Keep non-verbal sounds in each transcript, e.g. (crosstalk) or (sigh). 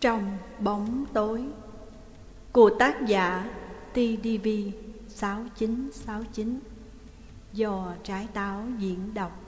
Trong bóng tối. Của tác giả TDV 6969 Do trái táo diễn đọc.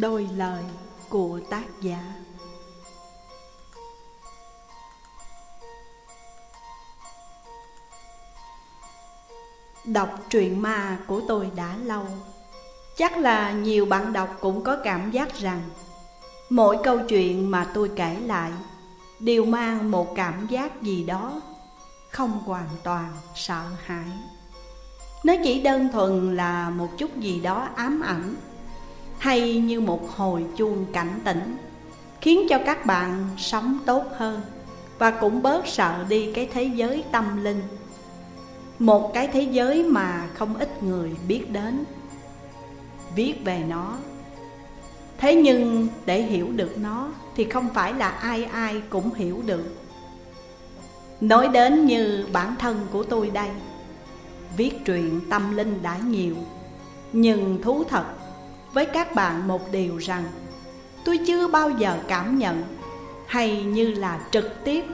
Đôi lời của tác giả. Đọc truyện ma của tôi đã lâu, Chắc là nhiều bạn đọc cũng có cảm giác rằng Mỗi câu chuyện mà tôi kể lại Đều mang một cảm giác gì đó Không hoàn toàn sợ hãi. Nó chỉ đơn thuần là một chút gì đó ám ảnh hay như một hồi chuông cảnh tỉnh, khiến cho các bạn sống tốt hơn và cũng bớt sợ đi cái thế giới tâm linh. Một cái thế giới mà không ít người biết đến, viết về nó. Thế nhưng để hiểu được nó thì không phải là ai ai cũng hiểu được. Nói đến như bản thân của tôi đây, viết truyện tâm linh đã nhiều, nhưng thú thật với các bạn một điều rằng, Tôi chưa bao giờ cảm nhận, hay như là trực tiếp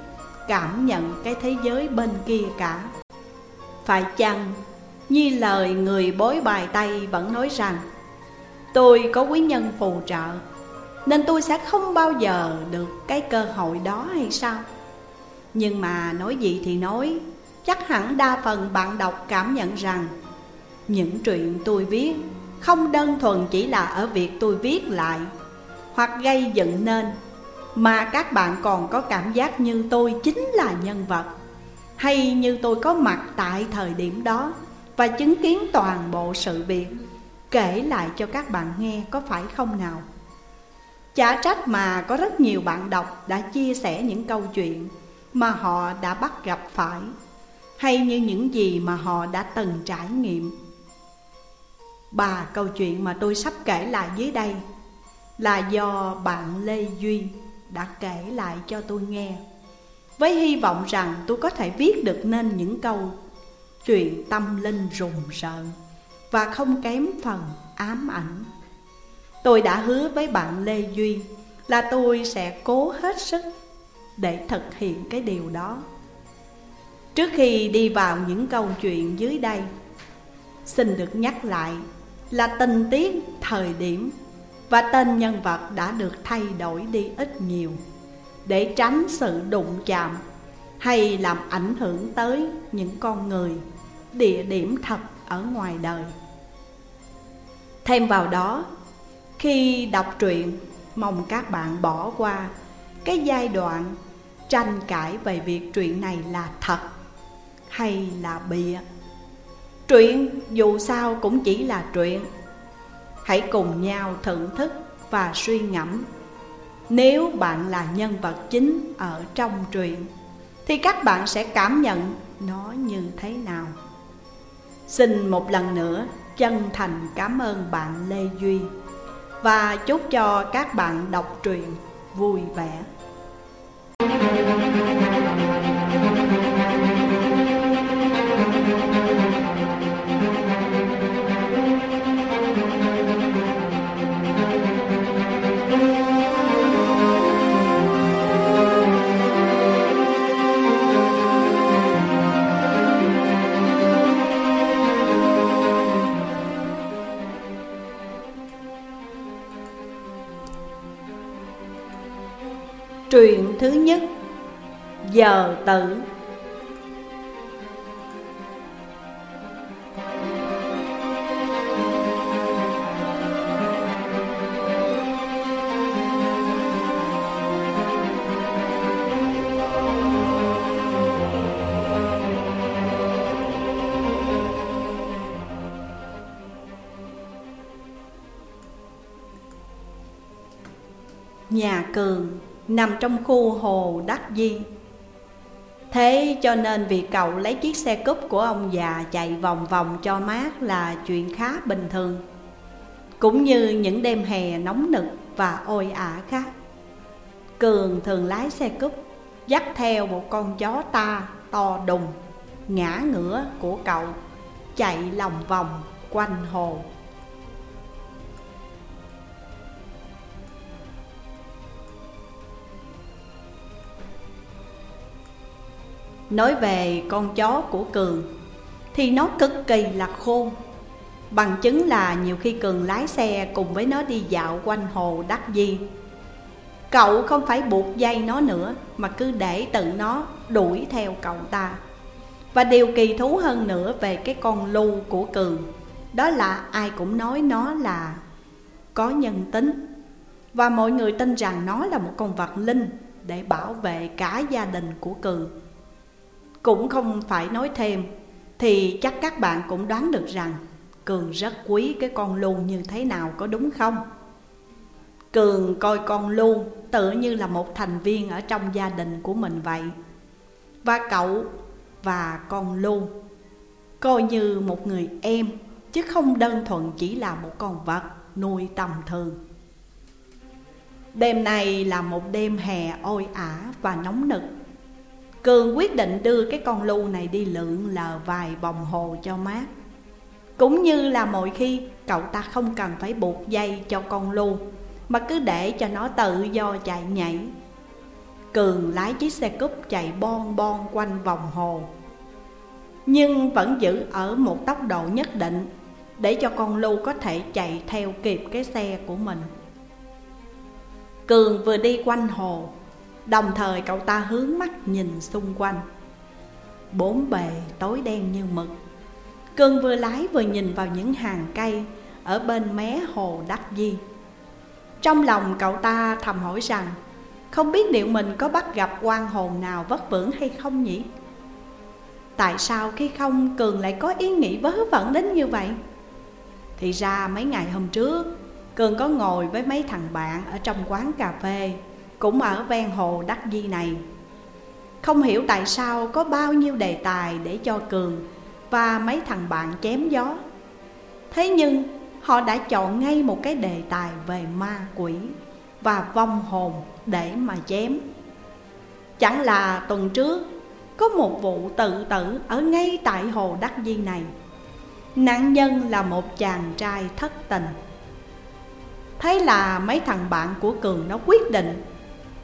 cảm nhận cái thế giới bên kia cả. Phải chăng như lời người bối bài tay vẫn nói rằng, Tôi có quý nhân phù trợ, Nên tôi sẽ không bao giờ được cái cơ hội đó hay sao? Nhưng mà nói gì thì nói, Chắc hẳn đa phần bạn đọc cảm nhận rằng, Những chuyện tôi viết không đơn thuần chỉ là ở việc tôi viết lại Hoặc gây dựng nên, Mà các bạn còn có cảm giác như tôi chính là nhân vật, Hay như tôi có mặt tại thời điểm đó Và chứng kiến toàn bộ sự việc. Kể lại cho các bạn nghe có phải không nào? Chả trách mà có rất nhiều bạn đọc đã chia sẻ những câu chuyện Mà họ đã bắt gặp phải, Hay như những gì mà họ đã từng trải nghiệm. Ba câu chuyện mà tôi sắp kể lại dưới đây Là do bạn Lê Duy đã kể lại cho tôi nghe. Với hy vọng rằng tôi có thể viết được nên những câu, Chuyện tâm linh rùng rợn Và không kém phần ám ảnh. Tôi đã hứa với bạn Lê Duy Là tôi sẽ cố hết sức để thực hiện cái điều đó. Trước khi đi vào những câu chuyện dưới đây, Xin được nhắc lại là tình tiết, thời điểm và tên nhân vật đã được thay đổi đi ít nhiều để tránh sự đụng chạm hay làm ảnh hưởng tới những con người, địa điểm thật ở ngoài đời. Thêm vào đó, khi đọc truyện, mong các bạn bỏ qua cái giai đoạn tranh cãi về việc truyện này là thật hay là bịa Truyện dù sao cũng chỉ là truyện. Hãy cùng nhau thưởng thức và suy ngẫm. Nếu bạn là nhân vật chính ở trong truyện, Thì các bạn sẽ cảm nhận nó như thế nào. Xin một lần nữa chân thành cảm ơn bạn Lê Duy Và chúc cho các bạn đọc truyện vui vẻ. Truyện thứ nhất Giờ tử. Nhà Cường nằm trong khu hồ Đắc Di Thế cho nên việc cậu lấy chiếc xe cúp của ông già chạy vòng vòng cho mát là chuyện khá bình thường. Cũng như những đêm hè nóng nực và ôi ả khác. Cường thường lái xe cúp, Dắt theo một con chó ta to đùng, Ngã ngửa của cậu, Chạy lòng vòng quanh hồ. Nói về con chó của Cường, Thì nó cực kỳ là khôn. Bằng chứng là nhiều khi Cường lái xe cùng với nó đi dạo quanh hồ Đắc Di. Cậu không phải buộc dây nó nữa, Mà cứ để tự nó đuổi theo cậu ta. Và điều kỳ thú hơn nữa về cái con lưu của Cường, Đó là ai cũng nói nó là có nhân tính. Và mọi người tin rằng nó là một con vật linh Để bảo vệ cả gia đình của Cường cũng không phải nói thêm, Thì chắc các bạn cũng đoán được rằng Cường rất quý cái con luôn như thế nào có đúng không? Cường coi con luôn tự như là một thành viên ở trong gia đình của mình vậy. Và cậu và con luôn Coi như một người em, Chứ không đơn thuần chỉ là một con vật nuôi tầm thường. Đêm này là một đêm hè oi ả và nóng nực. Cường quyết định đưa cái con lưu này đi lượn lờ vài vòng hồ cho mát Cũng như là mọi khi cậu ta không cần phải buộc dây cho con lưu Mà cứ để cho nó tự do chạy nhảy. Cường lái chiếc xe cúp chạy bon bon quanh vòng hồ. Nhưng vẫn giữ ở một tốc độ nhất định Để cho con lưu có thể chạy theo kịp cái xe của mình. Cường vừa đi quanh hồ Đồng thời cậu ta hướng mắt nhìn xung quanh Bốn bề tối đen như mực Cơn vừa lái vừa nhìn vào những hàng cây Ở bên mé hồ Đắc Di Trong lòng cậu ta thầm hỏi rằng, Không biết liệu mình có bắt gặp quan hồn nào vất vưởng hay không nhỉ? Tại sao khi không Cường lại có ý nghĩ vớ vẩn đến như vậy? Thì ra mấy ngày hôm trước, Cường có ngồi với mấy thằng bạn ở trong quán cà phê cũng ở ven hồ Đắc Di này. Không hiểu tại sao có bao nhiêu đề tài để cho Cường và mấy thằng bạn chém gió. Thế nhưng, họ đã chọn ngay một cái đề tài về ma quỷ và vong hồn để mà chém. Chẳng là tuần trước, có một vụ tự tử ở ngay tại hồ Đắc Di này. Nạn nhân là một chàng trai thất tình. Thế là mấy thằng bạn của Cường nó quyết định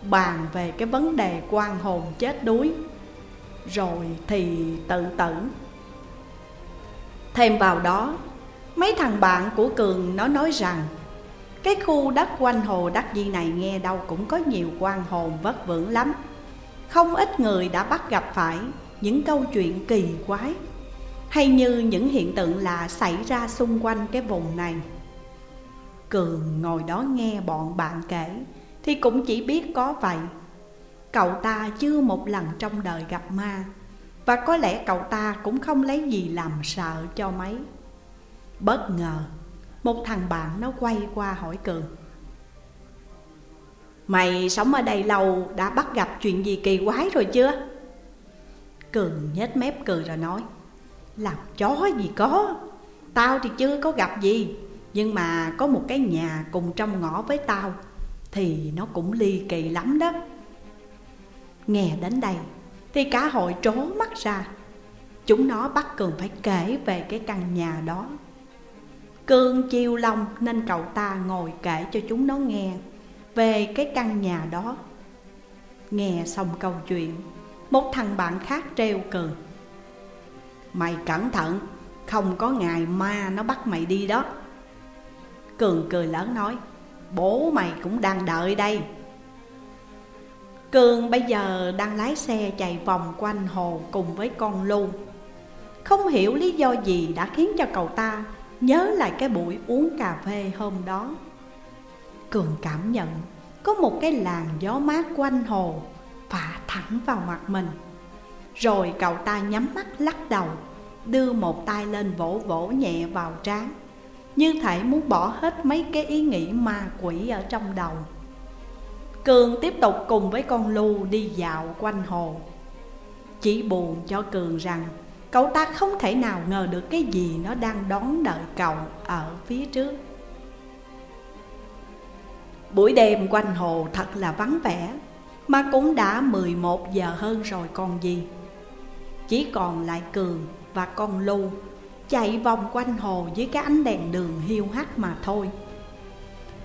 bàn về cái vấn đề quan hồn chết đuối. Rồi thì tự tử. Thêm vào đó, mấy thằng bạn của cường nó nói rằng, cái khu đất quanh hồ đắc di này nghe đâu cũng có nhiều quan hồn vất vưởng lắm. Không ít người đã bắt gặp phải những câu chuyện kỳ quái, hay như những hiện tượng lạ xảy ra xung quanh cái vùng này. Cường ngồi đó nghe bọn bạn kể thì cũng chỉ biết có vậy. Cậu ta chưa một lần trong đời gặp ma, Và có lẽ cậu ta cũng không lấy gì làm sợ cho mấy. Bất ngờ, Một thằng bạn nó quay qua hỏi Cường, Mày sống ở đây lâu, đã bắt gặp chuyện gì kỳ quái rồi chưa? Cường nhếch mép cười rồi nói, Làm chó gì có, Tao thì chưa có gặp gì, Nhưng mà có một cái nhà cùng trong ngõ với tao thì nó cũng ly kỳ lắm đó. Nghe đến đây, thì cả hội trố mắt ra. Chúng nó bắt Cường phải kể về cái căn nhà đó. Cường chiêu lòng nên cậu ta ngồi kể cho chúng nó nghe Về cái căn nhà đó. Nghe xong câu chuyện, Một thằng bạn khác treo Cường Mày cẩn thận, Không có ngày ma nó bắt mày đi đó. Cường cười lớn nói Bố mày cũng đang đợi đây. Cường bây giờ đang lái xe chạy vòng quanh hồ cùng với con Lu. Không hiểu lý do gì đã khiến cho cậu ta nhớ lại cái buổi uống cà phê hôm đó. Cường cảm nhận có một cái làn gió mát quanh hồ phả thẳng vào mặt mình. Rồi cậu ta nhắm mắt lắc đầu, Đưa một tay lên vỗ vỗ nhẹ vào trán. Như thể muốn bỏ hết mấy cái ý nghĩ ma quỷ ở trong đầu. Cường tiếp tục cùng với con Lu đi dạo quanh hồ. Chỉ buồn cho Cường rằng, Cậu ta không thể nào ngờ được cái gì nó đang đón đợi cậu ở phía trước. Buổi đêm quanh hồ thật là vắng vẻ, Mà cũng đã 11 giờ hơn rồi còn gì. Chỉ còn lại Cường và con Lu Chạy vòng quanh hồ dưới cái ánh đèn đường hiu hắt mà thôi.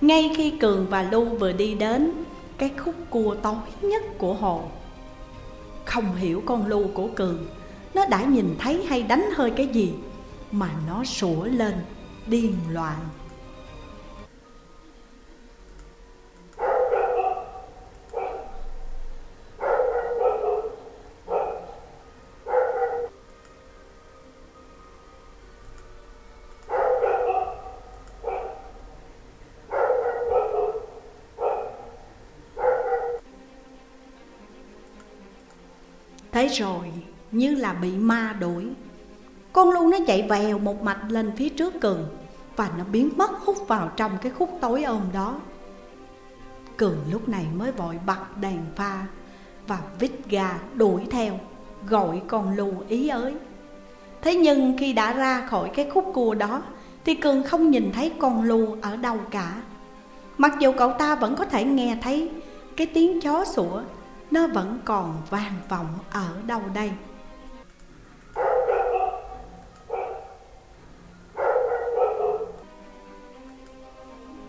Ngay khi Cường và Lu vừa đi đến, Cái khúc cua tối nhất của hồ. Không hiểu con Lu của Cường, Nó đã nhìn thấy hay đánh hơi cái gì, Mà nó sủa lên, điên loạn. Thế rồi, như là bị ma đuổi. Con lu nó chạy vèo một mạch lên phía trước Cường Và nó biến mất hút vào trong cái khúc tối ôm đó. Cường lúc này mới vội bật đèn pha Và vít ga đuổi theo, Gọi con lù ý ới. Thế nhưng khi đã ra khỏi cái khúc cua đó, Thì Cường không nhìn thấy con lù ở đâu cả. Mặc dù cậu ta vẫn có thể nghe thấy cái tiếng chó sủa nó vẫn còn vang vọng ở đâu đây?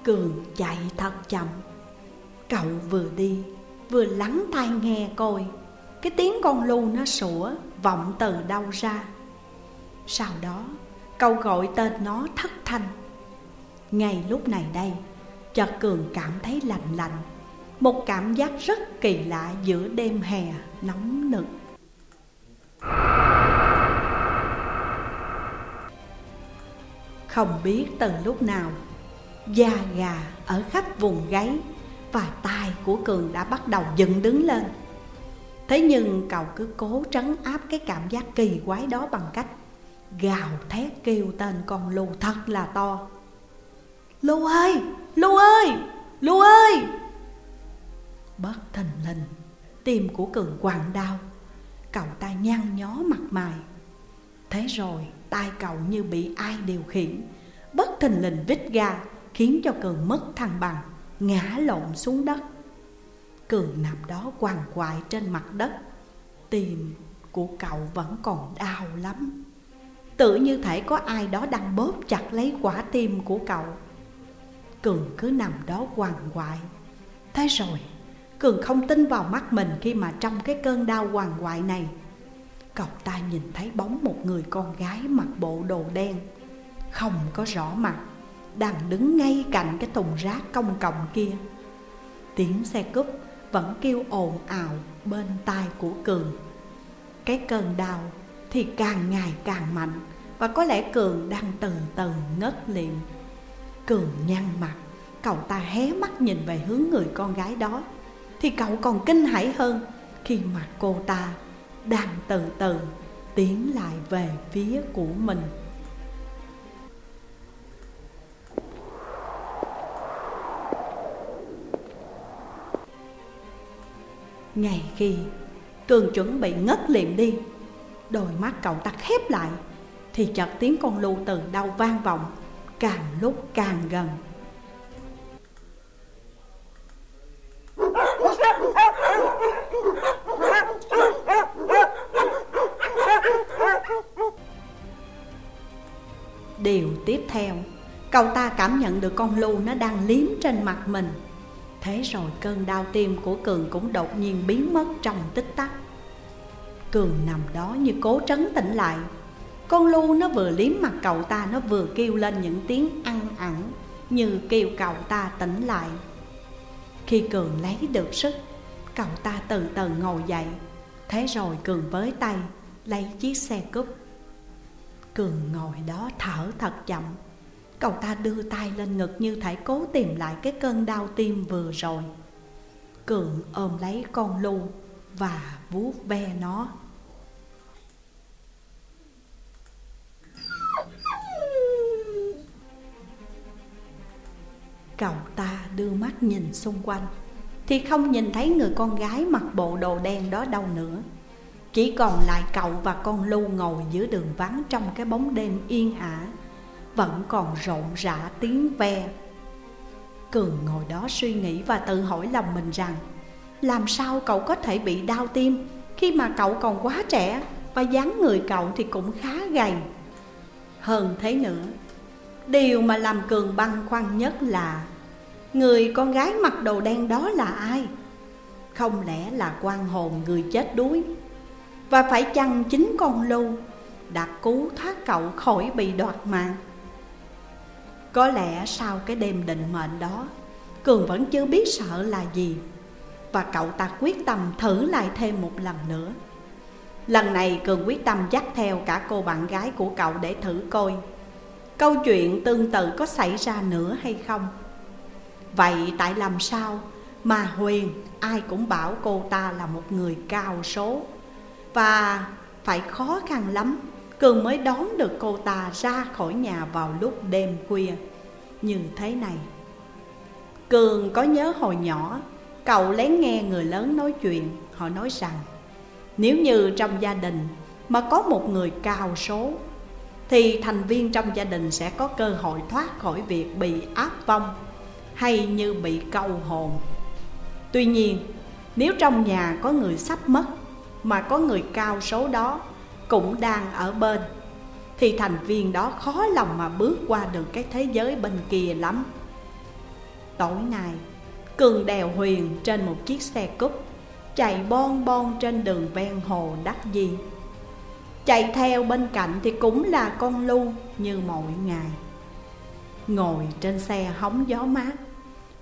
Cường chạy thật chậm. Cậu vừa đi, vừa lắng tai nghe coi. Cái tiếng con lu nó sủa, vọng từ đâu ra? Sau đó, cậu gọi tên nó thất thanh. Ngay lúc này đây, chợt cường cảm thấy lạnh lạnh một cảm giác rất kỳ lạ giữa đêm hè nóng nực Không biết từ lúc nào, Da gà ở khắp vùng gáy Và tai của Cường đã bắt đầu dựng đứng lên Thế nhưng cậu cứ cố trấn áp cái cảm giác kỳ quái đó bằng cách Gào thét kêu tên con Lu thật là to Lu ơi! Lu ơi! Lu ơi! Bất thình lình Tim của Cường quặn đau Cậu ta nhăn nhó mặt mày. Thế rồi tay cậu như bị ai điều khiển. Bất thình lình vít ga, Khiến cho Cường mất thăng bằng, Ngã lộn xuống đất. Cường nằm đó quằn quại trên mặt đất. Tim của cậu vẫn còn đau lắm. Tự như thể có ai đó đang bóp chặt lấy quả tim của cậu. Cường cứ nằm đó quằn quại. Thế rồi Cường không tin vào mắt mình khi mà trong cái cơn đau hoàng hoại này. Cậu ta nhìn thấy bóng một người con gái mặc bộ đồ đen, Không có rõ mặt, Đang đứng ngay cạnh cái thùng rác công cộng kia. Tiếng xe cúp vẫn kêu ồn ào bên tai của Cường. Cái cơn đau thì càng ngày càng mạnh Và có lẽ Cường đang từ từ ngất liệm Cường nhăn mặt, Cậu ta hé mắt nhìn về hướng người con gái đó thì cậu còn kinh hãi hơn khi mà cô ta đang từ từ tiến lại về phía của mình. Ngày khi Cường chuẩn bị ngất liệm đi, Đôi mắt cậu ta khép lại, Thì chợt tiếng con lưu từ đâu vang vọng, Càng lúc càng gần. Điều tiếp theo. Cậu ta cảm nhận được con lu nó đang liếm trên mặt mình. Thế rồi cơn đau tim của Cường cũng đột nhiên biến mất trong tích tắc. Cường nằm đó như cố trấn tĩnh lại. Con lu nó vừa liếm mặt cậu ta, Nó vừa kêu lên những tiếng ăn ẳng Như kêu cậu ta tỉnh lại. Khi Cường lấy được sức, Cậu ta từ từ ngồi dậy. Thế rồi Cường với tay, Lấy chiếc xe cúp. Cường ngồi đó thở thật chậm. Cậu ta đưa tay lên ngực như thể cố tìm lại cái cơn đau tim vừa rồi. Cường ôm lấy con lu và vuốt ve nó. Cậu ta đưa mắt nhìn xung quanh, Thì không nhìn thấy người con gái mặc bộ đồ đen đó đâu nữa. Chỉ còn lại cậu và con lưu ngồi giữa đường vắng trong cái bóng đêm yên ả. Vẫn còn rộn rã tiếng ve. Cường ngồi đó suy nghĩ và tự hỏi lòng mình rằng, Làm sao cậu có thể bị đau tim Khi mà cậu còn quá trẻ Và dáng người cậu thì cũng khá gầy? Hơn thế nữa, Điều mà làm Cường băn khoăn nhất là, Người con gái mặc đồ đen đó là ai? Không lẽ là quan hồn người chết đuối? Và phải chăng chính con lưu Đã cứu thoát cậu khỏi bị đoạt mạng? Có lẽ sau cái đêm định mệnh đó, Cường vẫn chưa biết sợ là gì. Và cậu ta quyết tâm thử lại thêm một lần nữa. Lần này Cường quyết tâm dắt theo cả cô bạn gái của cậu để thử coi Câu chuyện tương tự có xảy ra nữa hay không. Vậy tại làm sao mà Huyền ai cũng bảo cô ta là một người cao số? Và phải khó khăn lắm, Cường mới đón được cô ta ra khỏi nhà vào lúc đêm khuya. Như thế này, Cường có nhớ hồi nhỏ, Cậu lén nghe người lớn nói chuyện, Họ nói rằng, Nếu như trong gia đình mà có một người cao số, Thì thành viên trong gia đình sẽ có cơ hội thoát khỏi việc bị áp vong hay như bị câu hồn. Tuy nhiên, nếu trong nhà có người sắp mất mà có người cao số đó cũng đang ở bên. Thì thành viên đó khó lòng mà bước qua được cái thế giới bên kia lắm. Tối nay, Cường đèo huyền trên một chiếc xe cúp Chạy bon bon trên đường ven hồ đắc di. Chạy theo bên cạnh thì cũng là con lu như mọi ngày. Ngồi trên xe hóng gió mát,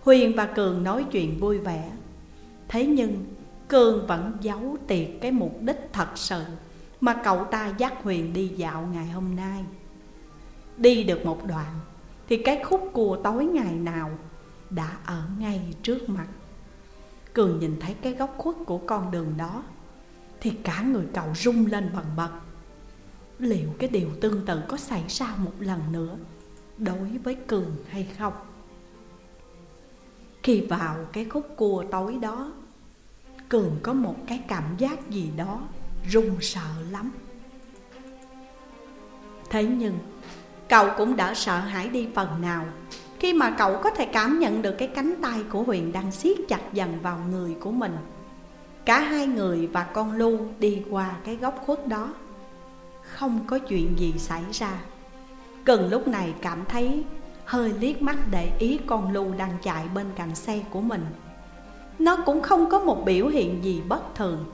Huyền và Cường nói chuyện vui vẻ. Thế nhưng Cường vẫn giấu tiệt cái mục đích thật sự Mà cậu ta dắt Huyền đi dạo ngày hôm nay. Đi được một đoạn Thì cái khúc cua tối ngày nào Đã ở ngay trước mặt. Cường nhìn thấy cái góc khuất của con đường đó Thì cả người cậu rung lên bần bật. Liệu cái điều tương tự có xảy ra một lần nữa Đối với Cường hay không? Khi vào cái khúc cua tối đó Cường có một cái cảm giác gì đó run sợ lắm. Thế nhưng, cậu cũng đã sợ hãi đi phần nào. Khi mà cậu có thể cảm nhận được cái cánh tay của Huyền đang siết chặt dần vào người của mình, Cả hai người và con Lu đi qua cái góc khuất đó. Không có chuyện gì xảy ra. Cần lúc này cảm thấy hơi liếc mắt để ý con lưu đang chạy bên cạnh xe của mình. Nó cũng không có một biểu hiện gì bất thường.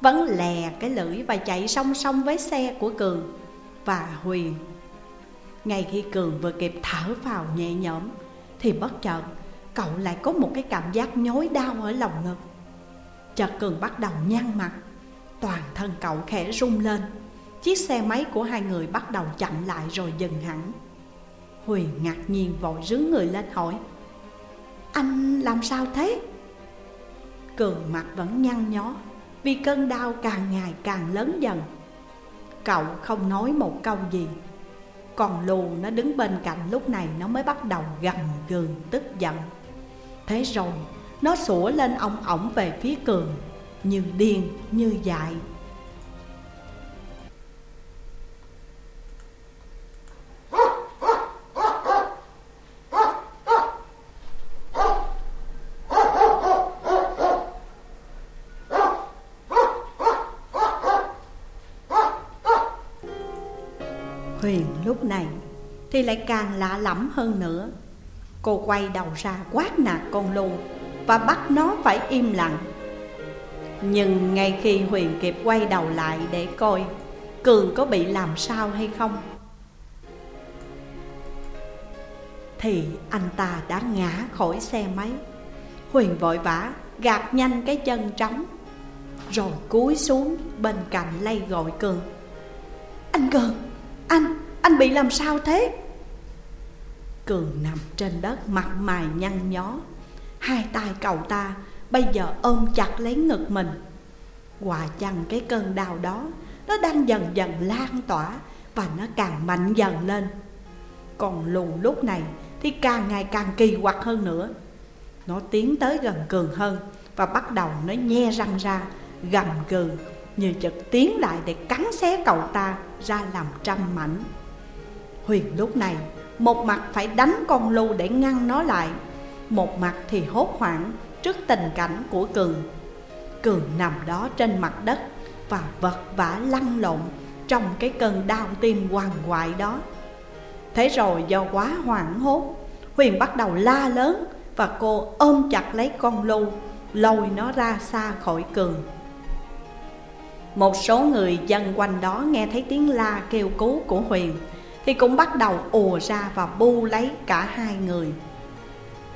Vẫn lè cái lưỡi và chạy song song với xe của Cường và Huyền. Ngay khi Cường vừa kịp thở vào nhẹ nhõm, Thì bất chợt, cậu lại có một cái cảm giác nhói đau ở lòng ngực. Chợt Cường bắt đầu nhăn mặt. Toàn thân cậu khẽ rung lên. Chiếc xe máy của hai người bắt đầu chậm lại rồi dừng hẳn. Huyền ngạc nhiên vội rướng người lên hỏi, Anh làm sao thế? Cường mặt vẫn nhăn nhó, Vì cơn đau càng ngày càng lớn dần. Cậu không nói một câu gì, Còn lù nó đứng bên cạnh lúc này nó mới bắt đầu gầm gừ tức giận. Thế rồi, nó sủa lên ong ổng về phía Cường, Như điên, như dại. Lúc này thì lại càng lạ lẫm hơn nữa. Cô quay đầu ra quát nạt con lùn Và bắt nó phải im lặng. Nhưng ngay khi Huyền kịp quay đầu lại để coi Cường có bị làm sao hay không? Thì anh ta đã ngã khỏi xe máy. Huyền vội vã Gạt nhanh cái chân trống Rồi cúi xuống bên cạnh lay gọi Cường. Anh Cường, anh, bị làm sao thế? Cường nằm trên đất mặt mày nhăn nhó. Hai tay cầu ta bây giờ ôm chặt lấy ngực mình. Hòa chăng cái cơn đau đó Nó đang dần dần lan tỏa Và nó càng mạnh dần lên. Còn lù lúc này thì càng ngày càng kỳ quặc hơn nữa. Nó tiến tới gần Cường hơn Và bắt đầu nó nhe răng ra Gầm gừ Như chợt tiến lại để cắn xé cậu ta Ra làm trăm mảnh. Huyền lúc này, Một mặt phải đánh con lưu để ngăn nó lại, Một mặt thì hốt hoảng Trước tình cảnh của Cường. Cường nằm đó trên mặt đất Và vật vã lăn lộn Trong cái cơn đau tim hoàng hoại đó. Thế rồi do quá hoảng hốt, Huyền bắt đầu la lớn Và cô ôm chặt lấy con lưu Lôi nó ra xa khỏi cường. Một số người dân quanh đó nghe thấy tiếng la kêu cứu của Huyền thì cũng bắt đầu ùa ra và bu lấy cả hai người.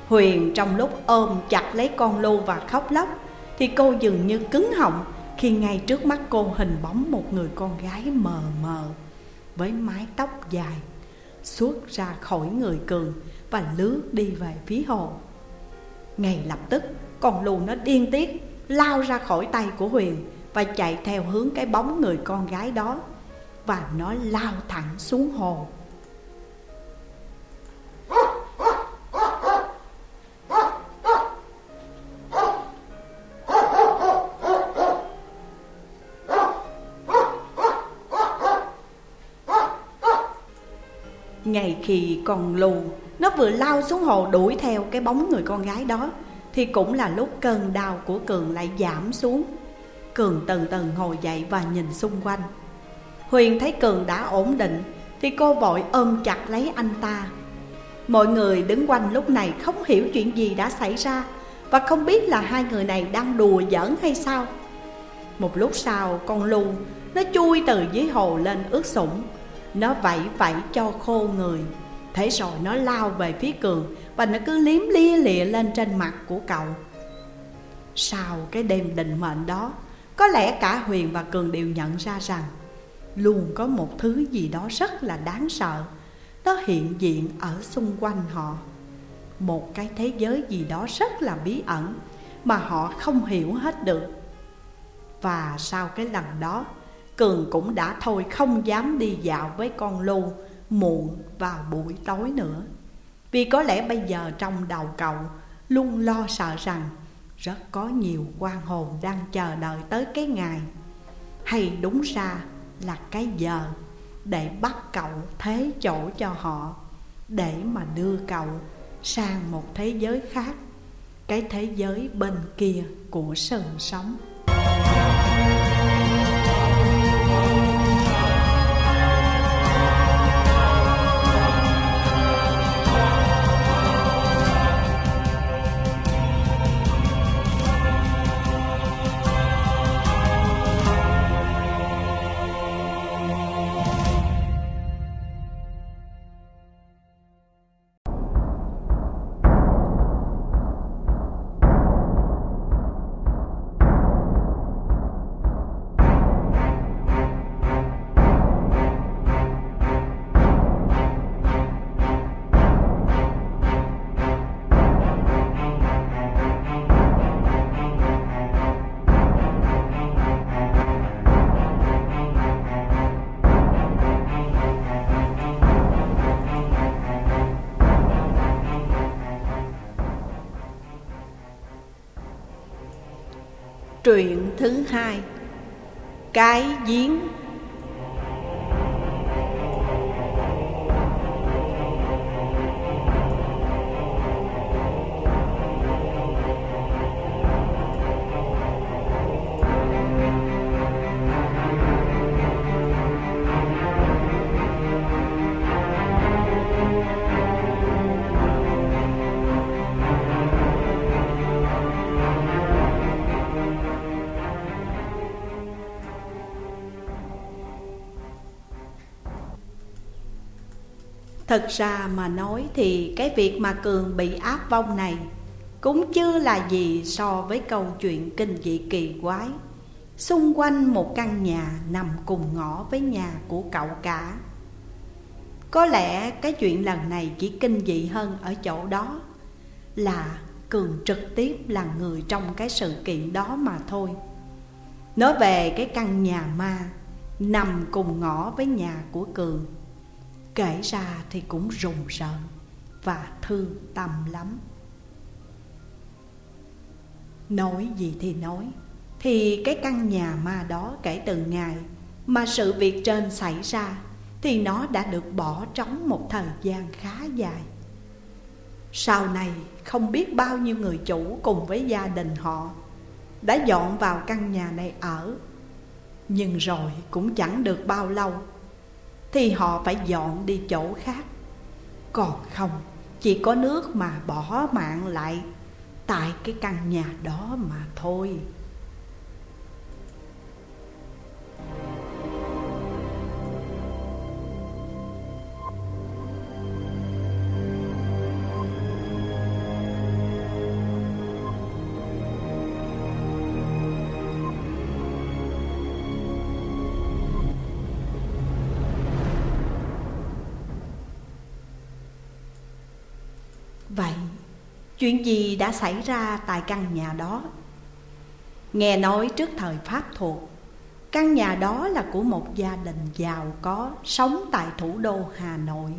Huyền trong lúc ôm chặt lấy con lưu và khóc lóc, Thì cô dường như cứng họng Khi ngay trước mắt cô hình bóng một người con gái mờ mờ, Với mái tóc dài Suốt ra khỏi người Cường Và lướt đi về phía hồ. Ngay lập tức, con lù nó điên tiết, Lao ra khỏi tay của Huyền Và chạy theo hướng cái bóng người con gái đó. Và nó lao thẳng xuống hồ. Ngay khi còn lù, Nó vừa lao xuống hồ đuổi theo cái bóng người con gái đó, Thì cũng là lúc cơn đau của Cường lại giảm xuống. Cường từ từ ngồi dậy và nhìn xung quanh. Huyền thấy Cường đã ổn định, Thì cô vội ôm chặt lấy anh ta. Mọi người đứng quanh lúc này không hiểu chuyện gì đã xảy ra Và không biết là hai người này đang đùa giỡn hay sao. Một lúc sau, con lu, Nó chui từ dưới hồ lên ướt sũng. Nó vẫy vẫy cho khô người. Thế rồi nó lao về phía Cường Và nó cứ liếm lia lịa lên trên mặt của cậu. Sau cái đêm định mệnh đó, Có lẽ cả Huyền và Cường đều nhận ra rằng Luôn có một thứ gì đó rất là đáng sợ. Nó hiện diện ở xung quanh họ. Một cái thế giới gì đó rất là bí ẩn Mà họ không hiểu hết được. Và sau cái lần đó, Cường cũng đã thôi không dám đi dạo với con lưu muộn vào buổi tối nữa. Vì có lẽ bây giờ trong đầu cậu luôn lo sợ rằng Rất có nhiều quan hồn đang chờ đợi tới cái ngày. Hay đúng ra là cái giờ để bắt cậu thế chỗ cho họ, Để mà đưa cậu sang một thế giới khác, Cái thế giới bên kia của sừng sống. Truyện thứ hai Cái giếng Thật ra mà nói thì cái việc mà Cường bị áp vong này Cũng chưa là gì so với câu chuyện kinh dị kỳ quái. Xung quanh một căn nhà nằm cùng ngõ với nhà của cậu cả. Có lẽ cái chuyện lần này chỉ kinh dị hơn ở chỗ đó Là Cường trực tiếp là người trong cái sự kiện đó mà thôi. Nói về cái căn nhà ma Nằm cùng ngõ với nhà của Cường Kể ra thì cũng rùng rợn Và thương tâm lắm. Nói gì thì nói, Thì cái căn nhà ma đó kể từ ngày Mà sự việc trên xảy ra Thì nó đã được bỏ trống một thời gian khá dài. Sau này, không biết bao nhiêu người chủ cùng với gia đình họ Đã dọn vào căn nhà này ở, Nhưng rồi cũng chẳng được bao lâu thì họ phải dọn đi chỗ khác. Còn không, chỉ có nước mà bỏ mạng lại Tại cái căn nhà đó mà thôi. Chuyện gì đã xảy ra tại căn nhà đó? Nghe nói trước thời Pháp thuộc, Căn nhà đó là của một gia đình giàu có Sống tại thủ đô Hà Nội.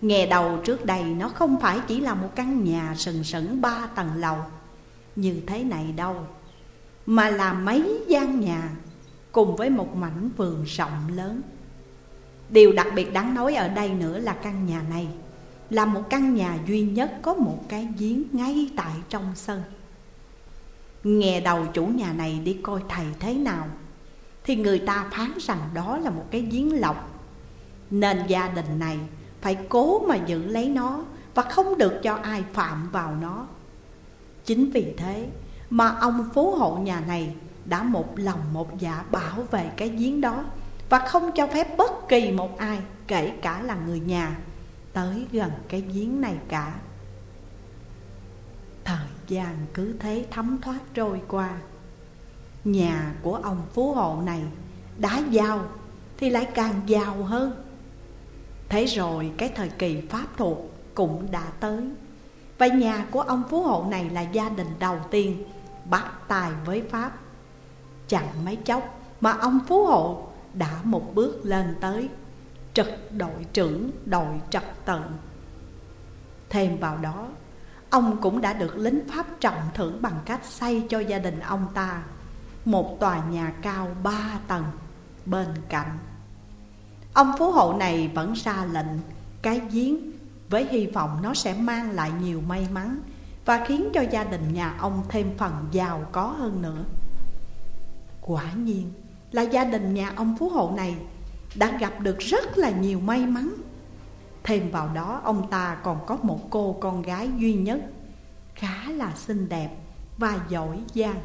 Nghe đầu trước đây, nó không phải chỉ là một căn nhà sừng sững ba tầng lầu Như thế này đâu, Mà là mấy gian nhà Cùng với một mảnh vườn rộng lớn. Điều đặc biệt đáng nói ở đây nữa là căn nhà này là một căn nhà duy nhất có một cái giếng ngay tại trong sân. Nghe đầu chủ nhà này đi coi thầy thế nào, Thì người ta phán rằng đó là một cái giếng lọc Nên gia đình này phải cố mà giữ lấy nó Và không được cho ai phạm vào nó. Chính vì thế mà ông phú hộ nhà này đã một lòng một dạ bảo vệ cái giếng đó Và không cho phép bất kỳ một ai, kể cả là người nhà tới gần cái giếng này cả. Thời gian cứ thế thấm thoát trôi qua. Nhà của ông phú hộ này đã giàu thì lại càng giàu hơn. Thế rồi cái thời kỳ Pháp thuộc cũng đã tới. Và nhà của ông phú hộ này là gia đình đầu tiên bắt tài với Pháp. Chẳng mấy chốc mà ông phú hộ đã một bước lên tới trực đội trưởng đội trật tự. Thêm vào đó, Ông cũng đã được lính Pháp trọng thưởng bằng cách xây cho gia đình ông ta Một tòa nhà cao ba tầng bên cạnh. Ông phú hộ này vẫn ra lệnh cái giếng Với hy vọng nó sẽ mang lại nhiều may mắn Và khiến cho gia đình nhà ông thêm phần giàu có hơn nữa. Quả nhiên là gia đình nhà ông phú hộ này đã gặp được rất là nhiều may mắn. Thêm vào đó, ông ta còn có một cô con gái duy nhất, Khá là xinh đẹp và giỏi giang.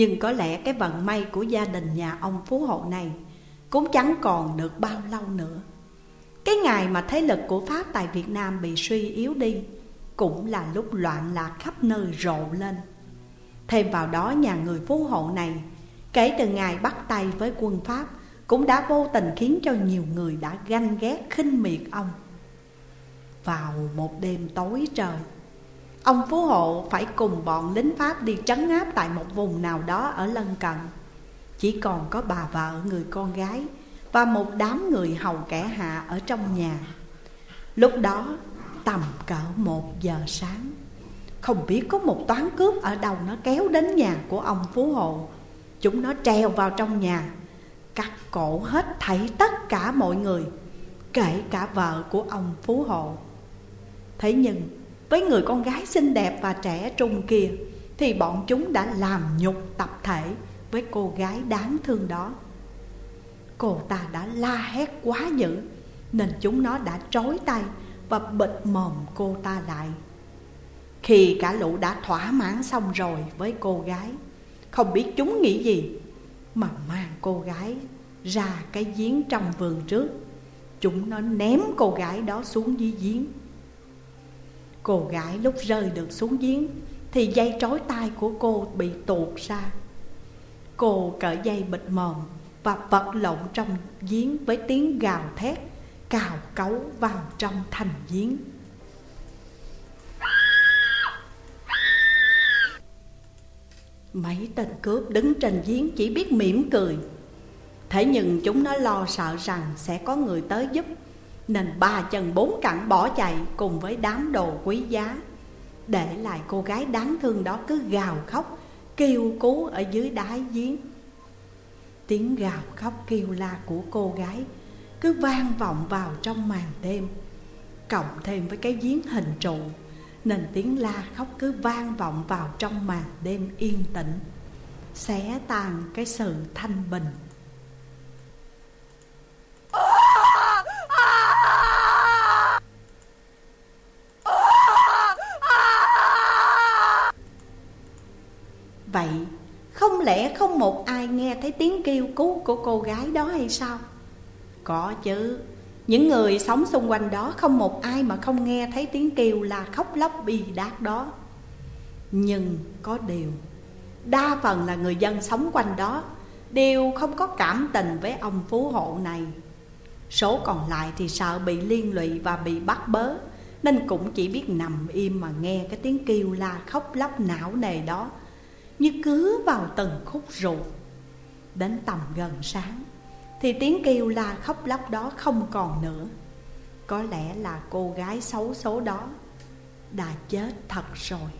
Nhưng có lẽ cái vận may của gia đình nhà ông phú hộ này Cũng chẳng còn được bao lâu nữa. Cái ngày mà thế lực của Pháp tại Việt Nam bị suy yếu đi Cũng là lúc loạn lạc khắp nơi rộ lên. Thêm vào đó, nhà người phú hộ này Kể từ ngày bắt tay với quân Pháp Cũng đã vô tình khiến cho nhiều người đã ganh ghét khinh miệt ông. Vào một đêm tối trời Ông Phú Hộ phải cùng bọn lính Pháp đi trấn áp tại một vùng nào đó ở lân cận. Chỉ còn có bà vợ, người con gái Và một đám người hầu kẻ hạ ở trong nhà. Lúc đó, tầm cỡ một giờ sáng, Không biết có một toán cướp ở đâu nó kéo đến nhà của ông Phú Hộ. Chúng nó treo vào trong nhà, Cắt cổ hết thảy tất cả mọi người, Kể cả vợ của ông Phú Hộ. Thế nhưng với người con gái xinh đẹp và trẻ trung kia, Thì bọn chúng đã làm nhục tập thể với cô gái đáng thương đó. Cô ta đã la hét quá dữ, Nên chúng nó đã trói tay Và bịt mồm cô ta lại. Khi cả lũ đã thỏa mãn xong rồi với cô gái, Không biết chúng nghĩ gì, Mà mang cô gái ra cái giếng trong vườn trước. Chúng nó ném cô gái đó xuống dưới giếng. Cô gái lúc rơi được xuống giếng, Thì dây trói tay của cô bị tuột ra. Cô cởi dây bịt mồm Và vật lộn trong giếng với tiếng gào thét, Cào cấu vào trong thành giếng. Mấy tên cướp đứng trên giếng chỉ biết mỉm cười. Thế nhưng chúng nó lo sợ rằng sẽ có người tới giúp nên ba chân bốn cẳng bỏ chạy cùng với đám đồ quý giá. Để lại cô gái đáng thương đó cứ gào khóc, Kêu cứu ở dưới đáy giếng. Tiếng gào khóc kêu la của cô gái Cứ vang vọng vào trong màn đêm, Cộng thêm với cái giếng hình trụ, Nên tiếng la khóc cứ vang vọng vào trong màn đêm yên tĩnh, Xé tan cái sự thanh bình. Vậy, không lẽ không một ai nghe thấy tiếng kêu cứu của cô gái đó hay sao? Có chứ. Những người sống xung quanh đó không một ai mà không nghe thấy tiếng kêu là khóc lóc bi đát đó. Nhưng có điều, Đa phần là người dân sống quanh đó Đều không có cảm tình với ông phú hộ này. Số còn lại thì sợ bị liên lụy và bị bắt bớ, Nên cũng chỉ biết nằm im mà nghe cái tiếng kêu la khóc lóc não nề đó. Như cứ vào từng khúc ruột, Đến tầm gần sáng, Thì tiếng kêu la khóc lóc đó không còn nữa. Có lẽ là cô gái xấu số đó Đã chết thật rồi.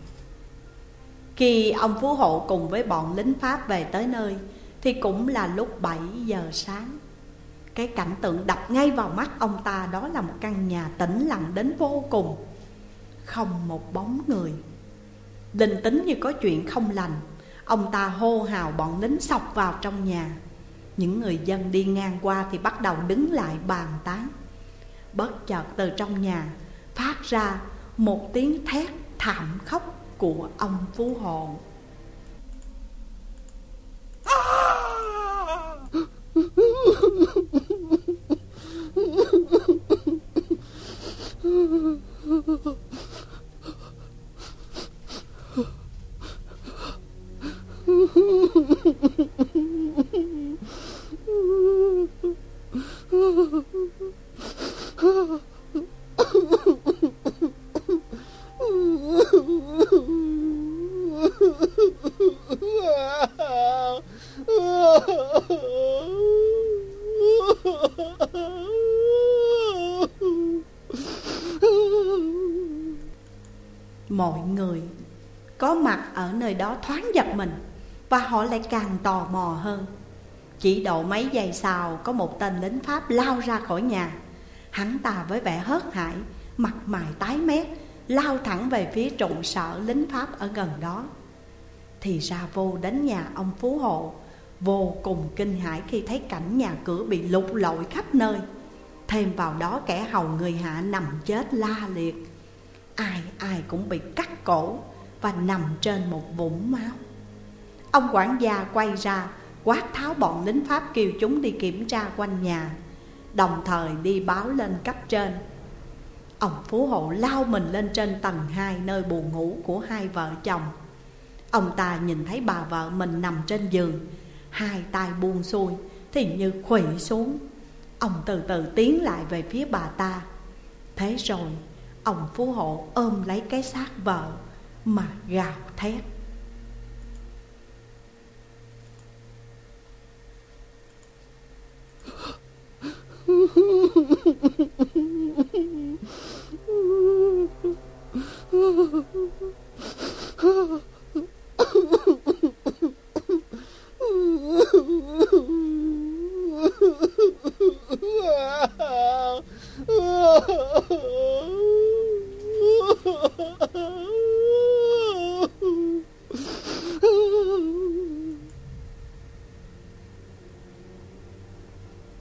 Khi ông Phú Hộ cùng với bọn lính Pháp về tới nơi, Thì cũng là lúc 7 giờ sáng. Cái cảnh tượng đập ngay vào mắt ông ta đó là một căn nhà tĩnh lặng đến vô cùng, Không một bóng người. Linh tính như có chuyện không lành Ông ta hô hào bọn lính sọc vào trong nhà. Những người dân đi ngang qua thì bắt đầu đứng lại bàn tán. Bất chợt từ trong nhà phát ra một tiếng thét thảm khóc của ông Phú Hộ (laughs) Mọi người có mặt ở nơi đó thoáng giật mình. Và họ lại càng tò mò hơn. Chỉ độ mấy giây sau có một tên lính Pháp lao ra khỏi nhà. Hắn ta với vẻ hớt hải, mặt mày tái mét Lao thẳng về phía trụ sở lính Pháp ở gần đó. Thì ra vô đến nhà ông Phú Hộ Vô cùng kinh hãi khi thấy cảnh nhà cửa bị lục lội khắp nơi. Thêm vào đó kẻ hầu người hạ nằm chết la liệt. Ai ai cũng bị cắt cổ và nằm trên một vũng máu. Ông quản gia quay ra, quát tháo bọn lính Pháp kêu chúng đi kiểm tra quanh nhà. Đồng thời đi báo lên cấp trên. Ông Phú Hộ lao mình lên trên tầng 2 nơi buồn ngủ của hai vợ chồng. Ông ta nhìn thấy bà vợ mình nằm trên giường, Hai tay buông xuôi, thì như khuỵu xuống. Ông từ từ tiến lại về phía bà ta. Thế rồi, ông Phú Hộ ôm lấy cái xác vợ mà gào thét.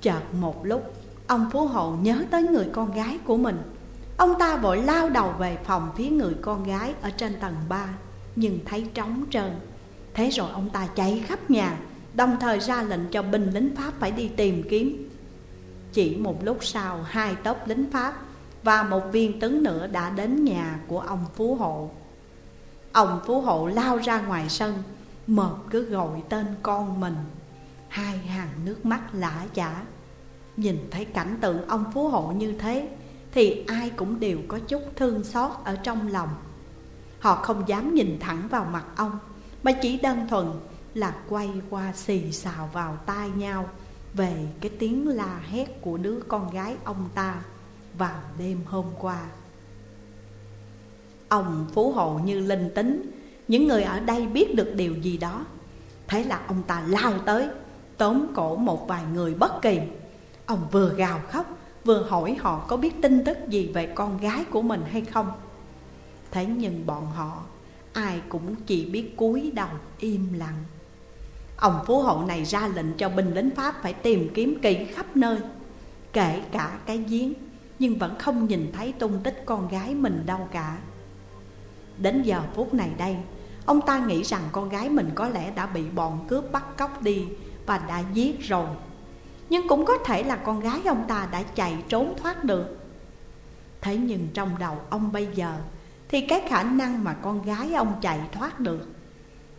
chợt một lúc Ông Phú Hộ nhớ tới người con gái của mình. Ông ta vội lao đầu về phòng phía người con gái ở trên tầng 3 Nhưng thấy trống trơn. Thế rồi ông ta chạy khắp nhà, Đồng thời ra lệnh cho binh lính Pháp phải đi tìm kiếm. Chỉ một lúc sau, hai tốp lính Pháp Và một viên tướng nữa đã đến nhà của ông Phú Hộ Ông Phú Hộ lao ra ngoài sân Mợp cứ gọi tên con mình. Hai hàng nước mắt lã chả. Nhìn thấy cảnh tượng ông Phú Hộ như thế, Thì ai cũng đều có chút thương xót ở trong lòng. Họ không dám nhìn thẳng vào mặt ông, Mà chỉ đơn thuần là quay qua xì xào vào tai nhau Về cái tiếng la hét của đứa con gái ông ta vào đêm hôm qua. Ông Phú Hộ như linh tính, Những người ở đây biết được điều gì đó. Thế là ông ta lao tới, Tóm cổ một vài người bất kỳ. Ông vừa gào khóc, Vừa hỏi họ có biết tin tức gì về con gái của mình hay không. Thế nhưng bọn họ, Ai cũng chỉ biết cúi đầu im lặng. Ông phú hộ này ra lệnh cho binh lính Pháp Phải tìm kiếm kỹ khắp nơi, Kể cả cái giếng, Nhưng vẫn không nhìn thấy tung tích con gái mình đâu cả. Đến giờ phút này đây, Ông ta nghĩ rằng con gái mình có lẽ đã bị bọn cướp bắt cóc đi Và đã giết rồi. Nhưng cũng có thể là con gái ông ta đã chạy trốn thoát được. Thế nhưng trong đầu ông bây giờ, Thì cái khả năng mà con gái ông chạy thoát được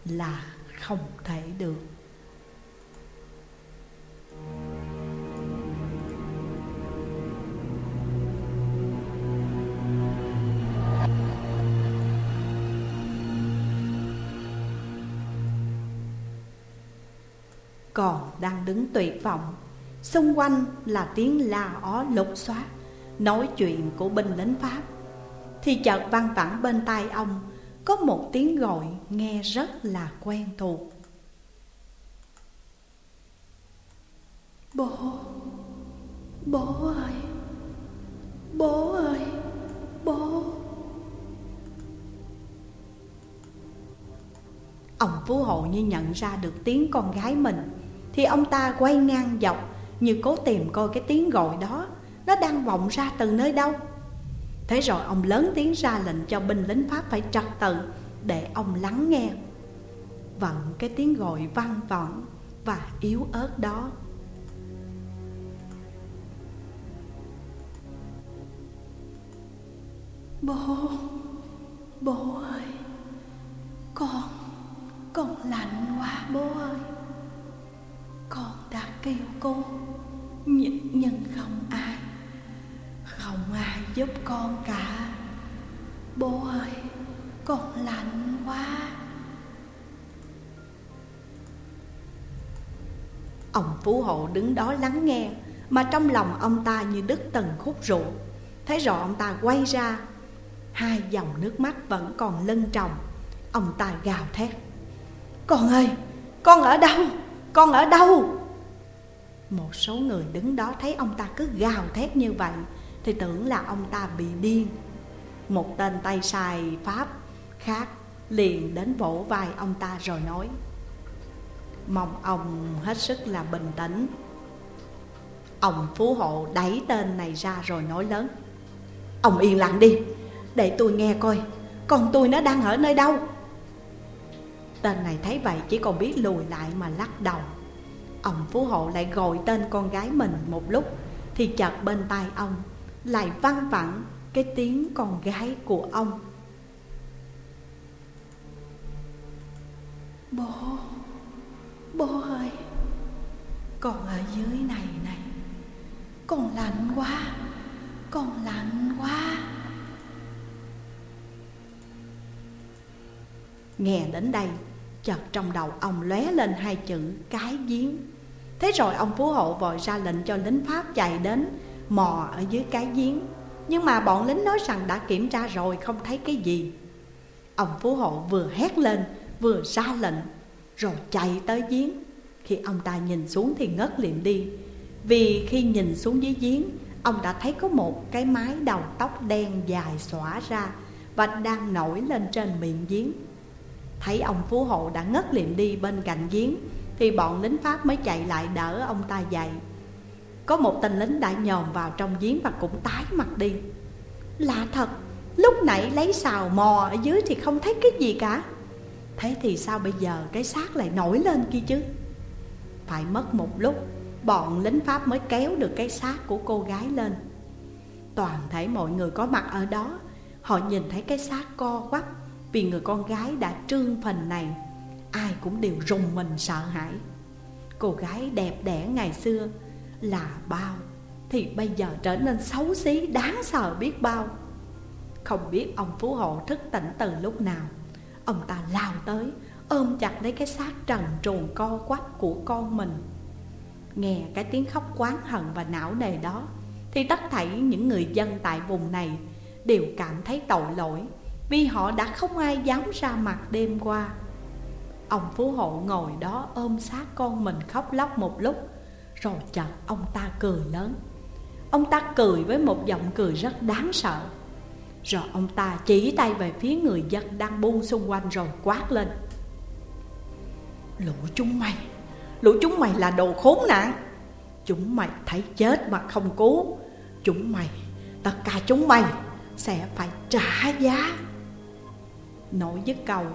Là không thể được. Còn đang đứng tuyệt vọng Xung quanh là tiếng la ó lục xoát Nói chuyện của binh lính Pháp. Thì chợt văng vẳng bên tai ông Có một tiếng gọi nghe rất là quen thuộc. Bố Bố ơi Bố ơi Bố. Ông Phú Hộ như nhận ra được tiếng con gái mình thì ông ta quay ngang dọc như cố tìm coi cái tiếng gọi đó Nó đang vọng ra từ nơi đâu. Thế rồi ông lớn tiếng ra lệnh cho binh lính Pháp phải trật tự Để ông lắng nghe. Vẫn cái tiếng gọi vang vọng và yếu ớt đó. Bố, bố ơi Con, con lạnh quá bố ơi con đã kêu cô. Nhưng, nhưng không ai không ai giúp con cả. Bố ơi con lạnh quá. Ông phú hộ đứng đó lắng nghe mà trong lòng ông ta như đứt từng khúc ruột. thấy rõ ông ta quay ra hai dòng nước mắt vẫn còn lưng tròng ông ta gào thét. Con ơi con ở đâu? Con ở đâu? Một số người đứng đó thấy ông ta cứ gào thét như vậy, Thì tưởng là ông ta bị điên. Một tên tay sai Pháp khác liền đến vỗ vai ông ta rồi nói, Mong ông hết sức là bình tĩnh. Ông phú hộ đẩy tên này ra rồi nói lớn, Ông yên lặng đi, Để tôi nghe coi, Con tôi nó đang ở nơi đâu? Tên này thấy vậy chỉ còn biết lùi lại mà lắc đầu. Ông phú hộ lại gọi tên con gái mình một lúc Thì chợt bên tai ông Lại văng vẳng cái tiếng con gái của ông. Bố, bố ơi Con ở dưới này này Con lạnh quá Con lạnh quá. Nghe đến đây Chợt trong đầu ông lóe lên hai chữ cái giếng. Thế rồi ông phú hộ vội ra lệnh cho lính Pháp chạy đến Mò ở dưới cái giếng. Nhưng mà bọn lính nói rằng đã kiểm tra rồi, không thấy cái gì. Ông phú hộ vừa hét lên, vừa ra lệnh, Rồi chạy tới giếng. Khi ông ta nhìn xuống thì ngất liệm đi. Vì khi nhìn xuống dưới giếng, Ông đã thấy có một cái mái đầu tóc đen dài xõa ra Và đang nổi lên trên miệng giếng. Thấy ông phú hộ đã ngất liệm đi bên cạnh giếng, Thì bọn lính Pháp mới chạy lại đỡ ông ta dậy. Có một tên lính đã nhòm vào trong giếng và cũng tái mặt đi. Lạ thật, Lúc nãy lấy xào mò ở dưới thì không thấy cái gì cả. Thế thì sao bây giờ cái xác lại nổi lên kia chứ? Phải mất một lúc, Bọn lính Pháp mới kéo được cái xác của cô gái lên. Toàn thể mọi người có mặt ở đó, Họ nhìn thấy cái xác co quắp vì người con gái đã trương phần này, Ai cũng đều rùng mình sợ hãi. Cô gái đẹp đẽ ngày xưa là bao, Thì bây giờ trở nên xấu xí, đáng sợ biết bao. Không biết ông Phú Hộ thức tỉnh từ lúc nào, Ông ta lao tới, ôm chặt lấy cái xác trần truồng co quắp của con mình. Nghe cái tiếng khóc quán hận và não nề đó, Thì tất thảy những người dân tại vùng này Đều cảm thấy tội lỗi. Vì họ đã không ai dám ra mặt đêm qua. Ông Phú Hộ ngồi đó ôm sát con mình khóc lóc một lúc Rồi chợt ông ta cười lớn. Ông ta cười với một giọng cười rất đáng sợ. Rồi ông ta chỉ tay về phía người dân đang buông xung quanh rồi quát lên. Lũ chúng mày Lũ chúng mày là đồ khốn nạn. Chúng mày thấy chết mà không cứu. Chúng mày, tất cả chúng mày sẽ phải trả giá. Nổi dứt cầu.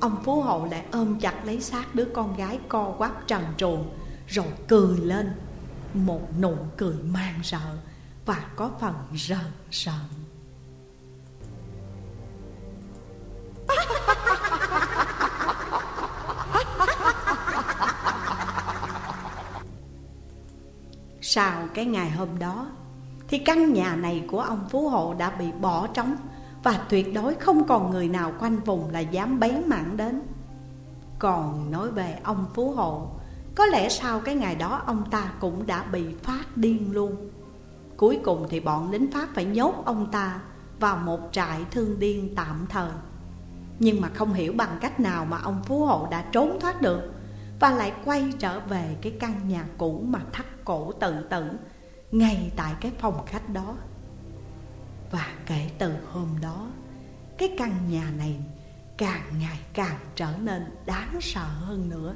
Ông Phú Hộ lại ôm chặt lấy xác đứa con gái co quắp trần truồng Rồi cười lên. Một nụ cười mang sợ Và có phần rợn rợn Sau cái ngày hôm đó, Thì căn nhà này của ông Phú Hộ đã bị bỏ trống. Và tuyệt đối không còn người nào quanh vùng là dám bén mảng đến. Còn nói về ông Phú Hộ, Có lẽ sau cái ngày đó ông ta cũng đã bị phát điên luôn. Cuối cùng thì bọn lính Pháp phải nhốt ông ta vào một trại thương điên tạm thời. Nhưng mà không hiểu bằng cách nào mà ông Phú Hộ đã trốn thoát được Và lại quay trở về cái căn nhà cũ mà thắt cổ tự tử Ngay tại cái phòng khách đó. Và kể từ hôm đó, Cái căn nhà này càng ngày càng trở nên đáng sợ hơn nữa.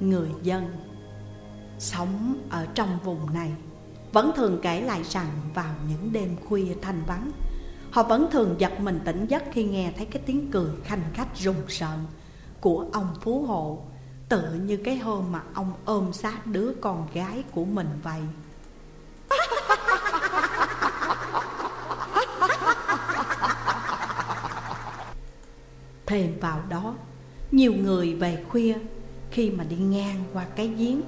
Người dân sống ở trong vùng này vẫn thường kể lại rằng vào những đêm khuya thanh vắng, họ vẫn thường giật mình tỉnh giấc khi nghe thấy cái tiếng cười khanh khách rùng rợn của ông phú hộ tự như cái hôm mà ông ôm sát đứa con gái của mình vậy. (laughs) Thêm vào đó, nhiều người về khuya, khi mà đi ngang qua cái giếng,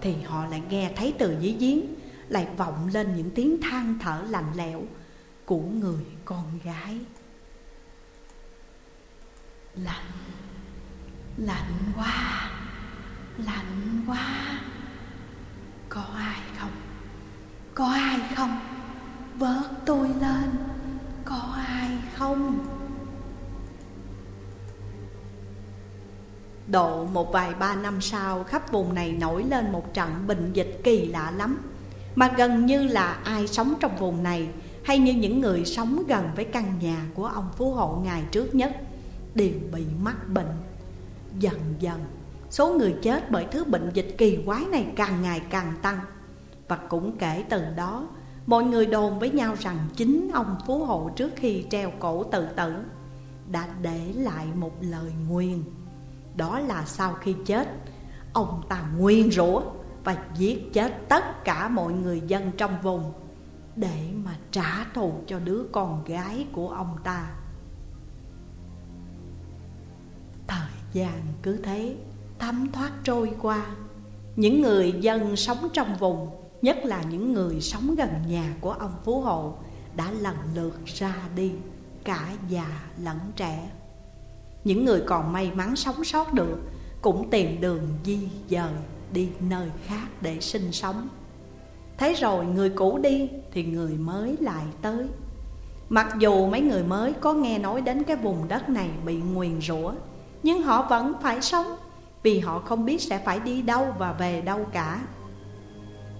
Thì họ lại nghe thấy từ dưới giếng lại vọng lên những tiếng than thở lạnh lẽo Của người con gái. Lạnh Lạnh quá Lạnh quá. Có ai không? Có ai không? Vớt tôi lên. Có ai không? Độ một vài ba năm sau, khắp vùng này nổi lên một trận bệnh dịch kỳ lạ lắm. Mà gần như là ai sống trong vùng này, Hay như những người sống gần với căn nhà của ông Phú Hộ ngày trước nhất, Đều bị mắc bệnh. Dần dần, số người chết bởi thứ bệnh dịch kỳ quái này càng ngày càng tăng. Và cũng kể từ đó, Mọi người đồn với nhau rằng chính ông Phú Hộ trước khi treo cổ tự tử Đã để lại một lời nguyền. Đó là sau khi chết, Ông ta nguyên rủa và giết chết tất cả mọi người dân trong vùng, Để mà trả thù cho đứa con gái của ông ta. Thời gian cứ thế, thấm thoát trôi qua. Những người dân sống trong vùng, Nhất là những người sống gần nhà của ông Phú Hộ, Đã lần lượt ra đi, Cả già lẫn trẻ. Những người còn may mắn sống sót được, Cũng tìm đường di dời đi nơi khác để sinh sống. Thế rồi người cũ đi thì người mới lại tới. Mặc dù mấy người mới có nghe nói đến cái vùng đất này bị nguyền rủa, Nhưng họ vẫn phải sống Vì họ không biết sẽ phải đi đâu và về đâu cả.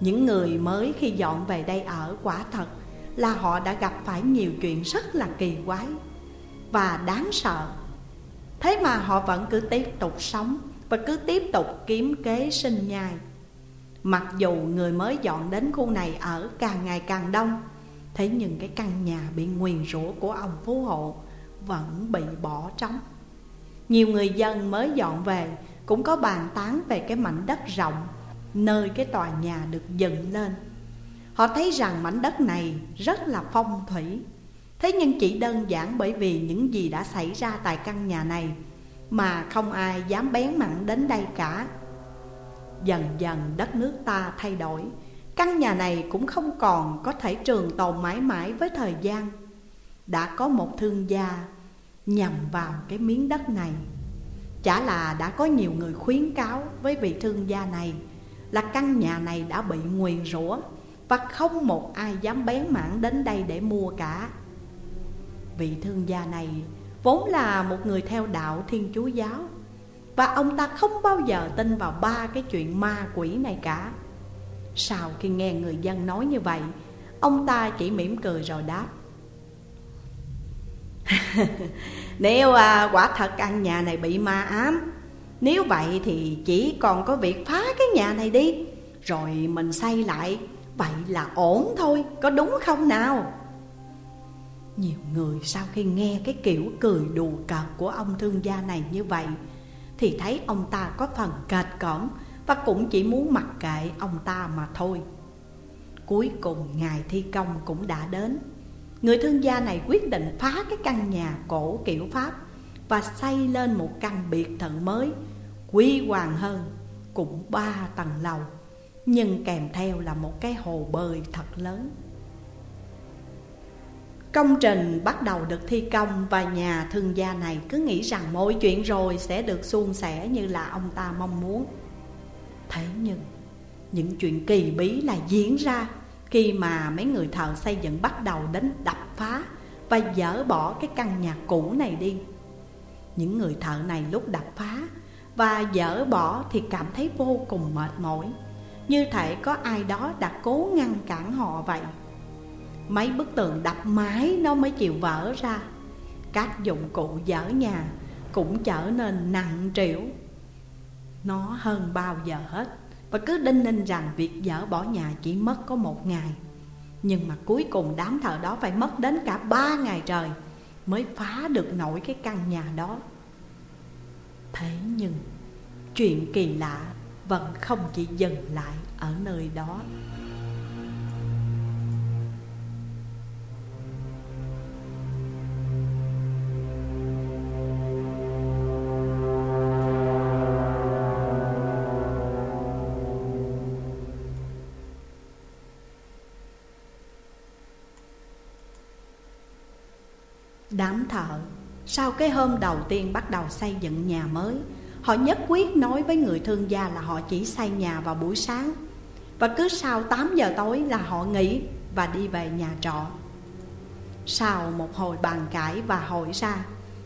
Những người mới khi dọn về đây ở quả thật Là họ đã gặp phải nhiều chuyện rất là kỳ quái Và đáng sợ. Thế mà họ vẫn cứ tiếp tục sống. Và cứ tiếp tục kiếm kế sinh nhai. Mặc dù người mới dọn đến khu này ở càng ngày càng đông, Thế nhưng cái căn nhà bị nguyền rủa của ông phú hộ Vẫn bị bỏ trống. Nhiều người dân mới dọn về, Cũng có bàn tán về cái mảnh đất rộng Nơi cái tòa nhà được dựng lên. Họ thấy rằng mảnh đất này rất là phong thủy. Thế nhưng chỉ đơn giản bởi vì những gì đã xảy ra tại căn nhà này mà không ai dám bén mặn đến đây cả. Dần dần đất nước ta thay đổi. Căn nhà này cũng không còn có thể trường tồn mãi mãi với thời gian. Đã có một thương gia nhằm vào cái miếng đất này. Chả là đã có nhiều người khuyến cáo với vị thương gia này Là căn nhà này đã bị nguyền rủa Và không một ai dám bén mảng đến đây để mua cả. Vị thương gia này vốn là một người theo đạo Thiên Chúa Giáo. Và ông ta không bao giờ tin vào ba cái chuyện ma quỷ này cả. Sau khi nghe người dân nói như vậy Ông ta chỉ mỉm cười rồi đáp. (laughs) Nếu à, quả thật căn nhà này bị ma ám Nếu vậy thì chỉ còn có việc phá cái nhà này đi Rồi mình xây lại. Vậy là ổn thôi Có đúng không nào? Nhiều người sau khi nghe cái kiểu cười đùa cợt của ông thương gia này như vậy, Thì thấy ông ta có phần kệt cỡm và cũng chỉ muốn mặc kệ ông ta mà thôi. Cuối cùng ngày thi công cũng đã đến. Người thương gia này quyết định phá cái căn nhà cổ kiểu Pháp Và xây lên một căn biệt thự mới, Quy hoàng hơn, Cũng ba tầng lầu, Nhưng kèm theo là một cái hồ bơi thật lớn. Công trình bắt đầu được thi công Và nhà thương gia này cứ nghĩ rằng mọi chuyện rồi sẽ được suôn sẻ như là ông ta mong muốn. Thế nhưng, những chuyện kỳ bí là diễn ra Khi mà mấy người thợ xây dựng bắt đầu đến đập phá Và dỡ bỏ cái căn nhà cũ này đi. Những người thợ này lúc đập phá Và dỡ bỏ thì cảm thấy vô cùng mệt mỏi. Như thể có ai đó đã cố ngăn cản họ vậy. Mấy bức tường đập mái nó mới chịu vỡ ra. Các dụng cụ dở nhà cũng trở nên nặng trĩu. Nó hơn bao giờ hết. Và cứ đinh ninh rằng việc dở bỏ nhà chỉ mất có một ngày. Nhưng mà cuối cùng đám thợ đó phải mất đến cả ba ngày trời Mới phá được nổi cái căn nhà đó. Thế nhưng chuyện kỳ lạ vẫn không chỉ dừng lại ở nơi đó. Thợ. Sau cái hôm đầu tiên bắt đầu xây dựng nhà mới, Họ nhất quyết nói với người thương gia là họ chỉ xây nhà vào buổi sáng. Và cứ sau 8 giờ tối là họ nghỉ và đi về nhà trọ. Sau một hồi bàn cãi và hỏi ra,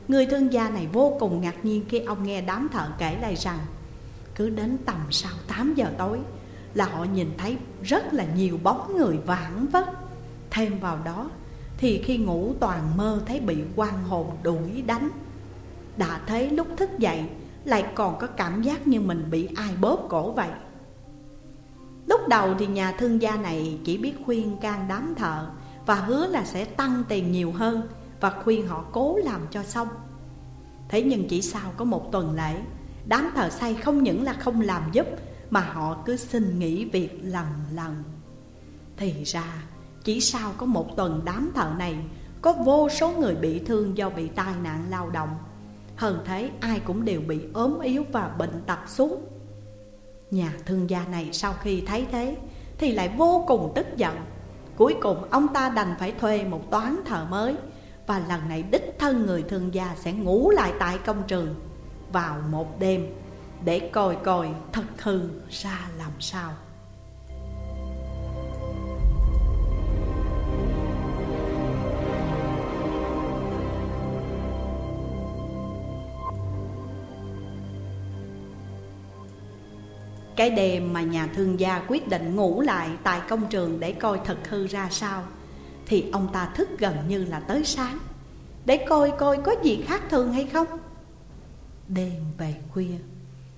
Người thương gia này vô cùng ngạc nhiên khi ông nghe đám thợ kể lại rằng, Cứ đến tầm sau 8 giờ tối là họ nhìn thấy rất là nhiều bóng người vãng vất. Thêm vào đó thì khi ngủ toàn mơ thấy bị quan hồn đuổi đánh. Đã thấy lúc thức dậy, Lại còn có cảm giác như mình bị ai bóp cổ vậy. Lúc đầu thì nhà thương gia này chỉ biết khuyên can đám thợ Và hứa là sẽ tăng tiền nhiều hơn Và khuyên họ cố làm cho xong. Thế nhưng chỉ sau có một tuần lễ, Đám thợ say không những là không làm giúp Mà họ cứ xin nghỉ việc lần lần Thì ra chỉ sau có một tuần đám thợ này, Có vô số người bị thương do bị tai nạn lao động. Hơn thế, ai cũng đều bị ốm yếu và bệnh tật xuống. Nhà thương gia này sau khi thấy thế, Thì lại vô cùng tức giận. Cuối cùng, ông ta đành phải thuê một toán thợ mới Và lần này đích thân người thương gia sẽ ngủ lại tại công trường Vào một đêm Để coi coi thật hư ra làm sao. Cái đêm mà nhà thương gia quyết định ngủ lại tại công trường để coi thực hư ra sao, Thì ông ta thức gần như là tới sáng. Để coi coi có gì khác thường hay không? Đêm về khuya,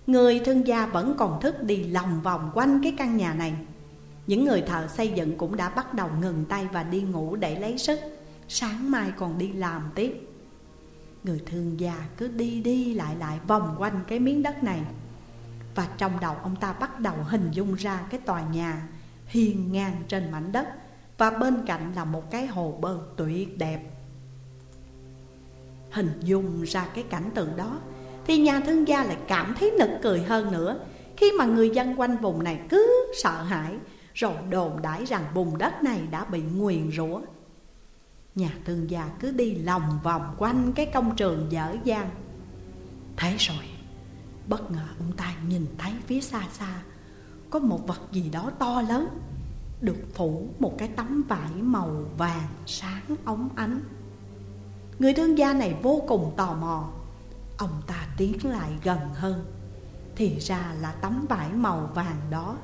Người thương gia vẫn còn thức đi lòng vòng quanh cái căn nhà này. Những người thợ xây dựng cũng đã bắt đầu ngừng tay và đi ngủ để lấy sức. Sáng mai còn đi làm tiếp. Người thương gia cứ đi đi lại lại vòng quanh cái miếng đất này. Và trong đầu ông ta bắt đầu hình dung ra cái tòa nhà hiên ngang trên mảnh đất. Và bên cạnh là một cái hồ bơi tuyệt đẹp. Hình dung ra cái cảnh tượng đó, Thì nhà thương gia lại cảm thấy nực cười hơn nữa. Khi mà người dân quanh vùng này cứ sợ hãi, Rồi đồn đãi rằng vùng đất này đã bị nguyền rủa. Nhà thương gia cứ đi lòng vòng quanh cái công trường dở dang. Thế rồi Bất ngờ ông ta nhìn thấy phía xa xa, Có một vật gì đó to lớn, Được phủ một cái tấm vải màu vàng sáng óng ánh. Người thương gia này vô cùng tò mò. Ông ta tiến lại gần hơn, Thì ra là tấm vải màu vàng đó.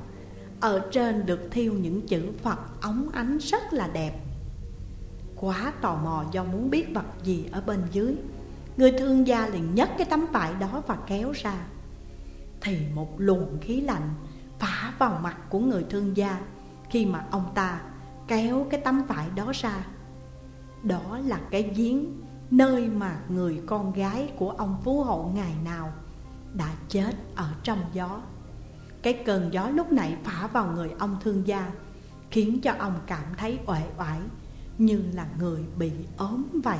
Ở trên được thiêu những chữ Phật óng ánh rất là đẹp. Quá tò mò do muốn biết vật gì ở bên dưới, Người thương gia liền nhấc cái tấm vải đó và kéo ra. Thì một luồng khí lạnh phá vào mặt của người thương gia Khi mà ông ta kéo cái tấm vải đó ra. Đó là cái giếng nơi mà người con gái của ông phú hộ ngày nào đã chết ở trong gió. Cái cơn gió lúc nãy phá vào người ông thương gia Khiến cho ông cảm thấy uể oải như là người bị ốm vậy.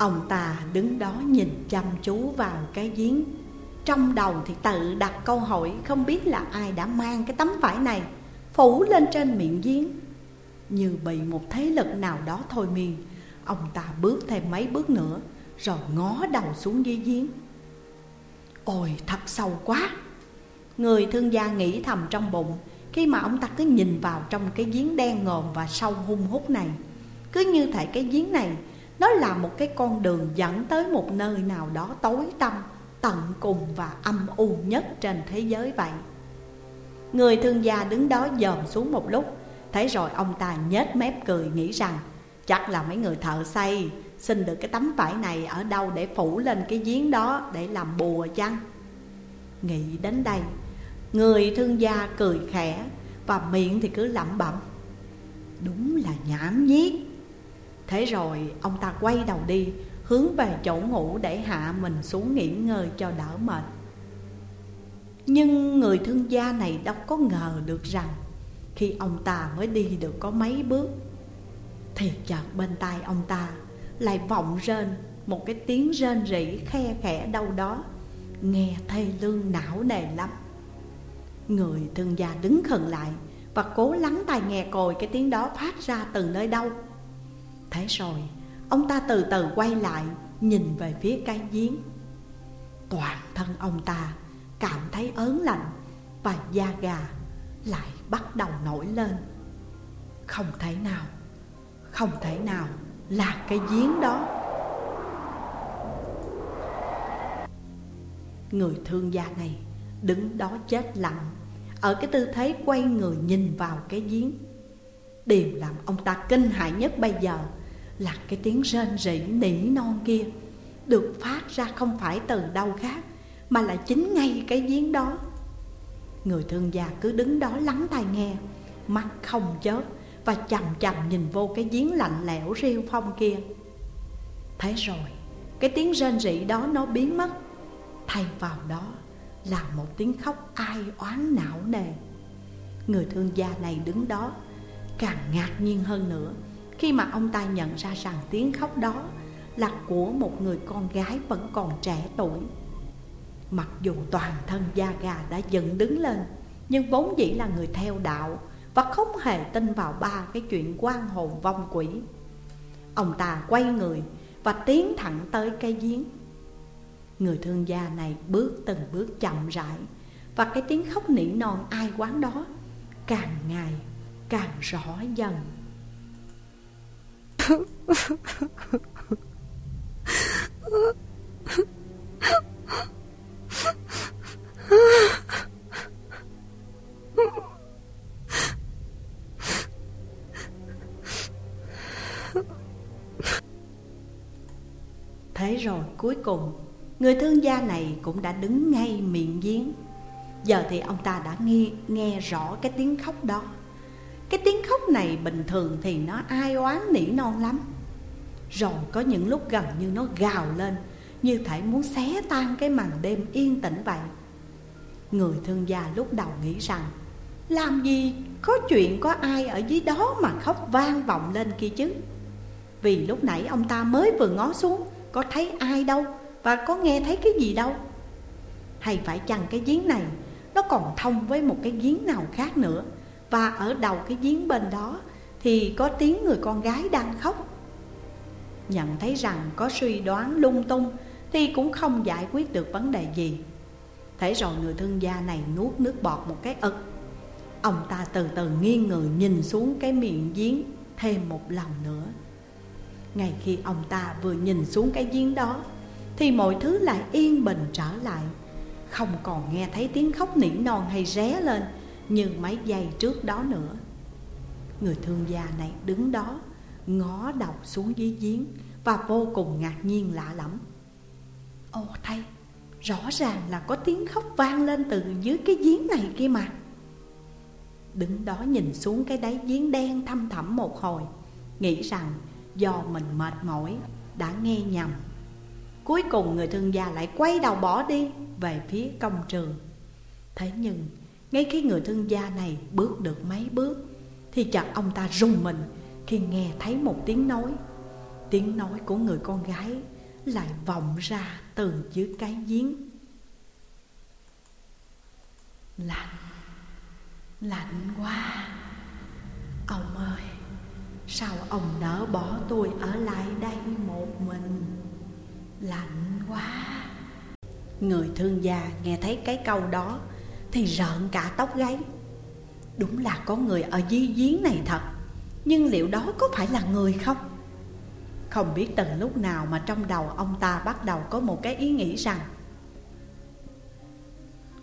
Ông ta đứng đó nhìn chăm chú vào cái giếng. Trong đầu thì tự đặt câu hỏi, Không biết là ai đã mang cái tấm vải này, Phủ lên trên miệng giếng. Như bị một thế lực nào đó thôi miên, Ông ta bước thêm mấy bước nữa, rồi ngó đầu xuống dưới giếng. Ôi, thật sâu quá! Người thương gia nghĩ thầm trong bụng, Khi mà ông ta cứ nhìn vào trong cái giếng đen ngòm và sâu hung hút này, Cứ như thể cái giếng này nó là một cái con đường dẫn tới một nơi nào đó tối tăm, Tận cùng và âm u nhất trên thế giới vậy. Người thương gia đứng đó dòm xuống một lúc, Thấy rồi ông ta nhếch mép cười nghĩ rằng, Chắc là mấy người thợ xây Xin được cái tấm vải này ở đâu để phủ lên cái giếng đó Để làm bùa chăng? Nghĩ đến đây, Người thương gia cười khẽ Và miệng thì cứ lẩm bẩm, Đúng là nhảm nhiếc Thế rồi, ông ta quay đầu đi, Hướng về chỗ ngủ để hạ mình xuống nghỉ ngơi cho đỡ mệt. Nhưng người thương gia này đâu có ngờ được rằng Khi ông ta mới đi được có mấy bước, Thì chợt bên tai ông ta lại vọng rên một cái tiếng rên rỉ khe khẽ đâu đó, nghe thê lương não nề lắm. Người thương gia đứng khẩn lại và cố lắng tai nghe còi cái tiếng đó phát ra từ nơi đâu thế rồi, ông ta từ từ quay lại, nhìn về phía cái giếng. Toàn thân ông ta cảm thấy ớn lạnh và da gà lại bắt đầu nổi lên. Không thể nào, không thể nào là cái giếng đó. Người thương gia này đứng đó chết lặng, Ở cái tư thế quay người nhìn vào cái giếng. Điều làm ông ta kinh hại nhất bây giờ là cái tiếng rên rỉ, nỉ non kia, Được phát ra không phải từ đâu khác, Mà là chính ngay cái giếng đó. Người thương gia cứ đứng đó lắng tai nghe, Mắt không chớp và chằm chằm nhìn vô cái giếng lạnh lẽo rêu phong kia. Thế rồi, Cái tiếng rên rỉ đó nó biến mất. Thay vào đó Là một tiếng khóc ai oán não nề. Người thương gia này đứng đó Càng ngạc nhiên hơn nữa. Khi mà ông ta nhận ra rằng tiếng khóc đó Là của một người con gái vẫn còn trẻ tuổi. Mặc dù toàn thân da gà đã dựng đứng lên, Nhưng vốn dĩ là người theo đạo và không hề tin vào ba cái chuyện quan hồn vong quỷ. Ông ta quay người và tiến thẳng tới cây giếng. Người thương gia này bước từng bước chậm rãi Và cái tiếng khóc nỉ non ai quán đó Càng ngày càng rõ dần. Thế rồi cuối cùng Người thương gia này cũng đã đứng ngay miệng giếng. Giờ thì ông ta đã nghe, nghe rõ cái tiếng khóc đó. Cái tiếng khóc này bình thường thì nó ai oán nỉ non lắm. Rồi có những lúc gần như nó gào lên, Như thể muốn xé tan cái màn đêm yên tĩnh vậy. Người thương gia lúc đầu nghĩ rằng, Làm gì? Có chuyện có ai ở dưới đó mà khóc vang vọng lên kia chứ? Vì lúc nãy ông ta mới vừa ngó xuống, Có thấy ai đâu Và có nghe thấy cái gì đâu. Hay phải chăng cái giếng này Nó còn thông với một cái giếng nào khác nữa? Và ở đầu cái giếng bên đó Thì có tiếng người con gái đang khóc. Nhận thấy rằng có suy đoán lung tung Thì cũng không giải quyết được vấn đề gì. Thế rồi người thương gia này nuốt nước bọt một cái ực. Ông ta từ từ nghiêng người nhìn xuống cái miệng giếng thêm một lần nữa. Ngay khi ông ta vừa nhìn xuống cái giếng đó Thì mọi thứ lại yên bình trở lại. Không còn nghe thấy tiếng khóc nỉ non hay ré lên. Như mấy giây trước đó nữa, Người thương gia này đứng đó, Ngó đầu xuống dưới giếng Và vô cùng ngạc nhiên lạ lẫm. Ô thay Rõ ràng là có tiếng khóc vang lên từ dưới cái giếng này kia mà. Đứng đó nhìn xuống cái đáy giếng đen thăm thẳm một hồi, Nghĩ rằng do mình mệt mỏi, đã nghe nhầm. Cuối cùng người thương gia lại quay đầu bỏ đi về phía công trường. Thế nhưng ngay khi người thương gia này bước được mấy bước Thì chợt ông ta rùng mình khi nghe thấy một tiếng nói. Tiếng nói của người con gái lại vọng ra từ dưới cái giếng. Lạnh, lạnh quá. Ông ơi, sao ông nỡ bỏ tôi ở lại đây một mình? Lạnh quá. Người thương gia nghe thấy cái câu đó thì rợn cả tóc gáy. Đúng là có người ở dưới giếng này thật, Nhưng liệu đó có phải là người không? Không biết từ lúc nào mà trong đầu ông ta bắt đầu có một cái ý nghĩ rằng,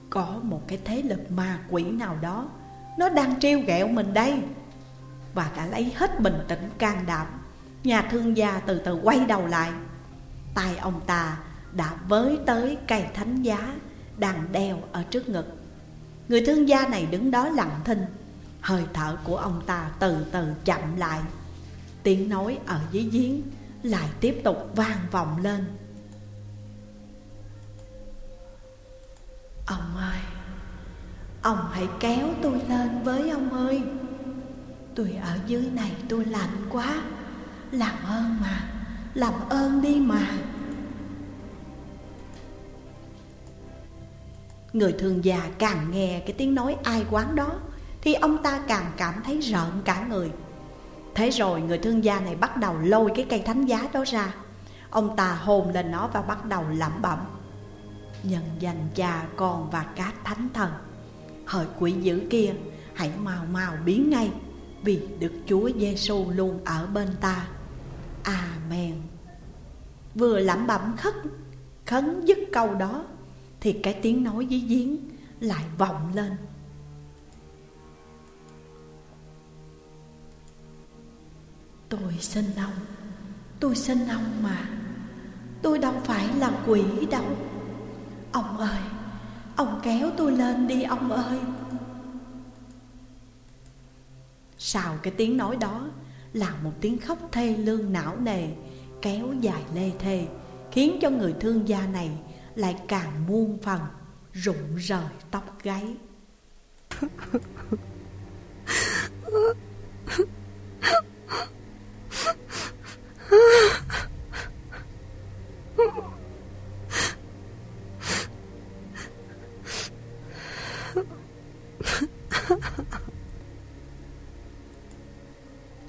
Có một cái thế lực ma quỷ nào đó, Nó đang trêu ghẹo mình đây. Và đã lấy hết bình tĩnh, can đảm, Nhà thương gia từ từ quay đầu lại. Tay ông ta đã với tới cây thánh giá Đang đeo ở trước ngực. Người thương gia này đứng đó lặng thinh. Hơi thở của ông ta từ từ chậm lại. Tiếng nói ở dưới giếng lại tiếp tục vang vọng lên. Ông ơi, Ông hãy kéo tôi lên với ông ơi. Tôi ở dưới này tôi lạnh quá. Làm ơn mà, Làm ơn đi mà. Người thường già càng nghe cái tiếng nói ai quán đó, Thì ông ta càng cảm thấy rợn cả người. Thế rồi người thương gia này bắt đầu lôi cái cây thánh giá đó ra. Ông ta hồn lên nó và bắt đầu lẩm bẩm. Nhân danh cha con và các thánh thần, Hỡi quỷ dữ kia, Hãy mau mau biến ngay, Vì Đức Chúa Giêsu luôn ở bên ta. Amen. Vừa lẩm bẩm khất Khấn dứt câu đó thì cái tiếng nói dí giếng lại vọng lên. Tôi xin ông, Tôi xin ông mà. Tôi đâu phải là quỷ đâu. Ông ơi, Ông kéo tôi lên đi ông ơi. Sau cái tiếng nói đó Là một tiếng khóc thê lương não nề Kéo dài lê thê, Khiến cho người thương gia này lại càng muôn phần rụng rời tóc gáy.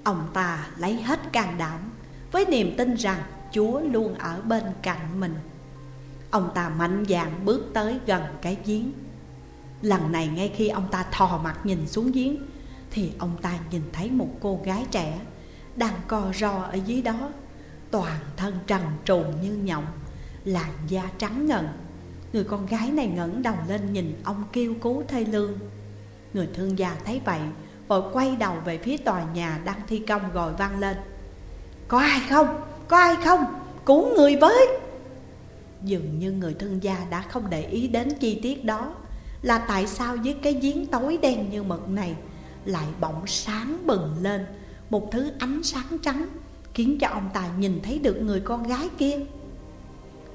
Ông ta lấy hết can đảm Với niềm tin rằng Chúa luôn ở bên cạnh mình. Ông ta mạnh dạn bước tới gần cái giếng. Lần này ngay khi ông ta thò mặt nhìn xuống giếng, Thì ông ta nhìn thấy một cô gái trẻ đang co ro ở dưới đó. Toàn thân trần trùn như nhộng, Làn da trắng ngần. Người con gái này ngẩng đầu lên nhìn ông kêu cứu thê lương. Người thương gia thấy vậy, Vội quay đầu về phía tòa nhà đang thi công gọi vang lên. Có ai không? Có ai không? Cứu người với! Dường như người thương gia đã không để ý đến chi tiết đó. Là tại sao dưới cái giếng tối đen như mực này Lại bỗng sáng bừng lên? Một thứ ánh sáng trắng Khiến cho ông ta nhìn thấy được người con gái kia.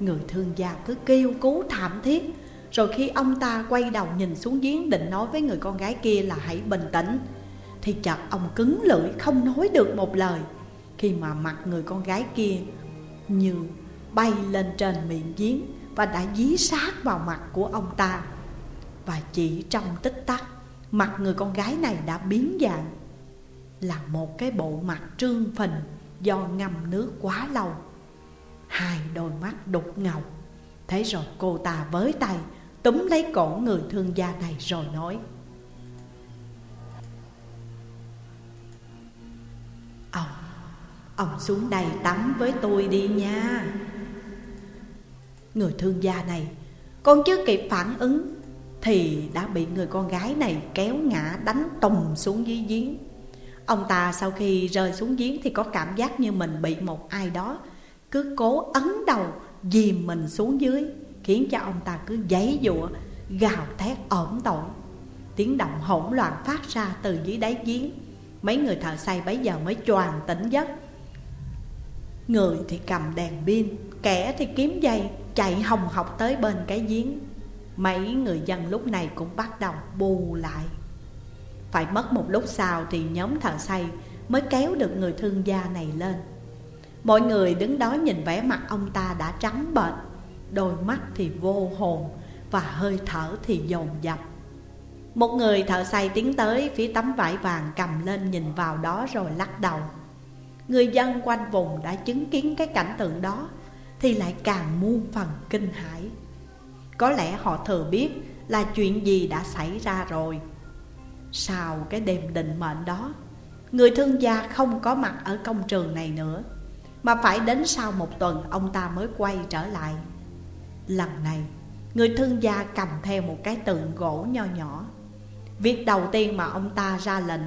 Người thương gia cứ kêu cứu thảm thiết. Rồi khi ông ta quay đầu nhìn xuống giếng định nói với người con gái kia là hãy bình tĩnh, Thì chợt ông cứng lưỡi không nói được một lời. Khi mà mặt người con gái kia như bay lên trên miệng giếng Và đã dí sát vào mặt của ông ta. Và chỉ trong tích tắc Mặt người con gái này đã biến dạng Là một cái bộ mặt trương phình Do ngâm nước quá lâu. Hai đôi mắt đục ngầu. Thế rồi cô ta với tay Túm lấy cổ người thương gia này rồi nói Ông, ông xuống đây tắm với tôi đi nha. Người thương gia này. Còn chưa kịp phản ứng Thì đã bị người con gái này kéo ngã đánh tùng xuống dưới giếng. Ông ta sau khi rơi xuống giếng thì có cảm giác như mình bị một ai đó Cứ cố ấn đầu dìm mình xuống dưới, Khiến cho ông ta cứ giấy dụa gào thét ổn tội. Tiếng động hỗn loạn phát ra từ dưới đáy giếng. Mấy người thợ say bấy giờ mới choàng tỉnh giấc. Người thì cầm đèn pin, Kẻ thì kiếm dây chạy hồng học tới bên cái giếng. Mấy người dân lúc này cũng bắt đầu bù lại. Phải mất một lúc sau thì nhóm thợ xây mới kéo được người thương gia này lên. Mọi người đứng đó nhìn vẻ mặt ông ta đã trắng bệch, Đôi mắt thì vô hồn và hơi thở thì dồn dập. Một người thợ xây tiến tới phía tấm vải vàng cầm lên nhìn vào đó rồi lắc đầu. Người dân quanh vùng đã chứng kiến cái cảnh tượng đó thì lại càng muôn phần kinh hãi. Có lẽ họ thừa biết là chuyện gì đã xảy ra rồi. Sau cái đêm định mệnh đó, Người thương gia không có mặt ở công trường này nữa, Mà phải đến sau một tuần ông ta mới quay trở lại. Lần này, Người thương gia cầm theo một cái tượng gỗ nho nhỏ. Việc đầu tiên mà ông ta ra lệnh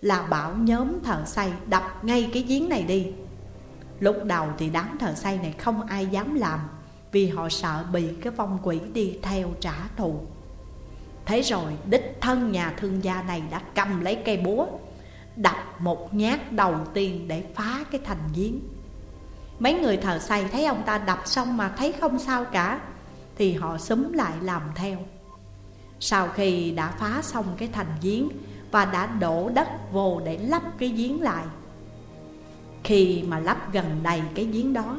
Là bảo nhóm thợ xây đập ngay cái giếng này đi. Lúc đầu thì đám thợ xây này không ai dám làm, Vì họ sợ bị cái vong quỷ đi theo trả thù. Thế rồi, đích thân nhà thương gia này đã cầm lấy cây búa, Đập một nhát đầu tiên để phá cái thành giếng. Mấy người thợ xây thấy ông ta đập xong mà thấy không sao cả, Thì họ súng lại làm theo. Sau khi đã phá xong cái thành giếng Và đã đổ đất vô để lắp cái giếng lại khi mà lắp gần đầy cái giếng đó,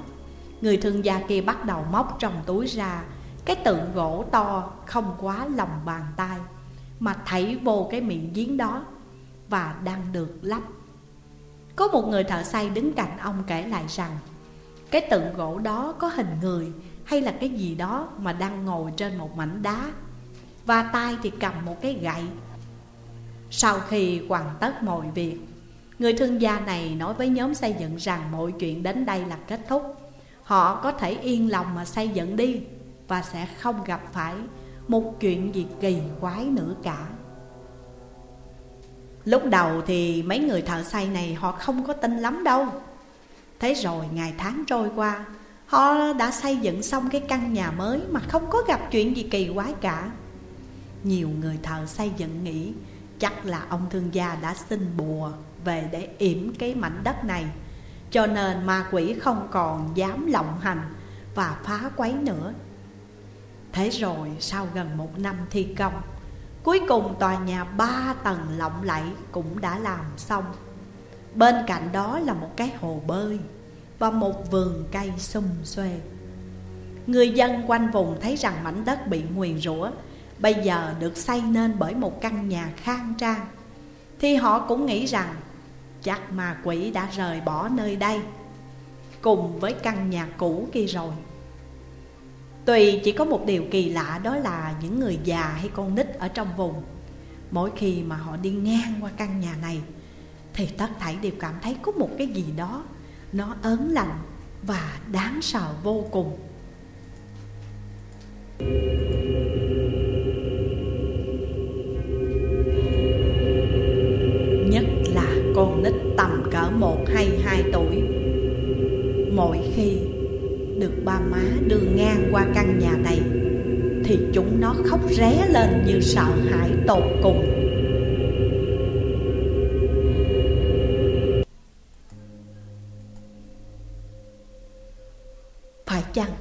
Người thương gia kia bắt đầu móc trong túi ra Cái tượng gỗ to không quá lòng bàn tay Mà thảy vô cái miệng giếng đó Và đang được lắp. Có một người thợ xây đứng cạnh ông kể lại rằng, Cái tượng gỗ đó có hình người Hay là cái gì đó mà đang ngồi trên một mảnh đá Và tay thì cầm một cái gậy. Sau khi hoàn tất mọi việc Người thương gia này nói với nhóm xây dựng rằng mọi chuyện đến đây là kết thúc. Họ có thể yên lòng mà xây dựng đi Và sẽ không gặp phải một chuyện gì kỳ quái nữa cả. Lúc đầu thì mấy người thợ xây này họ không có tin lắm đâu. Thế rồi ngày tháng trôi qua, Họ đã xây dựng xong cái căn nhà mới mà không có gặp chuyện gì kỳ quái cả. Nhiều người thợ xây dựng nghĩ chắc là ông thương gia đã xin bùa về để yểm cái mảnh đất này. Cho nên ma quỷ không còn dám lộng hành và phá quấy nữa. Thế rồi sau gần một năm thi công, Cuối cùng tòa nhà ba tầng lộng lẫy cũng đã làm xong. Bên cạnh đó là một cái hồ bơi Và một vườn cây xum xuê. Người dân quanh vùng thấy rằng mảnh đất bị nguyền rủa, Bây giờ được xây nên bởi một căn nhà khang trang. Thì họ cũng nghĩ rằng Chắc ma quỷ đã rời bỏ nơi đây, Cùng với căn nhà cũ kia rồi. Tùy chỉ có một điều kỳ lạ, đó là những người già hay con nít ở trong vùng. Mỗi khi mà họ đi ngang qua căn nhà này, Thì tất thảy đều cảm thấy có một cái gì đó, Nó ớn lạnh và đáng sợ vô cùng. Nhất con nít tầm cỡ một hay hai tuổi. Mỗi khi được ba má đưa ngang qua căn nhà này, Thì chúng nó khóc ré lên như sợ hãi tột cùng. Phải chăng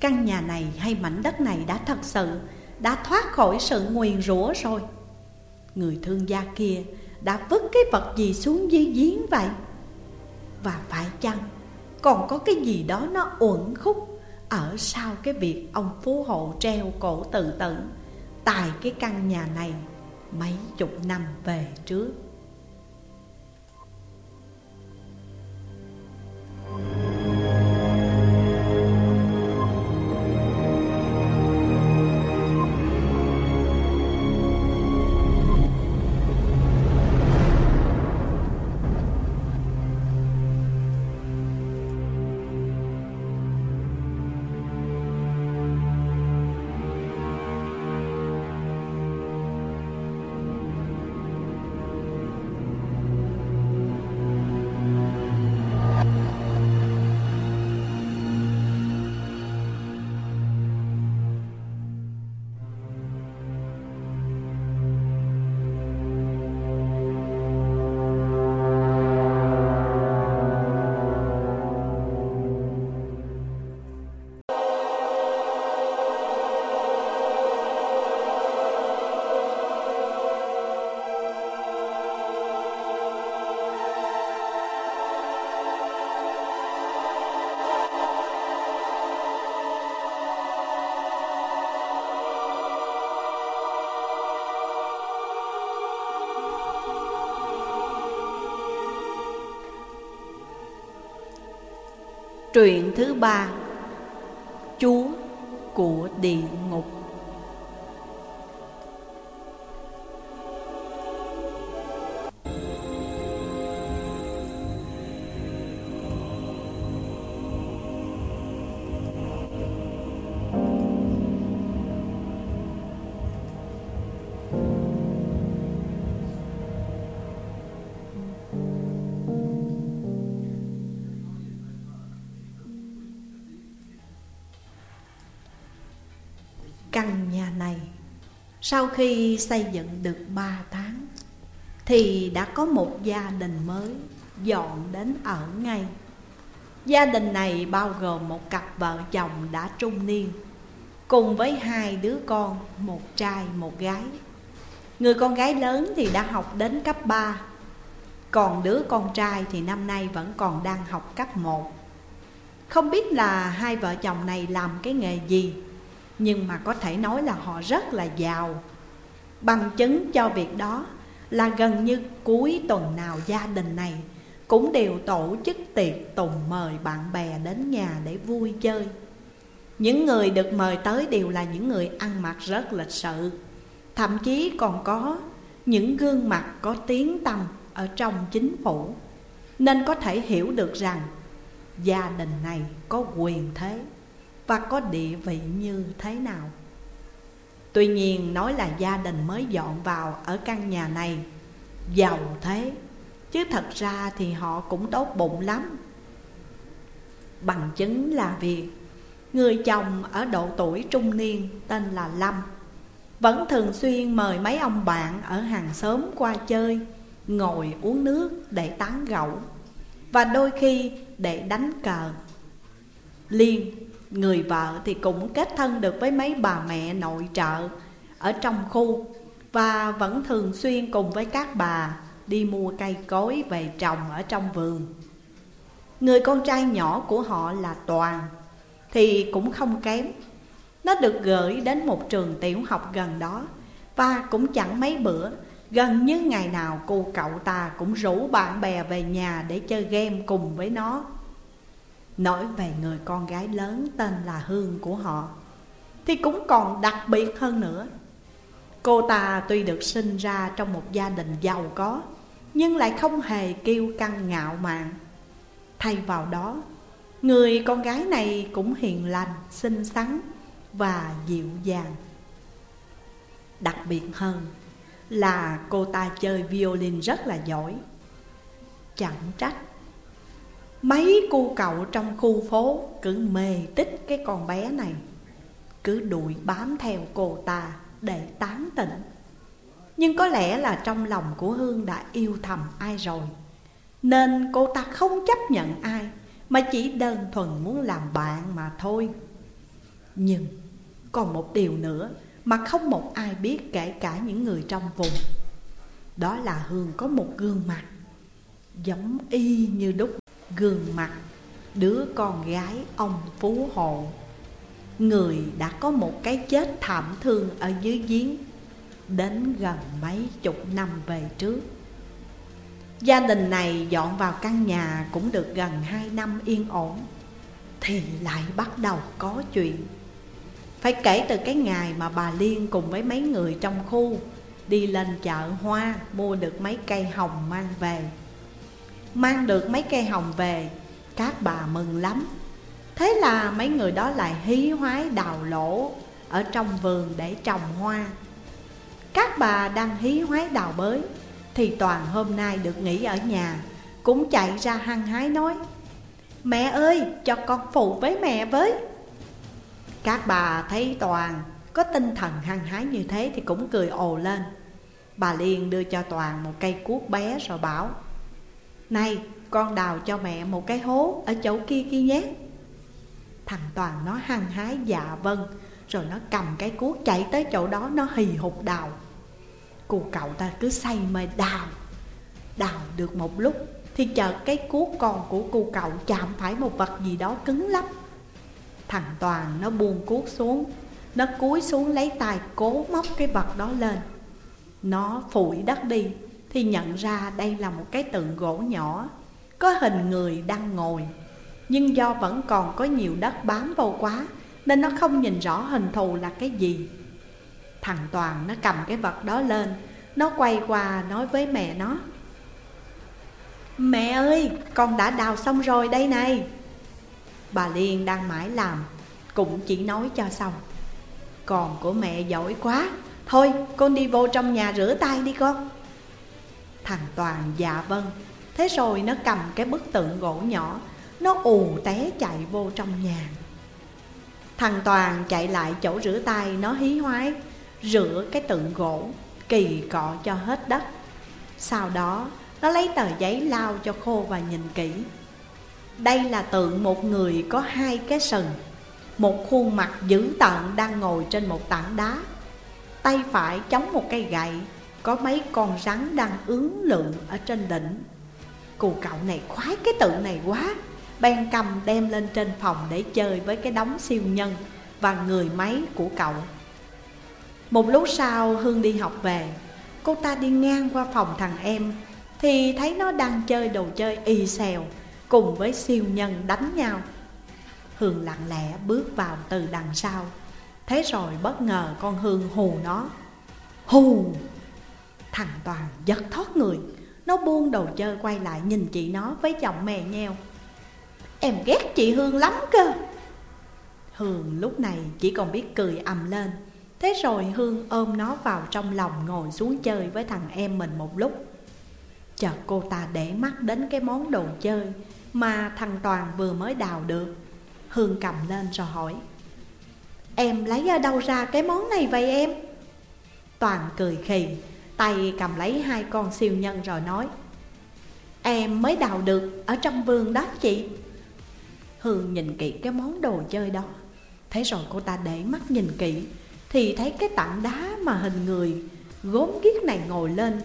căn nhà này hay mảnh đất này đã thật sự Đã thoát khỏi sự nguyền rủa rồi? Người thương gia kia đã vứt cái vật gì xuống dưới giếng vậy? Và phải chăng còn có cái gì đó nó uẩn khúc Ở sau cái việc ông phú hộ treo cổ tự tử Tại cái căn nhà này mấy chục năm về trước? Truyện thứ ba Chúa của địa sau khi xây dựng được ba tháng Thì đã có một gia đình mới dọn đến ở ngay. Gia đình này bao gồm một cặp vợ chồng đã trung niên Cùng với hai đứa con, một trai một gái. Người con gái lớn thì đã học đến cấp 3 Còn đứa con trai thì năm nay vẫn còn đang học cấp 1 Không biết là hai vợ chồng này làm cái nghề gì nhưng mà có thể nói là họ rất là giàu. Bằng chứng cho việc đó là gần như cuối tuần nào gia đình này Cũng đều tổ chức tiệc tùng mời bạn bè đến nhà để vui chơi. Những người được mời tới đều là những người ăn mặc rất lịch sự. Thậm chí còn có những gương mặt có tiếng tăm ở trong chính phủ. Nên có thể hiểu được rằng gia đình này có quyền thế và có địa vị như thế nào? Tuy nhiên, nói là gia đình mới dọn vào ở căn nhà này, Giàu thế, Chứ thật ra thì họ cũng tốt bụng lắm. Bằng chứng là việc, Người chồng ở độ tuổi trung niên tên là Lâm, Vẫn thường xuyên mời mấy ông bạn ở hàng xóm qua chơi, Ngồi uống nước để tán gẫu Và đôi khi để đánh cờ. Liên Người vợ thì cũng kết thân được với mấy bà mẹ nội trợ ở trong khu Và vẫn thường xuyên cùng với các bà đi mua cây cối về trồng ở trong vườn. Người con trai nhỏ của họ là Toàn Thì cũng không kém. Nó được gửi đến một trường tiểu học gần đó Và cũng chẳng mấy bữa, Gần như ngày nào cô cậu ta cũng rủ bạn bè về nhà để chơi game cùng với nó. Nói về người con gái lớn tên là Hương của họ Thì cũng còn đặc biệt hơn nữa. Cô ta tuy được sinh ra trong một gia đình giàu có Nhưng lại không hề kiêu căng ngạo mạn. Thay vào đó Người con gái này cũng hiền lành, xinh xắn và dịu dàng. Đặc biệt hơn là cô ta chơi violin rất là giỏi Chẳng trách Mấy cô cậu trong khu phố cứ mê tích cái con bé này. Cứ đuổi bám theo cô ta để tán tỉnh. Nhưng có lẽ là trong lòng của Hương đã yêu thầm ai rồi. Nên cô ta không chấp nhận ai, Mà chỉ đơn thuần muốn làm bạn mà thôi. Nhưng còn một điều nữa mà không một ai biết kể cả những người trong vùng. Đó là Hương có một gương mặt Giống y như đúc gương mặt Đứa con gái ông Phú Hộ Người đã có một cái chết thảm thương ở dưới giếng Đến gần mấy chục năm về trước. Gia đình này dọn vào căn nhà cũng được gần hai năm yên ổn, Thì lại bắt đầu có chuyện. Phải kể từ cái ngày mà bà Liên cùng với mấy người trong khu Đi lên chợ hoa mua được mấy cây hồng mang về. Mang được mấy cây hồng về. Các bà mừng lắm. Thế là mấy người đó lại hí hoái đào lỗ Ở trong vườn để trồng hoa. Các bà đang hí hoái đào bới, Thì Toàn hôm nay được nghỉ ở nhà, Cũng chạy ra hăng hái nói, Mẹ ơi, cho con phụ với mẹ với. Các bà thấy Toàn có tinh thần hăng hái như thế thì cũng cười ồ lên. Bà liền đưa cho Toàn một cây cuốc bé rồi bảo này, con đào cho mẹ một cái hố ở chỗ kia kia nhé. Thằng Toàn nó hăng hái dạ vâng Rồi nó cầm cái cuốc chạy tới chỗ đó, nó hì hục đào. Cô cậu ta cứ say mê đào. Đào được một lúc Thì chợt cái cuốc con của cô cậu chạm phải một vật gì đó cứng lắm. Thằng Toàn nó buông cuốc xuống, Nó cúi xuống lấy tay cố móc cái vật đó lên. Nó phủi đất đi thì nhận ra đây là một cái tượng gỗ nhỏ Có hình người đang ngồi Nhưng do vẫn còn có nhiều đất bám vô quá Nên nó không nhìn rõ hình thù là cái gì. Thằng Toàn nó cầm cái vật đó lên Nó quay qua nói với mẹ nó Mẹ ơi, con đã đào xong rồi đây này. Bà Liên đang mãi làm Cũng chỉ nói cho xong. Còn của mẹ giỏi quá Thôi con đi vô trong nhà rửa tay đi con. Thằng Toàn dạ vâng. Thế rồi nó cầm cái bức tượng gỗ nhỏ, Nó ù té chạy vô trong nhà. Thằng Toàn chạy lại chỗ rửa tay, Nó hí hoái, Rửa cái tượng gỗ, Kỳ cọ cho hết đất. Sau đó, nó lấy tờ giấy lau cho khô và nhìn kỹ. Đây là tượng một người có hai cái sừng. Một khuôn mặt dữ tợn đang ngồi trên một tảng đá. Tay phải chống một cây gậy có mấy con rắn đang ướng lượn ở trên đỉnh. Cụ cậu này khoái cái tượng này quá. Ben cầm đem lên trên phòng để chơi với cái đống siêu nhân Và người máy của cậu. Một lúc sau, Hương đi học về. Cô ta đi ngang qua phòng thằng em Thì thấy nó đang chơi đồ chơi y xèo cùng với siêu nhân đánh nhau. Hương lặng lẽ bước vào từ đằng sau. Thế rồi bất ngờ con Hương hù nó. Hù! Thằng Toàn giật thoát người. Nó buông đồ chơi quay lại nhìn chị nó với giọng mè nheo. Em ghét chị Hương lắm cơ. Hương lúc này chỉ còn biết cười ầm lên. Thế rồi Hương ôm nó vào trong lòng ngồi xuống chơi với thằng em mình một lúc. Chợt cô ta để mắt đến cái món đồ chơi mà thằng Toàn vừa mới đào được. Hương cầm lên rồi hỏi, Em lấy ở đâu ra cái món này vậy em? Toàn cười khì Tay cầm lấy hai con siêu nhân rồi nói, Em mới đào được ở trong vườn đó chị. Hương nhìn kỹ cái món đồ chơi đó. Thế rồi cô ta để mắt nhìn kỹ, Thì thấy cái tảng đá mà hình người, gốm ghiếc này ngồi lên.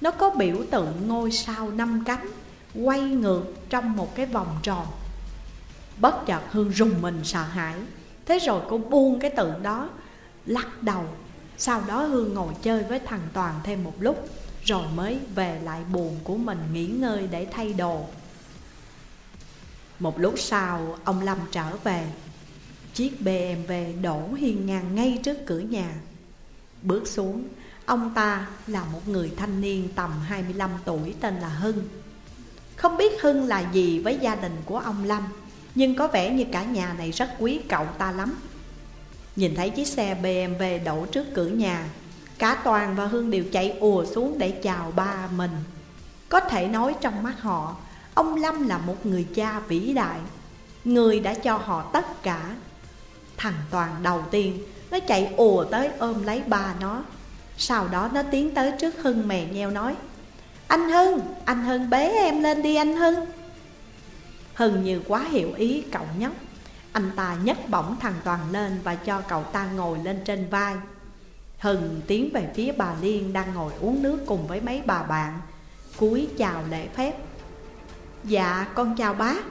Nó có biểu tượng ngôi sao năm cánh, quay ngược trong một cái vòng tròn. Bất chợt Hương rùng mình sợ hãi. Thế rồi cô buông cái tượng đó, Lắc đầu. Sau đó Hương ngồi chơi với thằng Toàn thêm một lúc, Rồi mới về lại buồn của mình nghỉ ngơi để thay đồ. Một lúc sau, ông Lâm trở về. Chiếc BMW đổ hiên ngang ngay trước cửa nhà. Bước xuống, Ông ta là một người thanh niên tầm 25 tuổi tên là Hưng. Không biết Hưng là gì với gia đình của ông Lâm, Nhưng có vẻ như cả nhà này rất quý cậu ta lắm. Nhìn thấy chiếc xe BMW đổ trước cửa nhà Cả Toàn và Hương đều chạy ùa xuống để chào ba mình. Có thể nói trong mắt họ Ông Lâm là một người cha vĩ đại Người đã cho họ tất cả. Thằng Toàn đầu tiên Nó chạy ùa tới ôm lấy ba nó. Sau đó nó tiến tới trước Hưng mè nheo nói Anh Hưng, anh Hưng bế em lên đi anh Hưng. Hưng như quá hiểu ý cậu nhóc. Anh ta nhấc bổng thằng Toàn lên và cho cậu ta ngồi lên trên vai. Hưng tiến về phía bà Liên đang ngồi uống nước cùng với mấy bà bạn, cúi chào lễ phép. Dạ con chào bác.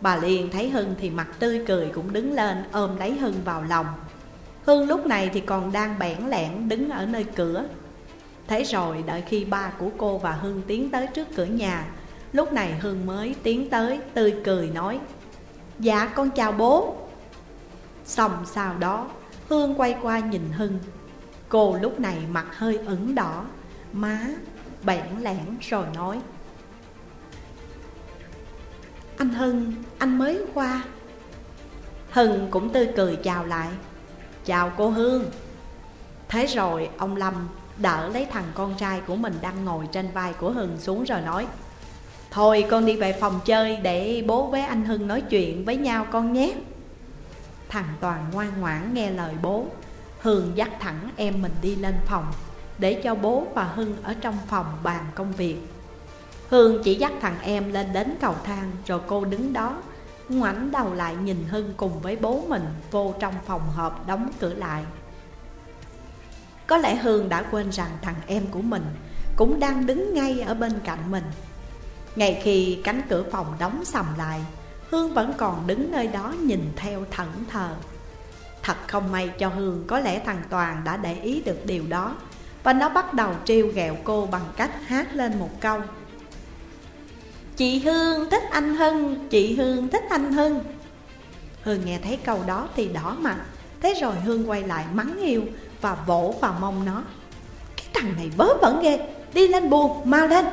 Bà Liên thấy Hưng thì mặt tươi cười cũng đứng lên ôm lấy Hưng vào lòng. Hưng lúc này thì còn đang bẽn lẽn đứng ở nơi cửa. Thế rồi đợi khi ba của cô và Hưng tiến tới trước cửa nhà, Lúc này Hưng mới tiến tới tươi cười nói Dạ con chào bố. Xong sau đó Hương quay qua nhìn Hưng. Cô lúc này mặt hơi ửng đỏ Má bẽn lẽn rồi nói. Anh Hưng, anh mới qua. Hưng cũng tươi cười chào lại. Chào cô Hương. Thế rồi ông Lâm đỡ lấy thằng con trai của mình đang ngồi trên vai của Hưng xuống rồi nói. Thôi, con đi về phòng chơi để bố với anh Hưng nói chuyện với nhau con nhé. Thằng Toàn ngoan ngoãn nghe lời bố. Hường dắt thẳng em mình đi lên phòng Để cho bố và Hưng ở trong phòng bàn công việc. Hương chỉ dắt thằng em lên đến cầu thang Rồi cô đứng đó, ngoảnh đầu lại nhìn Hưng cùng với bố mình Vô trong phòng họp đóng cửa lại. Có lẽ Hương đã quên rằng thằng em của mình Cũng đang đứng ngay ở bên cạnh mình. Ngay khi cánh cửa phòng đóng sầm lại Hương vẫn còn đứng nơi đó nhìn theo thẫn thờ. Thật không may cho Hương Có lẽ thằng Toàn đã để ý được điều đó Và nó bắt đầu trêu ghẹo cô bằng cách hát lên một câu. Chị Hương thích anh Hưng, chị Hương thích anh Hưng. Hương nghe thấy câu đó thì đỏ mặt. Thế rồi Hương quay lại mắng yêu và vỗ vào mông nó. Cái thằng này bớ vẩn ghê, đi lên buồn, mau lên.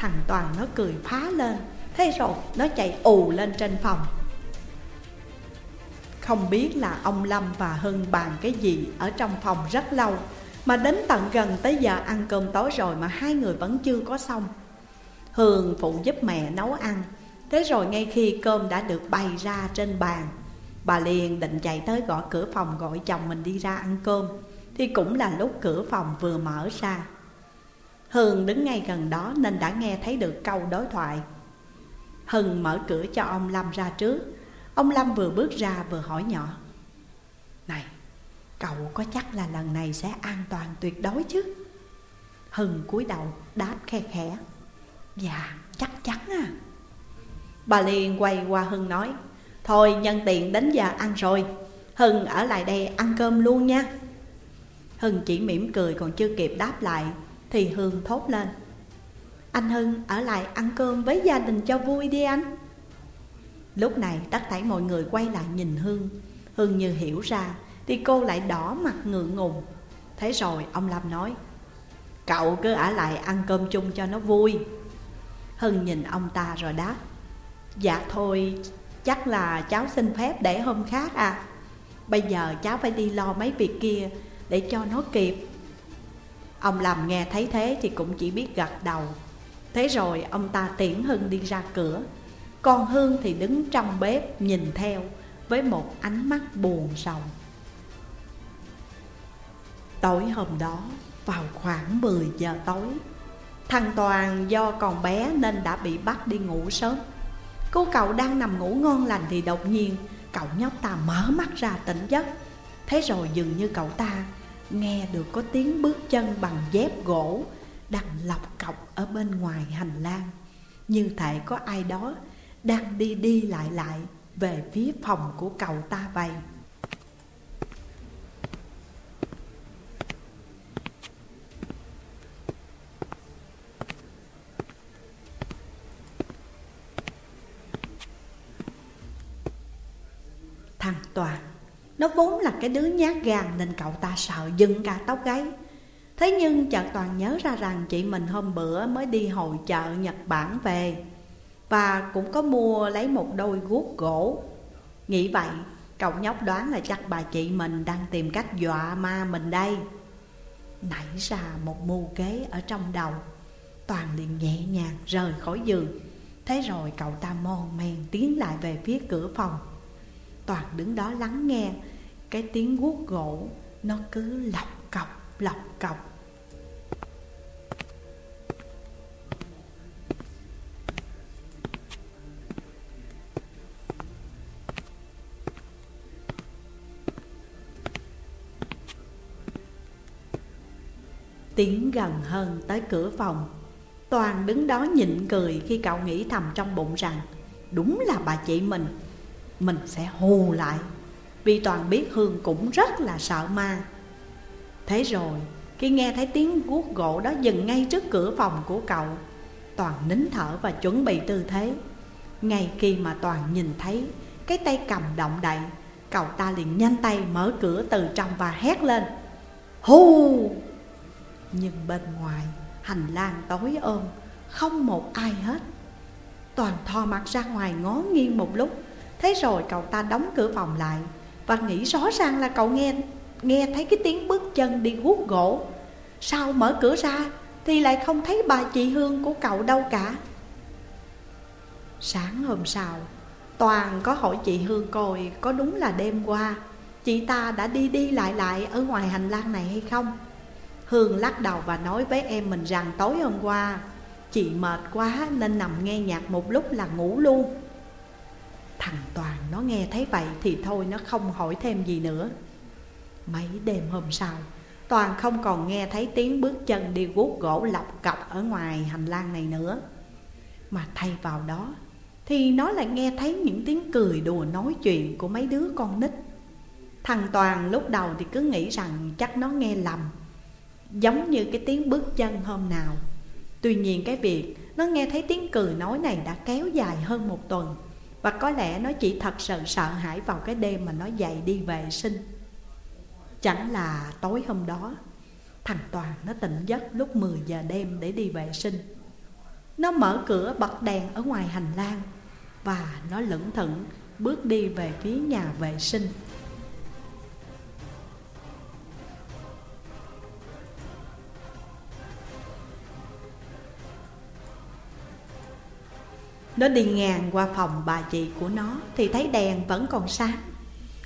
Thằng Toàn nó cười phá lên. Thế rồi nó chạy ù lên trên phòng. Không biết là ông Lâm và Hưng bàn cái gì ở trong phòng rất lâu, Mà đến tận gần tới giờ ăn cơm tối rồi mà hai người vẫn chưa có xong. Hương phụ giúp mẹ nấu ăn. Thế rồi ngay khi cơm đã được bày ra trên bàn, Bà liền định chạy tới gõ cửa phòng gọi chồng mình đi ra ăn cơm. Thì cũng là lúc cửa phòng vừa mở ra. Hương đứng ngay gần đó nên đã nghe thấy được câu đối thoại. Hưng mở cửa cho ông Lâm ra trước. Ông Lâm vừa bước ra vừa hỏi nhỏ Này, cậu có chắc là lần này sẽ an toàn tuyệt đối chứ? Hưng cúi đầu đáp khe khẽ Dạ chắc chắn à. Bà liên quay qua Hưng nói Thôi nhân tiện đến giờ ăn rồi. Hưng ở lại đây ăn cơm luôn nha. Hưng chỉ mỉm cười còn chưa kịp đáp lại thì Hương thốt lên. Anh Hưng ở lại ăn cơm với gia đình cho vui đi anh. Lúc này tất thảy mọi người quay lại nhìn Hương. Hương như hiểu ra, Thì cô lại đỏ mặt ngượng ngùng. Thế rồi ông Lâm nói, Cậu cứ ở lại ăn cơm chung cho nó vui. Hưng nhìn ông ta rồi đáp Dạ thôi, chắc là cháu xin phép để hôm khác à. Bây giờ cháu phải đi lo mấy việc kia để cho nó kịp. Ông làm nghe thấy thế thì cũng chỉ biết gật đầu. Thế rồi ông ta tiễn Hưng đi ra cửa. Còn Hương thì đứng trong bếp nhìn theo Với một ánh mắt buồn sầu Tối hôm đó, vào khoảng 10 giờ tối, Thằng Toàn do còn bé nên đã bị bắt đi ngủ sớm. Cô cậu đang nằm ngủ ngon lành thì đột nhiên Cậu nhóc ta mở mắt ra tỉnh giấc. Thế rồi dường như cậu ta nghe được có tiếng bước chân bằng dép gỗ Đang lọc cọc ở bên ngoài hành lang. Như thể có ai đó đang đi đi lại lại về phía phòng của cậu ta vậy. Thằng Toàn nó vốn là cái đứa nhát gan nên cậu ta sợ dừng cả tóc gáy. Thế nhưng chợt Toàn nhớ ra rằng chị mình hôm bữa mới đi hội chợ Nhật Bản về Và cũng có mua lấy một đôi guốc gỗ. Nghĩ vậy, cậu nhóc đoán là chắc bà chị mình đang tìm cách dọa ma mình đây. Nảy ra một mưu kế ở trong đầu Toàn liền nhẹ nhàng rời khỏi giường. Thế rồi cậu ta mon men tiến lại về phía cửa phòng. Toàn đứng đó lắng nghe cái tiếng guốc gỗ Nó cứ lọc cọc lọc cọc. Tiến gần hơn tới cửa phòng, Toàn đứng đó nhịn cười khi cậu nghĩ thầm trong bụng rằng, Đúng là bà chị mình Mình sẽ hù lại. Vì Toàn biết Hương cũng rất là sợ ma. Thế rồi, khi nghe thấy tiếng guốc gỗ đó dừng ngay trước cửa phòng của cậu, Toàn nín thở và chuẩn bị tư thế. Ngay khi mà Toàn nhìn thấy cái tay cầm động đậy, Cậu ta liền nhanh tay mở cửa từ trong và hét lên, Hù! Nhưng bên ngoài, hành lang tối ôm Không một ai hết. Toàn thò mặt ra ngoài ngó nghiêng một lúc, Thế rồi cậu ta đóng cửa phòng lại. Và nghĩ rõ ràng là cậu nghe nghe thấy cái tiếng bước chân đi guốc gỗ. Sao mở cửa ra thì lại không thấy bà chị Hương của cậu đâu cả. Sáng hôm sau, Toàn có hỏi chị Hương coi có đúng là đêm qua Chị ta đã đi đi lại lại ở ngoài hành lang này hay không. Hương lắc đầu và nói với em mình rằng tối hôm qua Chị mệt quá nên nằm nghe nhạc một lúc là ngủ luôn. Thằng Toàn nó nghe thấy vậy thì thôi, nó không hỏi thêm gì nữa. Mấy đêm hôm sau, Toàn không còn nghe thấy tiếng bước chân đi guốc gỗ lọc cọc ở ngoài hành lang này nữa. Mà thay vào đó Thì nó lại nghe thấy những tiếng cười đùa nói chuyện của mấy đứa con nít. Thằng Toàn lúc đầu thì cứ nghĩ rằng chắc nó nghe lầm, Giống như cái tiếng bước chân hôm nào. Tuy nhiên cái việc nó nghe thấy tiếng cười nói này đã kéo dài hơn một tuần. Và có lẽ nó chỉ thật sự sợ hãi vào cái đêm mà nó dậy đi vệ sinh. Chẳng là tối hôm đó, Thằng Toàn nó tỉnh giấc lúc 10 giờ đêm để đi vệ sinh. Nó mở cửa bật đèn ở ngoài hành lang Và nó lững thững bước đi về phía nhà vệ sinh. Nó đi ngang qua phòng bà chị của nó Thì thấy đèn vẫn còn sáng.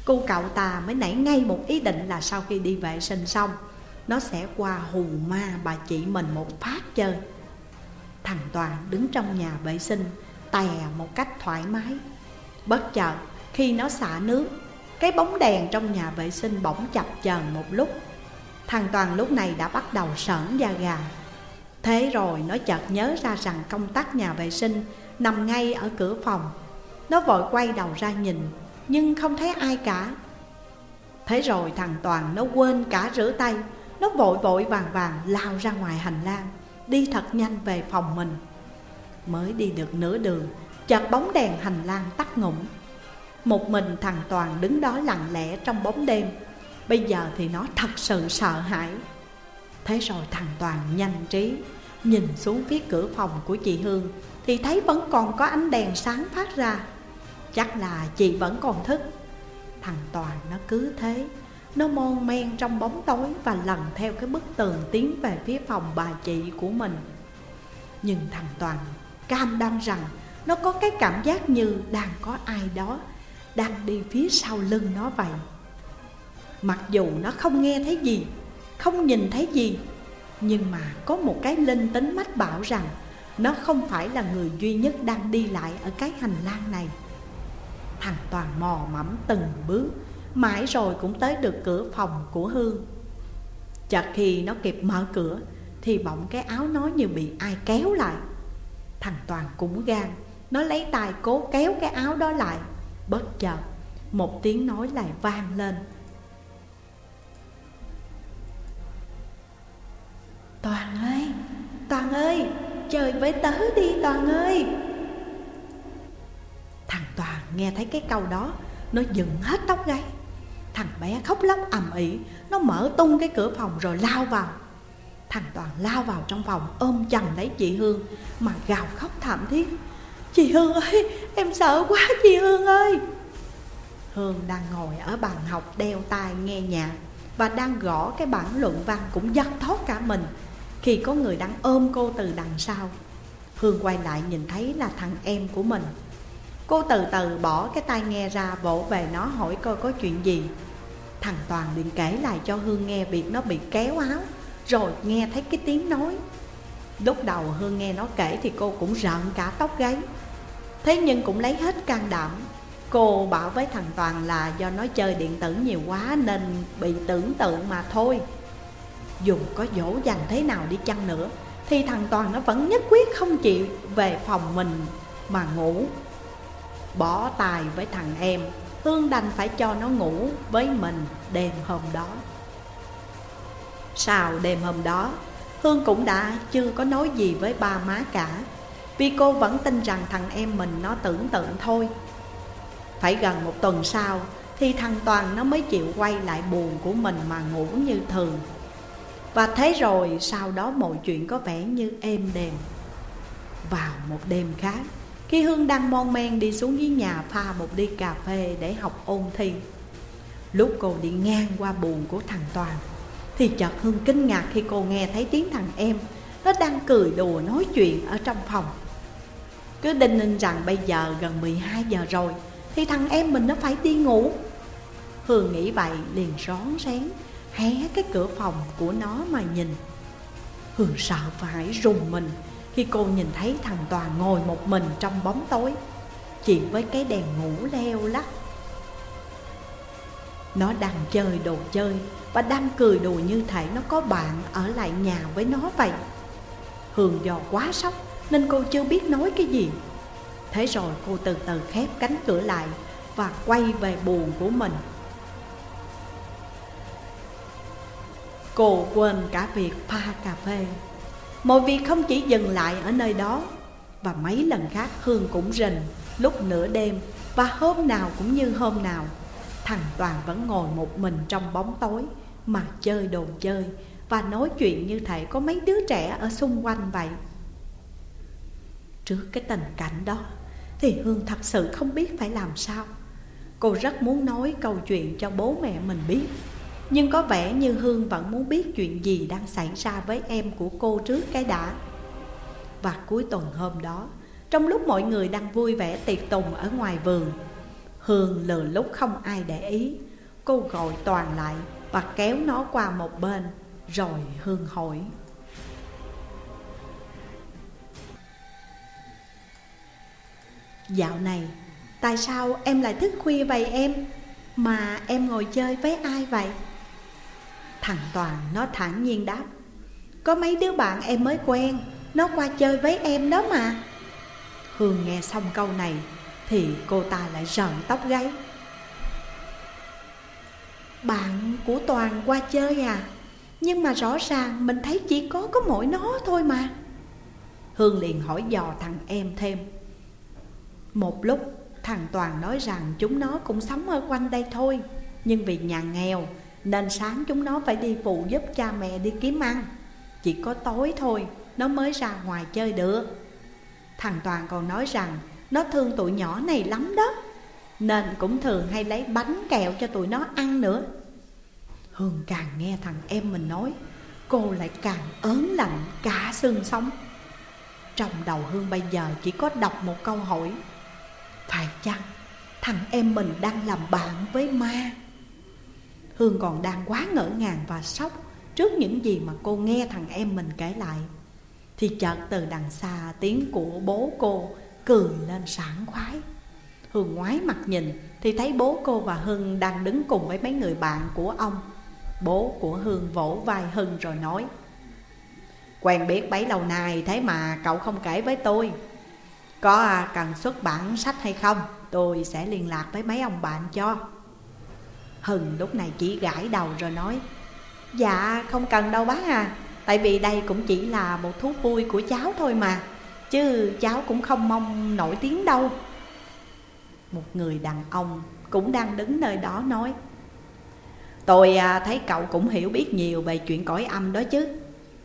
Cô cậu ta mới nảy ngay một ý định là sau khi đi vệ sinh xong, Nó sẽ qua hù ma bà chị mình một phát chơi. Thằng Toàn đứng trong nhà vệ sinh, Tè một cách thoải mái. Bất chợt, khi nó xả nước, Cái bóng đèn trong nhà vệ sinh bỗng chập chờn một lúc. Thằng Toàn lúc này đã bắt đầu sởn da gà. Thế rồi nó chợt nhớ ra rằng công tắc nhà vệ sinh Nằm ngay ở cửa phòng. Nó vội quay đầu ra nhìn, Nhưng không thấy ai cả. Thế rồi thằng Toàn nó quên cả rửa tay. Nó vội vội vàng vàng lao ra ngoài hành lang, Đi thật nhanh về phòng mình. Mới đi được nửa đường, Chợt bóng đèn hành lang tắt ngủm Một mình thằng Toàn đứng đó lặng lẽ trong bóng đêm. Bây giờ thì nó thật sự sợ hãi. Thế rồi thằng Toàn nhanh trí Nhìn xuống phía cửa phòng của chị Hương. Thì thấy vẫn còn có ánh đèn sáng phát ra. Chắc là chị vẫn còn thức. Thằng Toàn nó cứ thế. Nó mon men trong bóng tối Và lần theo cái bức tường tiến về phía phòng bà chị của mình. Nhưng thằng Toàn cam đoan rằng Nó có cái cảm giác như đang có ai đó Đang đi phía sau lưng nó vậy. Mặc dù nó không nghe thấy gì, Không nhìn thấy gì, Nhưng mà có một cái linh tính mách bảo rằng nó không phải là người duy nhất đang đi lại ở cái hành lang này. Thằng Toàn mò mẫm từng bước, Mãi rồi cũng tới được cửa phòng của Hương Chợt khi nó kịp mở cửa, Thì bỗng cái áo nó như bị ai kéo lại. Thằng Toàn cũng gan, Nó lấy tay cố kéo cái áo đó lại. Bất chợt, Một tiếng nói lại vang lên. Toàn ơi Toàn ơi! Chơi với tớ đi Toàn ơi Thằng Toàn nghe thấy cái câu đó, Nó dựng hết tóc gáy. Thằng bé khóc lóc ầm ĩ, Nó mở tung cái cửa phòng rồi lao vào. Thằng Toàn lao vào trong phòng, ôm chầm lấy chị Hương, Mà gào khóc thảm thiết. Chị Hương ơi, em sợ quá chị Hương ơi. Hương đang ngồi ở bàn học đeo tai nghe nhạc Và đang gõ cái bản luận văn cũng giật thót cả mình. Khi có người đang ôm cô từ đằng sau, Hương quay lại nhìn thấy là thằng em của mình. Cô từ từ bỏ cái tai nghe ra, vỗ về nó hỏi coi có chuyện gì. Thằng Toàn liền kể lại cho Hương nghe việc nó bị kéo áo, Rồi nghe thấy cái tiếng nói. Lúc đầu Hương nghe nó kể thì cô cũng rợn cả tóc gáy. Thế nhưng cũng lấy hết can đảm. Cô bảo với thằng Toàn là do nó chơi điện tử nhiều quá nên bị tưởng tượng mà thôi. Dù có dỗ dành thế nào đi chăng nữa, Thì thằng Toàn nó vẫn nhất quyết không chịu về phòng mình mà ngủ. Bỏ tài với thằng em, Hương đành phải cho nó ngủ với mình đêm hôm đó. Sau đêm hôm đó, Hương cũng đã chưa có nói gì với ba má cả, Vì cô vẫn tin rằng thằng em mình nó tưởng tượng thôi. Phải gần một tuần sau, Thì thằng Toàn nó mới chịu quay lại buồn của mình mà ngủ như thường. Và thế rồi sau đó mọi chuyện có vẻ như êm đềm. Vào một đêm khác, khi Hương đang mon men đi xuống dưới nhà pha một ly cà phê để học ôn thi, Lúc cô đi ngang qua buồn của thằng Toàn, Thì chợt Hương kinh ngạc khi cô nghe thấy tiếng thằng em, Nó đang cười đùa nói chuyện ở trong phòng. Cứ đinh ninh rằng bây giờ gần 12 giờ rồi, Thì thằng em mình nó phải đi ngủ. Hương nghĩ vậy liền rón rén Hé cái cửa phòng của nó mà nhìn. Hương sợ phải rùng mình khi cô nhìn thấy thằng Toàn ngồi một mình trong bóng tối, Chỉ với cái đèn ngủ leo lắc. Nó đang chơi đồ chơi Và đang cười đùa như thể nó có bạn ở lại nhà với nó vậy. Hương do quá sốc nên cô chưa biết nói cái gì. Thế rồi cô từ từ khép cánh cửa lại Và quay về buồn của mình. Cô quên cả việc pha cà phê. Mọi việc không chỉ dừng lại ở nơi đó, Và mấy lần khác Hương cũng rình, lúc nửa đêm, Và hôm nào cũng như hôm nào, Thằng Toàn vẫn ngồi một mình trong bóng tối, Mà chơi đồ chơi, Và nói chuyện như thể có mấy đứa trẻ ở xung quanh vậy. Trước cái tình cảnh đó, Thì Hương thật sự không biết phải làm sao. Cô rất muốn nói câu chuyện cho bố mẹ mình biết nhưng có vẻ như Hương vẫn muốn biết chuyện gì đang xảy ra với em của cô trước cái đã. Và cuối tuần hôm đó, Trong lúc mọi người đang vui vẻ tiệc tùng ở ngoài vườn, Hương lừa lúc không ai để ý. Cô gọi Toàn lại và kéo nó qua một bên, Rồi Hương hỏi. Dạo này, Tại sao em lại thức khuya vậy em? Mà em ngồi chơi với ai vậy? Thằng Toàn nó thẳng nhiên đáp, Có mấy đứa bạn em mới quen, Nó qua chơi với em đó mà. Hương nghe xong câu này Thì cô ta lại rợn tóc gáy. Bạn của Toàn qua chơi à Nhưng mà rõ ràng mình thấy chỉ có có mỗi nó thôi mà. Hương liền hỏi dò thằng em thêm. Một lúc, thằng Toàn nói rằng chúng nó cũng sống ở quanh đây thôi, Nhưng vì nhà nghèo nên sáng chúng nó phải đi phụ giúp cha mẹ đi kiếm ăn. Chỉ có tối thôi, nó mới ra ngoài chơi được. Thằng Toàn còn nói rằng, nó thương tụi nhỏ này lắm đó. Nên cũng thường hay lấy bánh kẹo cho tụi nó ăn nữa. Hương càng nghe thằng em mình nói, Cô lại càng ớn lạnh, cả xương sống. Trong đầu Hương bây giờ chỉ có đọc một câu hỏi. Phải chăng thằng em mình đang làm bạn với ma? Hương còn đang quá ngỡ ngàng và sốc Trước những gì mà cô nghe thằng em mình kể lại. Thì chợt từ đằng xa, tiếng của bố cô cười lên sảng khoái. Hương ngoái mặt nhìn, thì thấy bố cô và Hưng đang đứng cùng với mấy người bạn của ông. Bố của Hương vỗ vai Hưng rồi nói, Quen biết bấy lâu nay thế mà cậu không kể với tôi. Có cần xuất bản sách hay không, Tôi sẽ liên lạc với mấy ông bạn cho. Hừng lúc này chỉ gãi đầu rồi nói Dạ không cần đâu bác à Tại vì đây cũng chỉ là một thú vui của cháu thôi mà, Chứ cháu cũng không mong nổi tiếng đâu. Một người đàn ông cũng đang đứng nơi đó nói, Tôi à, thấy cậu cũng hiểu biết nhiều về chuyện cõi âm đó chứ,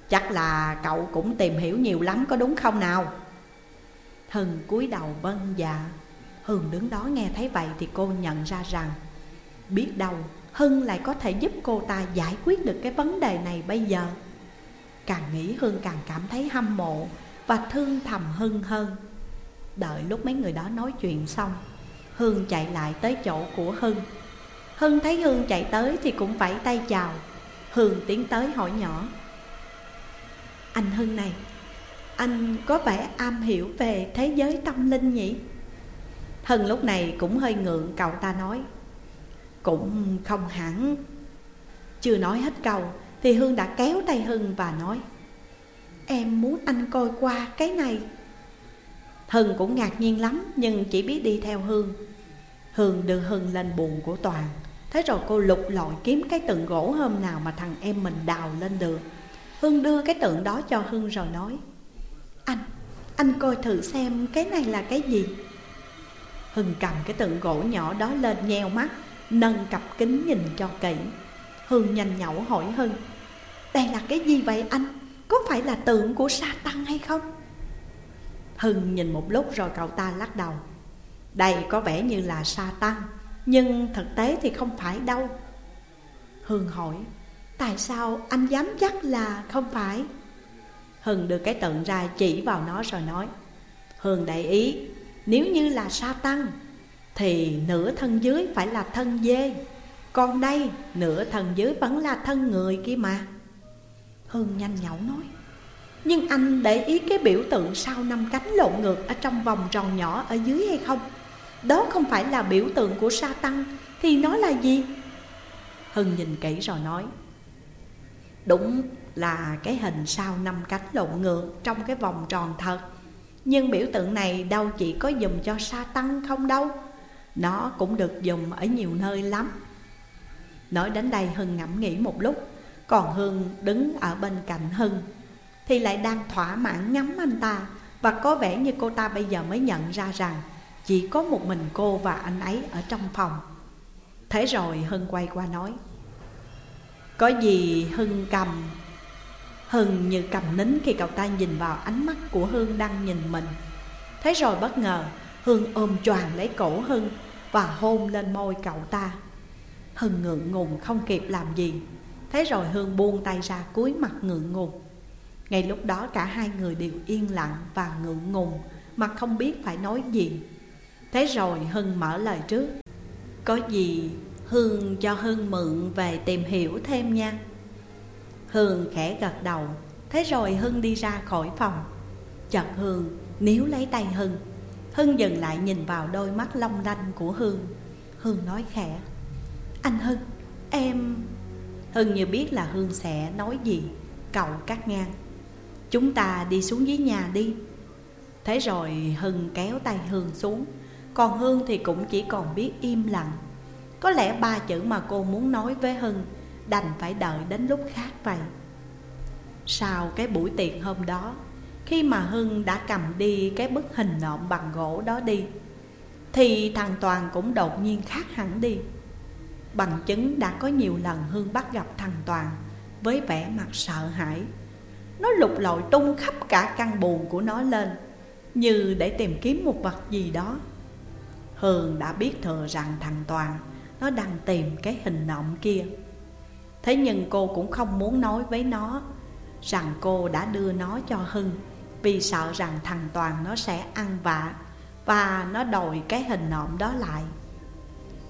Chắc là cậu cũng tìm hiểu nhiều lắm có đúng không nào? Hưng cúi đầu vâng dạ. Hừng đứng đó nghe thấy vậy thì cô nhận ra rằng Biết đâu Hưng lại có thể giúp cô ta giải quyết được cái vấn đề này bây giờ. Càng nghĩ Hưng càng cảm thấy hâm mộ Và thương thầm Hưng hơn. Đợi lúc mấy người đó nói chuyện xong, Hương chạy lại tới chỗ của Hưng. Hưng thấy Hương chạy tới thì cũng vẫy tay chào. Hương tiến tới hỏi nhỏ, Anh Hưng này, Anh có vẻ am hiểu về thế giới tâm linh nhỉ? Hưng lúc này cũng hơi ngượng, cậu ta nói cũng không hẳn. Chưa nói hết câu Thì Hương đã kéo tay Hưng và nói Em muốn anh coi qua cái này. Hưng cũng ngạc nhiên lắm Nhưng chỉ biết đi theo Hương. Hương đưa Hưng lên buồn của Toàn. Thế rồi cô lục lọi kiếm cái tượng gỗ hôm nào mà thằng em mình đào lên được. Hương đưa cái tượng đó cho Hưng rồi nói Anh, anh coi thử xem cái này là cái gì. Hưng cầm cái tượng gỗ nhỏ đó lên nheo mắt. Nâng cặp kính nhìn cho kỹ Hương nhanh nhẩu hỏi Hưng, Đây là cái gì vậy anh? Có phải là tượng của sa tăng hay không? Hưng nhìn một lúc rồi cậu ta lắc đầu, Đây có vẻ như là sa tăng Nhưng thực tế thì không phải đâu Hưng hỏi, Tại sao anh dám chắc là không phải Hưng đưa cái tượng ra chỉ vào nó rồi nói Hưng để ý, Nếu như là sa tăng thì nửa thân dưới phải là thân dê. Còn đây, nửa thân dưới vẫn là thân người kia mà. Hưng nhanh nhậu nói. Nhưng anh để ý cái biểu tượng sau năm cánh lộn ngược Ở trong vòng tròn nhỏ ở dưới hay không? Đó không phải là biểu tượng của sa tăng Thì nó là gì? Hưng nhìn kỹ rồi nói. Đúng là cái hình sao năm cánh lộn ngược trong cái vòng tròn thật. Nhưng biểu tượng này đâu chỉ có dùng cho sa tăng không đâu. Nó cũng được dùng ở nhiều nơi lắm. Nói đến đây Hưng ngẫm nghĩ một lúc. Còn Hương đứng ở bên cạnh Hưng Thì lại đang thỏa mãn ngắm anh ta. Và có vẻ như cô ta bây giờ mới nhận ra rằng Chỉ có một mình cô và anh ấy ở trong phòng. Thế rồi Hưng quay qua nói, có gì Hưng cầm? Hưng như cầm nín khi cậu ta nhìn vào ánh mắt của Hương đang nhìn mình. Thế rồi bất ngờ Hương ôm choàng lấy cổ Hưng Và hôn lên môi cậu ta. Hưng ngượng ngùng không kịp làm gì. Thế rồi Hương buông tay ra cúi mặt ngượng ngùng. Ngay lúc đó cả hai người đều yên lặng và ngượng ngùng Mà không biết phải nói gì. Thế rồi Hưng mở lời trước. Có gì Hương cho Hưng mượn về tìm hiểu thêm nha. Hương khẽ gật đầu. Thế rồi Hưng đi ra khỏi phòng. Chợt Hương níu lấy tay Hưng. Hưng dừng lại nhìn vào đôi mắt long lanh của Hương Hương nói khẽ Anh Hưng, em... Hưng như biết là Hương sẽ nói gì Cậu cắt ngang. Chúng ta đi xuống dưới nhà đi. Thế rồi Hưng kéo tay Hương xuống. Còn Hương thì cũng chỉ còn biết im lặng. Có lẽ ba chữ mà cô muốn nói với Hưng Đành phải đợi đến lúc khác vậy. Sau cái buổi tiệc hôm đó khi mà Hưng đã cầm đi cái bức hình nộm bằng gỗ đó đi, Thì thằng Toàn cũng đột nhiên khác hẳn đi. Bằng chứng đã có nhiều lần Hưng bắt gặp thằng Toàn Với vẻ mặt sợ hãi. Nó lục lội tung khắp cả căn buồn của nó lên, Như để tìm kiếm một vật gì đó. Hương đã biết thừa rằng thằng Toàn nó đang tìm cái hình nộm kia. Thế nhưng cô cũng không muốn nói với nó Rằng cô đã đưa nó cho Hưng. Vì sợ rằng thằng Toàn nó sẽ ăn vạ Và nó đòi cái hình nộm đó lại.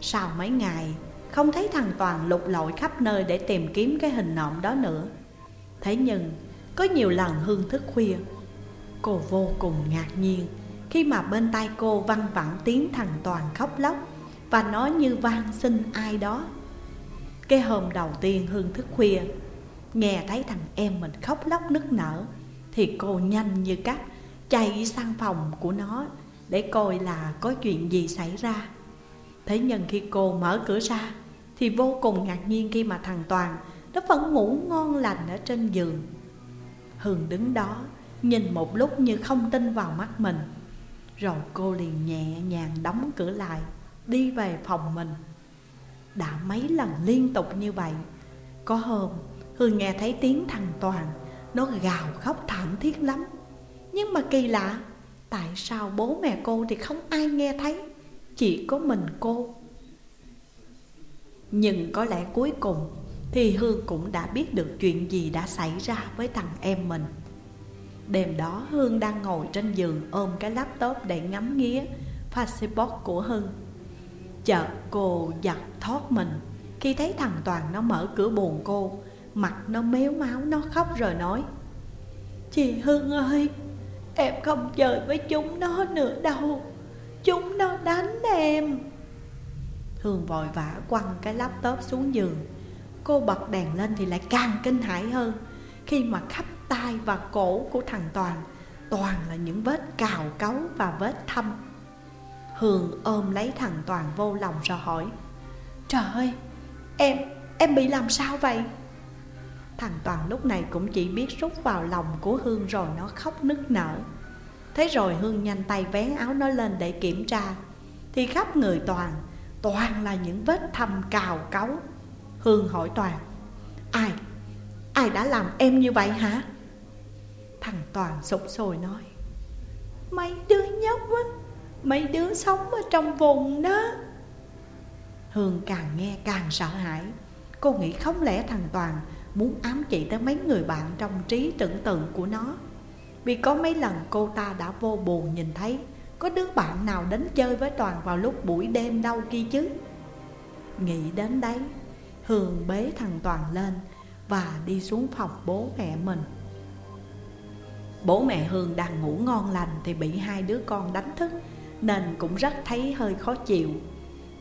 Sau mấy ngày, Không thấy thằng Toàn lục lội khắp nơi để tìm kiếm cái hình nộm đó nữa. Thế nhưng, có nhiều lần Hương thức khuya, Cô vô cùng ngạc nhiên Khi mà bên tay cô văng vẳng tiếng thằng Toàn khóc lóc và nó như van xin ai đó. Cái hôm đầu tiên Hương thức khuya, Nghe thấy thằng em mình khóc lóc nức nở thì cô nhanh như cắt, chạy sang phòng của nó Để coi là có chuyện gì xảy ra. Thế nhưng khi cô mở cửa ra, Thì vô cùng ngạc nhiên khi mà thằng Toàn Nó vẫn ngủ ngon lành ở trên giường. Hường đứng đó, Nhìn một lúc như không tin vào mắt mình. Rồi cô liền nhẹ nhàng đóng cửa lại, đi về phòng mình. Đã mấy lần liên tục như vậy, Có hôm Hương nghe thấy tiếng thằng Toàn nó gào khóc thảm thiết lắm. Nhưng mà kỳ lạ, Tại sao bố mẹ cô thì không ai nghe thấy, Chỉ có mình cô. Nhưng có lẽ cuối cùng Thì Hương cũng đã biết được chuyện gì đã xảy ra với thằng em mình. Đêm đó Hương đang ngồi trên giường ôm cái laptop để ngắm nghía Facebook của Hưng Chợt cô giật thoát mình Khi thấy thằng Toàn nó mở cửa buồn cô. Mặt nó méo máu nó khóc rồi nói Chị Hương ơi Em không chơi với chúng nó nữa đâu. Chúng nó đánh em. Hương vội vã quăng cái laptop xuống giường. Cô bật đèn lên thì lại càng kinh hãi hơn. Khi mà khắp tay và cổ của thằng Toàn Toàn là những vết cào cấu và vết thâm. Hương ôm lấy thằng Toàn vô lòng rồi hỏi Trời ơi, em, em bị làm sao vậy? Thằng Toàn lúc này cũng chỉ biết rút vào lòng của Hương rồi nó khóc nức nở. Thế rồi Hương nhanh tay vén áo nó lên để kiểm tra. Thì khắp người Toàn, toàn là những vết thâm cào cấu Hương hỏi Toàn Ai, ai đã làm em như vậy hả? Thằng Toàn sụp sôi nói Mấy đứa nhóc á Mấy đứa sống ở trong vùng đó. Hương càng nghe càng sợ hãi. Cô nghĩ không lẽ thằng Toàn Muốn ám chỉ tới mấy người bạn trong trí tưởng tượng của nó. Vì có mấy lần cô ta đã vô buồn nhìn thấy, Có đứa bạn nào đến chơi với Toàn vào lúc buổi đêm đâu kia chứ? Nghĩ đến đấy Hương bế thằng Toàn lên Và đi xuống phòng bố mẹ mình. Bố mẹ Hương đang ngủ ngon lành Thì bị hai đứa con đánh thức, Nên cũng rất thấy hơi khó chịu.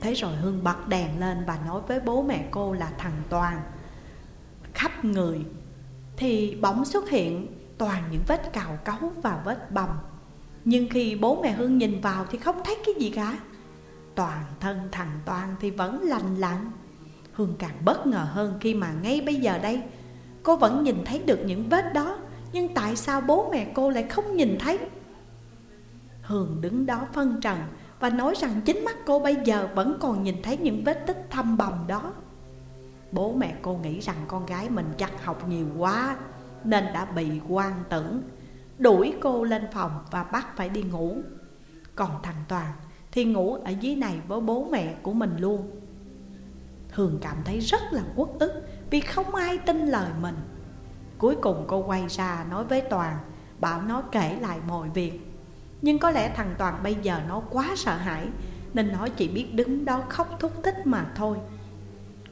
Thế rồi Hương bật đèn lên Và nói với bố mẹ cô là thằng Toàn. Khắp người, Thì bỗng xuất hiện toàn những vết cào cấu và vết bầm. Nhưng khi bố mẹ Hương nhìn vào Thì không thấy cái gì cả. Toàn thân thằng Toàn thì vẫn lành lặn. Hương càng bất ngờ hơn khi mà ngay bây giờ đây, Cô vẫn nhìn thấy được những vết đó, nhưng tại sao bố mẹ cô lại không nhìn thấy? Hương đứng đó phân trần Và nói rằng chính mắt cô bây giờ vẫn còn nhìn thấy những vết tích thâm bầm đó. Bố mẹ cô nghĩ rằng con gái mình chắc học nhiều quá Nên đã bị quan tưởng, Đuổi cô lên phòng và bắt phải đi ngủ. Còn thằng Toàn thì ngủ ở dưới này với bố mẹ của mình luôn. Thường cảm thấy rất là uất ức Vì không ai tin lời mình. Cuối cùng cô quay ra nói với Toàn, Bảo nó kể lại mọi việc. Nhưng có lẽ thằng Toàn bây giờ nó quá sợ hãi Nên nó chỉ biết đứng đó khóc thúc thích mà thôi.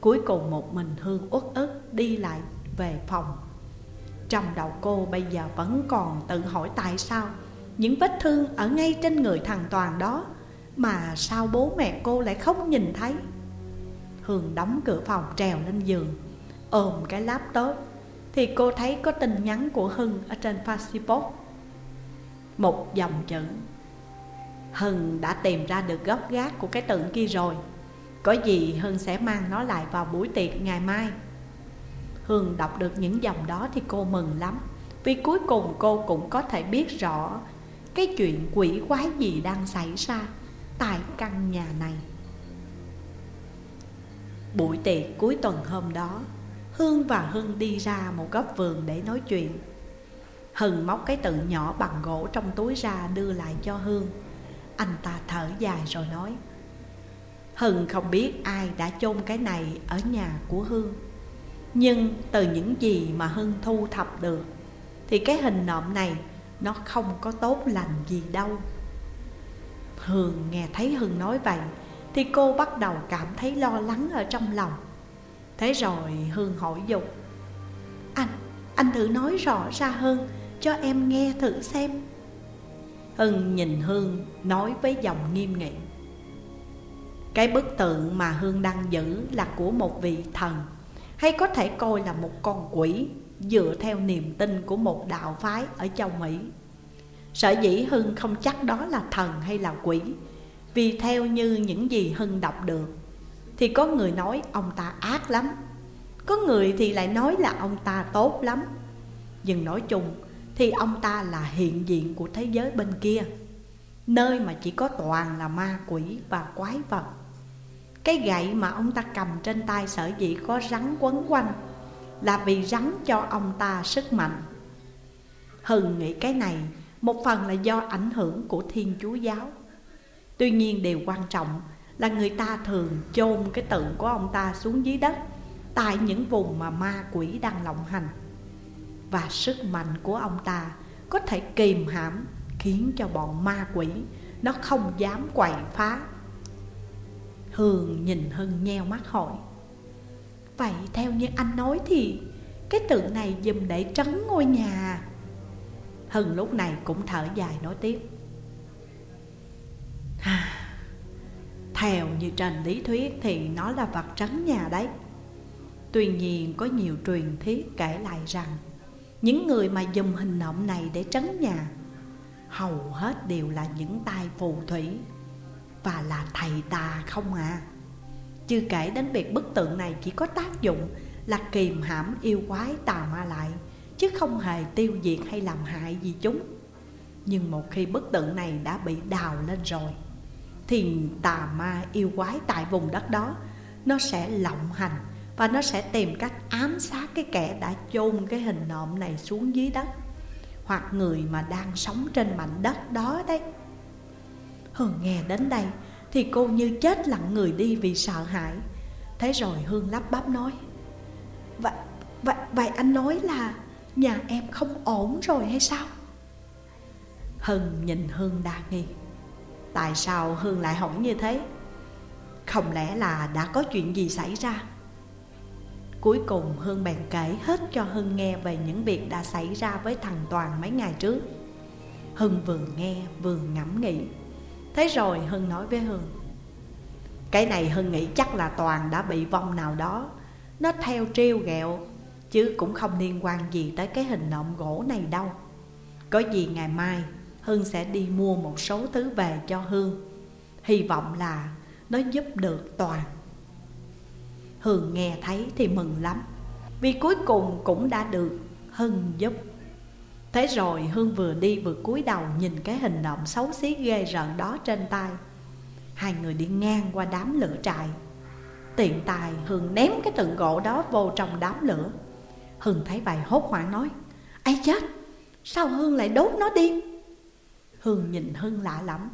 Cuối cùng một mình Hương uất ức đi lại về phòng. Trong đầu cô bây giờ vẫn còn tự hỏi tại sao Những vết thương ở ngay trên người thằng Toàn đó Mà sao bố mẹ cô lại không nhìn thấy? Hương đóng cửa phòng trèo lên giường, Ôm cái laptop thì cô thấy có tin nhắn của Hưng ở trên Facebook. Một dòng chữ, Hưng đã tìm ra được gốc gác của cái tượng kia rồi. Có gì Hưng sẽ mang nó lại vào buổi tiệc ngày mai. Hương đọc được những dòng đó thì cô mừng lắm. Vì cuối cùng cô cũng có thể biết rõ Cái chuyện quỷ quái gì đang xảy ra Tại căn nhà này. Buổi tiệc cuối tuần hôm đó Hương và Hưng đi ra một góc vườn để nói chuyện. Hưng móc cái tự nhỏ bằng gỗ trong túi ra đưa lại cho Hương Anh ta thở dài rồi nói Hưng không biết ai đã chôn cái này ở nhà của Hương. Nhưng từ những gì mà Hưng thu thập được Thì cái hình nộm này nó không có tốt lành gì đâu. Hương nghe thấy Hưng nói vậy Thì cô bắt đầu cảm thấy lo lắng ở trong lòng. Thế rồi Hương hỏi Dục Anh, anh thử nói rõ ra hơn Cho em nghe thử xem. Hưng nhìn Hương nói với giọng nghiêm nghị. Cái bức tượng mà Hương đang giữ là của một vị thần, Hay có thể coi là một con quỷ, Dựa theo niềm tin của một đạo phái ở châu Mỹ. Sở dĩ Hưng không chắc đó là thần hay là quỷ, Vì theo như những gì Hưng đọc được, thì có người nói ông ta ác lắm, Có người thì lại nói là ông ta tốt lắm. Nhưng nói chung thì ông ta là hiện diện của thế giới bên kia, Nơi mà chỉ có toàn là ma quỷ và quái vật. Cái gậy mà ông ta cầm trên tay sở dĩ có rắn quấn quanh Là vì rắn cho ông ta sức mạnh. Hừng nghĩ cái này một phần là do ảnh hưởng của Thiên Chúa Giáo. Tuy nhiên điều quan trọng là người ta thường chôn cái tượng của ông ta xuống dưới đất, Tại những vùng mà ma quỷ đang lộng hành. Và sức mạnh của ông ta có thể kìm hãm, Khiến cho bọn ma quỷ nó không dám quậy phá. Hương nhìn Hưng nheo mắt hỏi. Vậy theo như anh nói thì Cái tượng này dùm để trấn ngôi nhà. Hưng lúc này cũng thở dài nói tiếp. Theo như trên lý thuyết thì nó là vật trấn nhà đấy. Tuy nhiên có nhiều truyền thuyết kể lại rằng Những người mà dùng hình nộm này để trấn nhà, Hầu hết đều là những tay phù thủy. Và là thầy tà không à? Chưa kể đến việc bức tượng này chỉ có tác dụng Là kìm hãm yêu quái tà ma lại, Chứ không hề tiêu diệt hay làm hại gì chúng. Nhưng một khi bức tượng này đã bị đào lên rồi, Thì tà ma yêu quái tại vùng đất đó, Nó sẽ lộng hành Và nó sẽ tìm cách ám sát cái kẻ đã chôn cái hình nộm này xuống dưới đất. Hoặc người mà đang sống trên mảnh đất đó đấy Hương nghe đến đây Thì cô như chết lặng người đi vì sợ hãi. Thế rồi Hương lắp bắp nói Vậy, vậy, vậy anh nói là Nhà em không ổn rồi hay sao? Hưng nhìn Hương đa nghi. Tại sao Hương lại hỏi như thế? Không lẽ là đã có chuyện gì xảy ra? Cuối cùng Hương bèn kể hết cho Hưng nghe về những việc đã xảy ra với thằng Toàn mấy ngày trước. Hưng vừa nghe vừa ngẫm nghĩ. Thế rồi Hưng nói với Hương Cái này Hưng nghĩ chắc là Toàn đã bị vong nào đó. Nó theo trêu ghẹo Chứ cũng không liên quan gì tới cái hình nộm gỗ này đâu. Có gì ngày mai hưng sẽ đi mua một số thứ về cho Hương Hy vọng là nó giúp được Toàn. Hương nghe thấy thì mừng lắm, Vì cuối cùng cũng đã được Hưng giúp Thế rồi Hương vừa đi vừa cúi đầu nhìn cái hình nộm xấu xí ghê rợn đó trên tay. Hai người đi ngang qua đám lửa trại. Tiện tài Hương ném cái tượng gỗ đó vô trong đám lửa. Hương thấy vậy hốt hoảng nói, ai chết? Sao Hương lại đốt nó đi? Hương nhìn Hương lạ lắm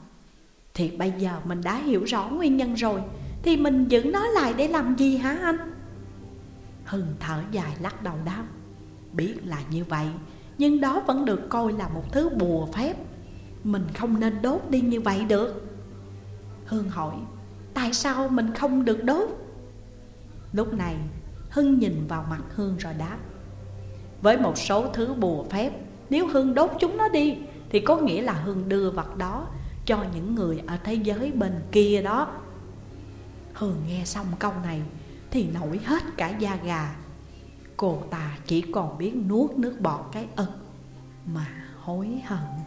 Thì bây giờ mình đã hiểu rõ nguyên nhân rồi, Thì mình giữ nó lại để làm gì hả anh? Hưng thở dài lắc đầu đáp, Biết là như vậy nhưng đó vẫn được coi là một thứ bùa phép. Mình không nên đốt đi như vậy được. Hương hỏi, Tại sao mình không được đốt? Lúc này, Hưng nhìn vào mặt Hương rồi đáp, với một số thứ bùa phép, Nếu Hương đốt chúng nó đi, Thì có nghĩa là Hương đưa vật đó Cho những người ở thế giới bên kia đó. Hương nghe xong câu này Thì nổi hết cả da gà. Cô ta chỉ còn biết nuốt nước bọt cái ực Mà hối hận.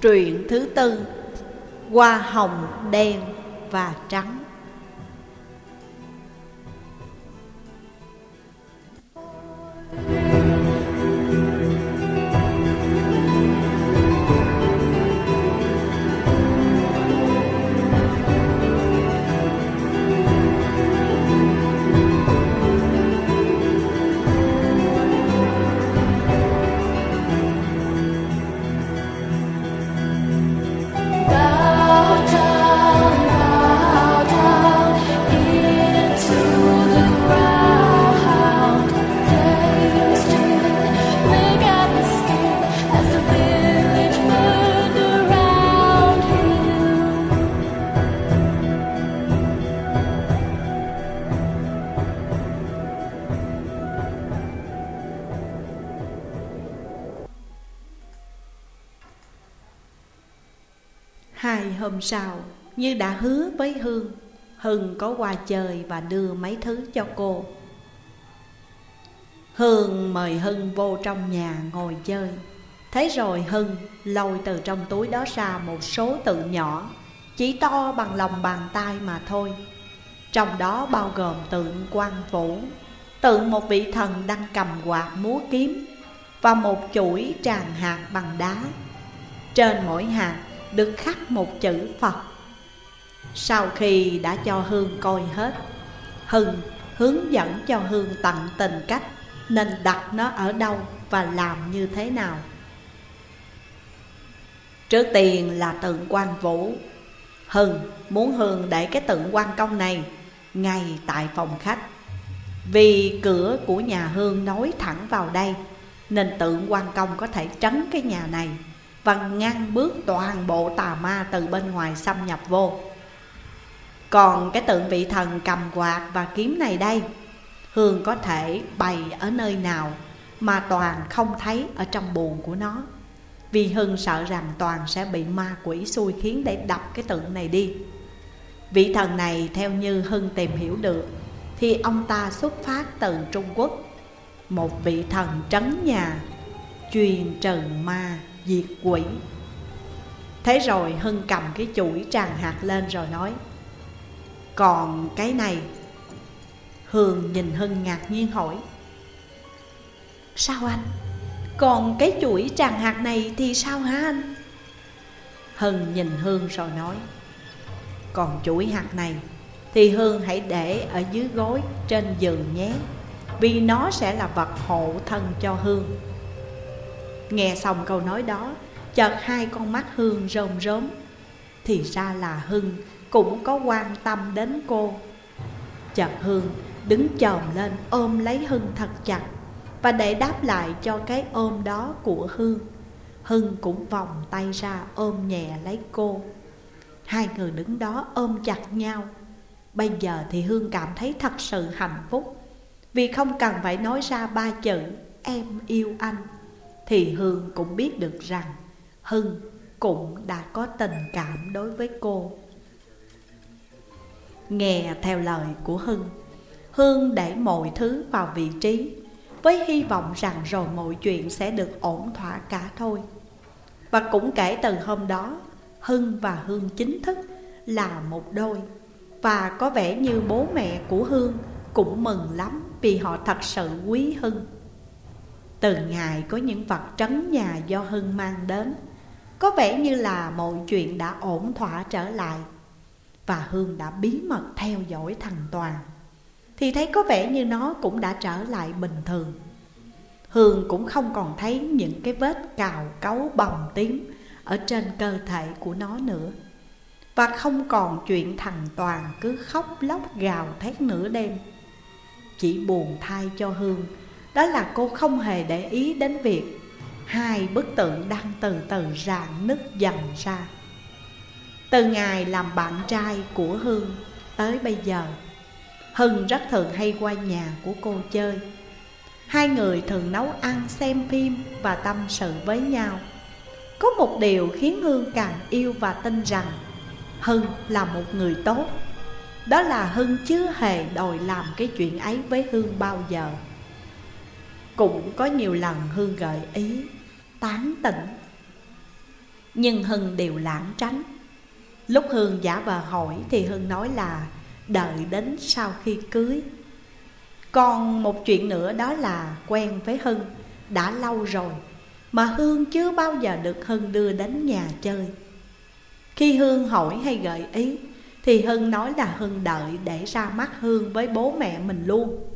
Truyện thứ tư Hoa hồng đen và trắng. Hôm sau, như đã hứa với Hương, Hưng có qua chơi và đưa mấy thứ cho cô. Hương mời Hưng vô trong nhà ngồi chơi. Thế rồi Hưng lôi từ trong túi đó ra một số tượng nhỏ, chỉ to bằng lòng bàn tay mà thôi. Trong đó bao gồm tượng quan vũ, tượng một vị thần đang cầm quạt múa kiếm và một chuỗi tràng hạt bằng đá. Trên mỗi hạt được khắc một chữ Phật. Sau khi đã cho Hương coi hết, Hưng hướng dẫn cho Hương tận tình cách Nên đặt nó ở đâu và làm như thế nào. Trước tiên là tượng quan vũ. Hưng muốn Hương để cái tượng quan công này Ngay tại phòng khách. Vì cửa của nhà Hương nối thẳng vào đây, Nên tượng quan công có thể trấn cái nhà này và ngăn bước toàn bộ tà ma từ bên ngoài xâm nhập vô. Còn cái tượng vị thần cầm quạt và kiếm này đây Hương có thể bày ở nơi nào mà Toàn không thấy ở trong buồn của nó? Vì Hưng sợ rằng Toàn sẽ bị ma quỷ xui khiến để đập cái tượng này đi. Vị thần này theo như Hưng tìm hiểu được, Thì ông ta xuất phát từ Trung Quốc. Một vị thần trấn nhà Truyền trần ma diệt quỷ Thế rồi Hưng cầm cái chuỗi tràn hạt lên rồi nói, Còn cái này Hương nhìn Hưng ngạc nhiên hỏi, Sao anh? Còn cái chuỗi tràn hạt này thì sao hả anh? Hưng nhìn Hương rồi nói, Còn chuỗi hạt này Thì Hương hãy để ở dưới gối trên giường nhé, Vì nó sẽ là vật hộ thân cho Hương Nghe xong câu nói đó, Chợt hai con mắt Hương rơm rớm Thì ra là Hưng cũng có quan tâm đến cô. Chợt Hương đứng chồm lên ôm lấy Hưng thật chặt Và để đáp lại cho cái ôm đó của Hương. Hưng cũng vòng tay ra ôm nhẹ lấy cô. Hai người đứng đó ôm chặt nhau. Bây giờ thì Hương cảm thấy thật sự hạnh phúc. Vì không cần phải nói ra ba chữ, Em yêu anh thì Hương cũng biết được rằng Hưng cũng đã có tình cảm đối với cô. Nghe theo lời của Hưng, Hương để mọi thứ vào vị trí Với hy vọng rằng rồi mọi chuyện sẽ được ổn thỏa cả thôi. Và cũng kể từ hôm đó, Hưng và Hương chính thức là một đôi. Và có vẻ như bố mẹ của Hương cũng mừng lắm Vì họ thật sự quý Hưng từ ngày có những vật trấn nhà do Hưng mang đến, Có vẻ như là mọi chuyện đã ổn thỏa trở lại Và Hương đã bí mật theo dõi thằng Toàn. Thì thấy có vẻ như nó cũng đã trở lại bình thường. Hương cũng không còn thấy những cái vết cào cấu bầm tím Ở trên cơ thể của nó nữa. Và không còn chuyện thằng Toàn cứ khóc lóc gào thét nửa đêm. Chỉ buồn thay cho Hương đó là cô không hề để ý đến việc Hai bức tượng đang từ từ rạn nứt dần ra. Từ ngày làm bạn trai của Hương tới bây giờ Hưng rất thường hay qua nhà của cô chơi. Hai người thường nấu ăn, xem phim và tâm sự với nhau. Có một điều khiến Hương càng yêu và tin rằng Hưng là một người tốt. Đó là Hưng chưa hề đòi làm cái chuyện ấy với Hương bao giờ cũng có nhiều lần Hương gợi ý, Tán tỉnh. Nhưng Hưng đều lãng tránh. Lúc Hương giả vờ hỏi thì Hưng nói là đợi đến sau khi cưới. Còn một chuyện nữa đó là quen với Hưng, đã lâu rồi, Mà Hương chưa bao giờ được Hưng đưa đến nhà chơi. Khi Hương hỏi hay gợi ý, Thì Hưng nói là Hưng đợi để ra mắt Hương với bố mẹ mình luôn.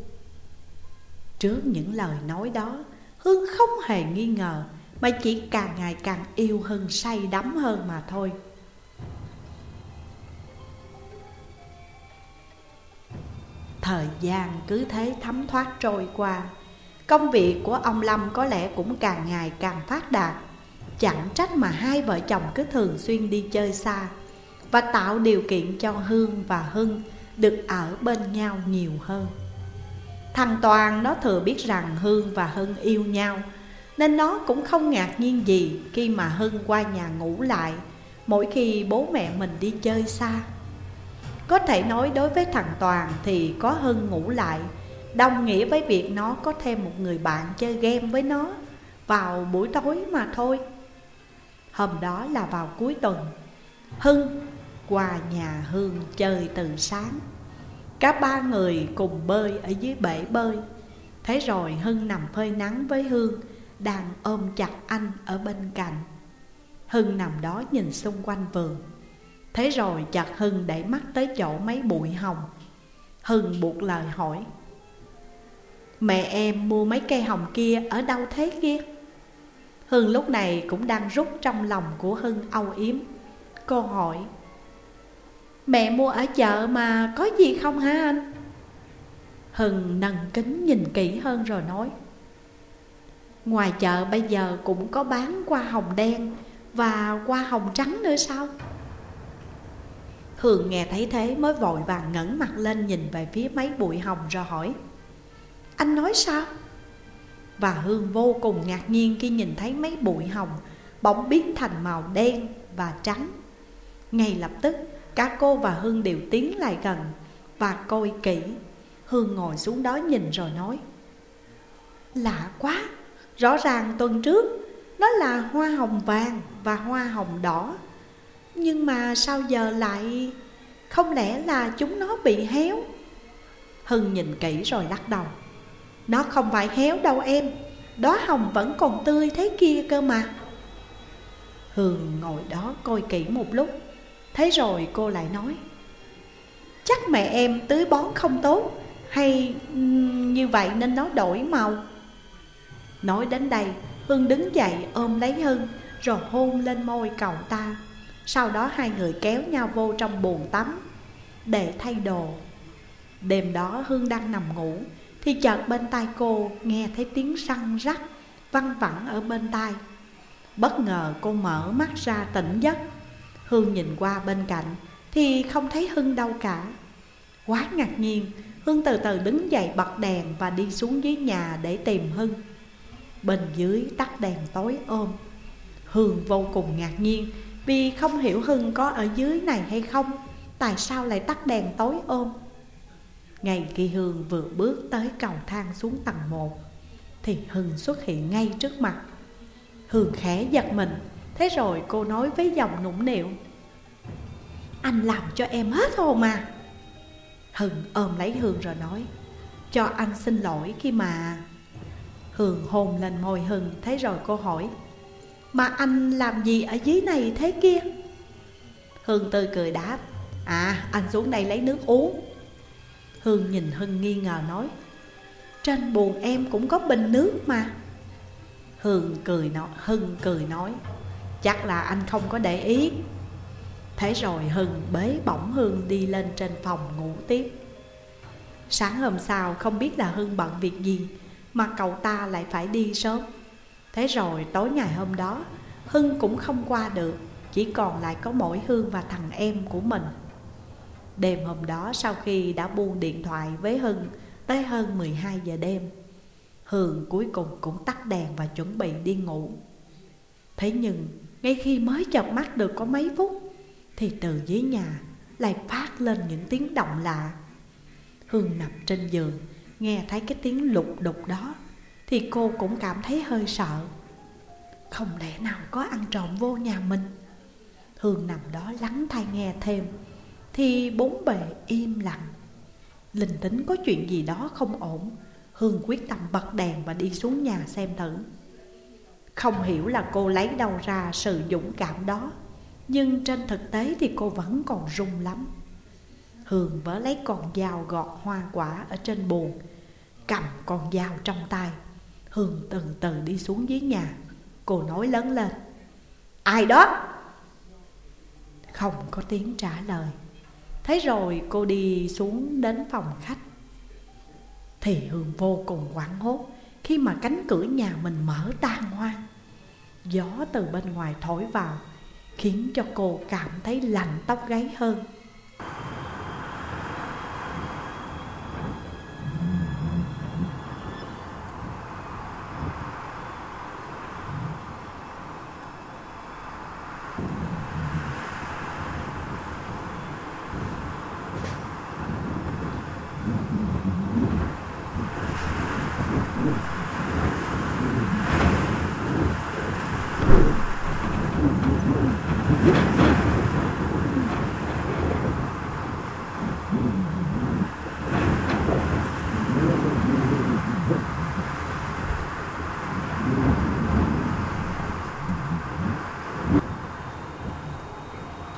Trước những lời nói đó. Hương không hề nghi ngờ, Mà chỉ càng ngày càng yêu Hưng say đắm hơn mà thôi. Thời gian cứ thế thấm thoát trôi qua. Công việc của ông Lâm có lẽ cũng càng ngày càng phát đạt. Chẳng trách mà hai vợ chồng cứ thường xuyên đi chơi xa Và tạo điều kiện cho Hương và Hưng được ở bên nhau nhiều hơn. Thằng Toàn nó thừa biết rằng Hương và Hưng yêu nhau, Nên nó cũng không ngạc nhiên gì khi mà Hưng qua nhà ngủ lại Mỗi khi bố mẹ mình đi chơi xa. Có thể nói đối với thằng Toàn thì có Hưng ngủ lại, Đồng nghĩa với việc nó có thêm một người bạn chơi game với nó Vào buổi tối mà thôi. Hôm đó là vào cuối tuần Hưng qua nhà Hương chơi từ sáng. Cả ba người cùng bơi ở dưới bể bơi. Thế rồi Hưng nằm phơi nắng với Hương, Đang ôm chặt anh ở bên cạnh. Hưng nằm đó nhìn xung quanh vườn. Thế rồi chặt Hưng để mắt tới chỗ mấy bụi hồng. Hưng buộc lời hỏi, Mẹ em mua mấy cây hồng kia ở đâu thế kia? Hưng lúc này cũng đang rút trong lòng của Hưng âu yếm. Cô hỏi Mẹ mua ở chợ mà có gì không hả anh? Hưng nâng kính nhìn kỹ hơn rồi nói Ngoài chợ bây giờ cũng có bán hoa hồng đen và hoa hồng trắng nữa sao? Hương nghe thấy thế mới vội vàng ngẩng mặt lên nhìn về phía mấy bụi hồng rồi hỏi Anh nói sao? Và Hương vô cùng ngạc nhiên khi nhìn thấy mấy bụi hồng Bỗng biến thành màu đen và trắng Ngay lập tức Cả cô và hưng đều tiến lại gần Và coi kỹ. Hương ngồi xuống đó nhìn rồi nói, Lạ quá, Rõ ràng tuần trước Nó là hoa hồng vàng và hoa hồng đỏ, Nhưng mà sao giờ lại Không lẽ là chúng nó bị héo? Hưng nhìn kỹ rồi lắc đầu, Nó không phải héo đâu em Đó hồng vẫn còn tươi thế kia cơ mà. Hương ngồi đó coi kỹ một lúc Thế rồi cô lại nói, Chắc mẹ em tưới bón không tốt, Hay như vậy nên nó đổi màu. Nói đến đây Hưng đứng dậy ôm lấy Hưng Rồi hôn lên môi cậu ta. Sau đó hai người kéo nhau vô trong buồn tắm Để thay đồ. Đêm đó Hương đang nằm ngủ, Thì chợt bên tai cô nghe thấy tiếng răng rắc Văng vẳng ở bên tai. Bất ngờ cô mở mắt ra tỉnh giấc Hương nhìn qua bên cạnh Thì không thấy Hưng đâu cả. Quá ngạc nhiên, Hương từ từ đứng dậy bật đèn Và đi xuống dưới nhà để tìm Hưng. Bên dưới tắt đèn tối ôm. Hương vô cùng ngạc nhiên Vì không hiểu Hưng có ở dưới này hay không, Tại sao lại tắt đèn tối ôm. Ngày khi Hương vừa bước tới cầu thang xuống tầng 1 Thì Hưng xuất hiện ngay trước mặt. Hương khẽ giật mình Thế rồi cô nói với giọng nũng nịu Anh làm cho em hết hồn mà. Hưng ôm lấy Hương rồi nói Cho anh xin lỗi khi mà Hương hồn lên môi Hưng Thế rồi cô hỏi Mà anh làm gì ở dưới này thế kia? Hương tươi cười đáp À anh xuống đây lấy nước uống. Hương nhìn Hưng nghi ngờ nói Trên buồn em cũng có bình nước mà. Hương cười nói, Hưng cười nói Chắc là anh không có để ý. Thế rồi Hưng bế bỏng Hương đi lên trên phòng ngủ tiếp. Sáng hôm sau, không biết là Hưng bận việc gì, Mà cậu ta lại phải đi sớm. Thế rồi tối ngày hôm đó, Hưng cũng không qua được, Chỉ còn lại có mỗi Hương và thằng em của mình. Đêm hôm đó, sau khi đã buông điện thoại với Hưng Tới hơn 12 giờ đêm, Hương cuối cùng cũng tắt đèn và chuẩn bị đi ngủ. Thế nhưng ngay khi mới chợp mắt được có mấy phút, Thì từ dưới nhà lại phát lên những tiếng động lạ. Hương nằm trên giường, Nghe thấy cái tiếng lục đục đó, Thì cô cũng cảm thấy hơi sợ. Không lẽ nào có ăn trộm vô nhà mình? Hương nằm đó lắng tai nghe thêm, Thì bốn bề im lặng. Linh tính có chuyện gì đó không ổn, Hương quyết tâm bật đèn và đi xuống nhà xem thử. Không hiểu là cô lấy đâu ra sự dũng cảm đó Nhưng trên thực tế thì cô vẫn còn run lắm. Hương vớ lấy con dao gọt hoa quả ở trên bồn, Cầm con dao trong tay. Hương từ từ đi xuống dưới nhà. Cô nói lớn lên Ai đó? Không có tiếng trả lời. Thế rồi cô đi xuống đến phòng khách. Thì Hương vô cùng quảng hốt. Khi mà cánh cửa nhà mình mở tan hoang, Gió từ bên ngoài thổi vào Khiến cho cô cảm thấy lạnh tóc gáy hơn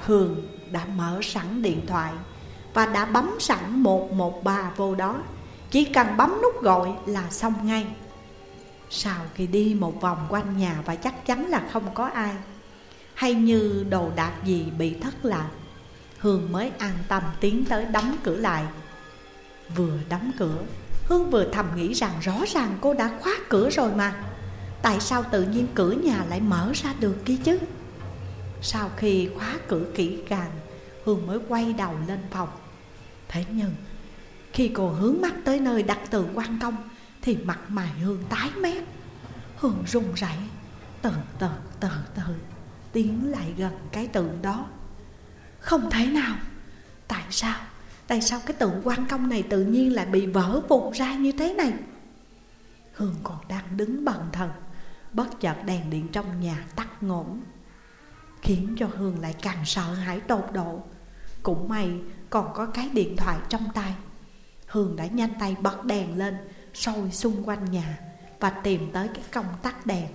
Hương đã mở sẵn điện thoại Và đã bấm sẵn 113 vô đó. Chỉ cần bấm nút gọi là xong ngay. Sau khi đi một vòng quanh nhà và chắc chắn là không có ai, Hay như đồ đạc gì bị thất lạc, Hương mới an tâm tiến tới đóng cửa lại. Vừa đóng cửa, Hương vừa thầm nghĩ rằng rõ ràng cô đã khóa cửa rồi mà. Tại sao tự nhiên cửa nhà lại mở ra được kia chứ? Sau khi khóa cửa kỹ càng Hương mới quay đầu lên phòng. Thế nhưng, Khi cô hướng mắt tới nơi đặt tượng quan công, Thì mặt mày Hương tái mét. Hương run rẩy, Từ từ từ từ, Tiến lại gần cái tượng đó. Không thể nào. Tại sao? Tại sao cái tượng quan công này tự nhiên lại bị vỡ vụn ra như thế này? Hương còn đang đứng bần thần, Bất chợt đèn điện trong nhà tắt ngổn, Khiến cho Hương lại càng sợ hãi tột độ. Cũng may còn có cái điện thoại trong tay. Hương đã nhanh tay bật đèn lên, soi xung quanh nhà Và tìm tới cái công tắc đèn.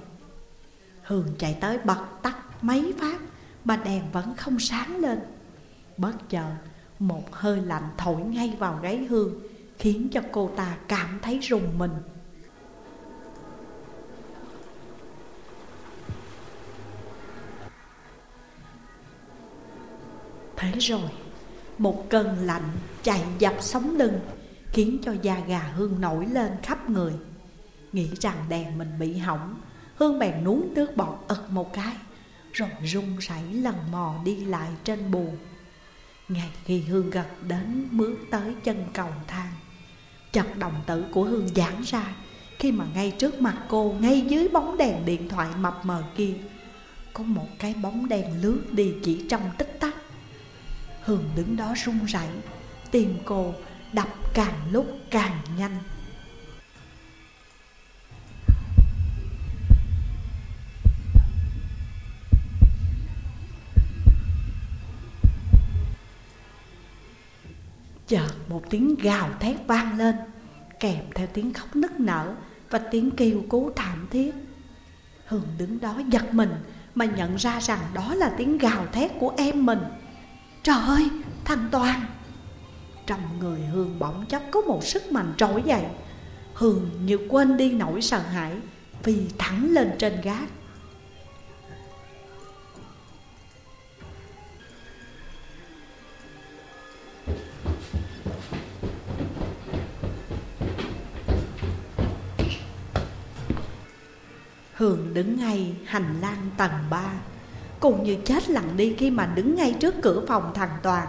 Hương chạy tới bật tắt mấy phát Mà đèn vẫn không sáng lên. Bất chợt, một hơi lạnh thổi ngay vào gáy Hương Khiến cho cô ta cảm thấy rùng mình. Thế rồi một cơn lạnh chạy dập sống lưng, Khiến cho da gà Hương nổi lên khắp người. Nghĩ rằng đèn mình bị hỏng, Hương bèn nuốt nước bọt ực một cái, Rồi rung rẩy lần mò đi lại trên buồn Ngày khi Hương gật đến bước tới chân cầu thang Chật đồng tử của Hương giãn ra, Khi mà ngay trước mặt cô, Ngay dưới bóng đèn điện thoại mập mờ kia, Có một cái bóng đèn lướt đi chỉ trong tích tắc hường đứng đó run rẩy Tim cô đập càng lúc càng nhanh. Chợt một tiếng gào thét vang lên, Kèm theo tiếng khóc nức nở Và tiếng kêu cứu thảm thiết. Hường đứng đó giật mình Mà nhận ra rằng đó là tiếng gào thét của em mình. Trời ơi thằng Toàn. Trong người Hương bỗng chốc có một sức mạnh trỗi dậy. Hương như quên đi nỗi sợ hãi, Phi thẳng lên trên gác. Hương đứng ngay hành lang tầng 3 Cùng như chết lặng đi khi mà đứng ngay trước cửa phòng thằng Toàn.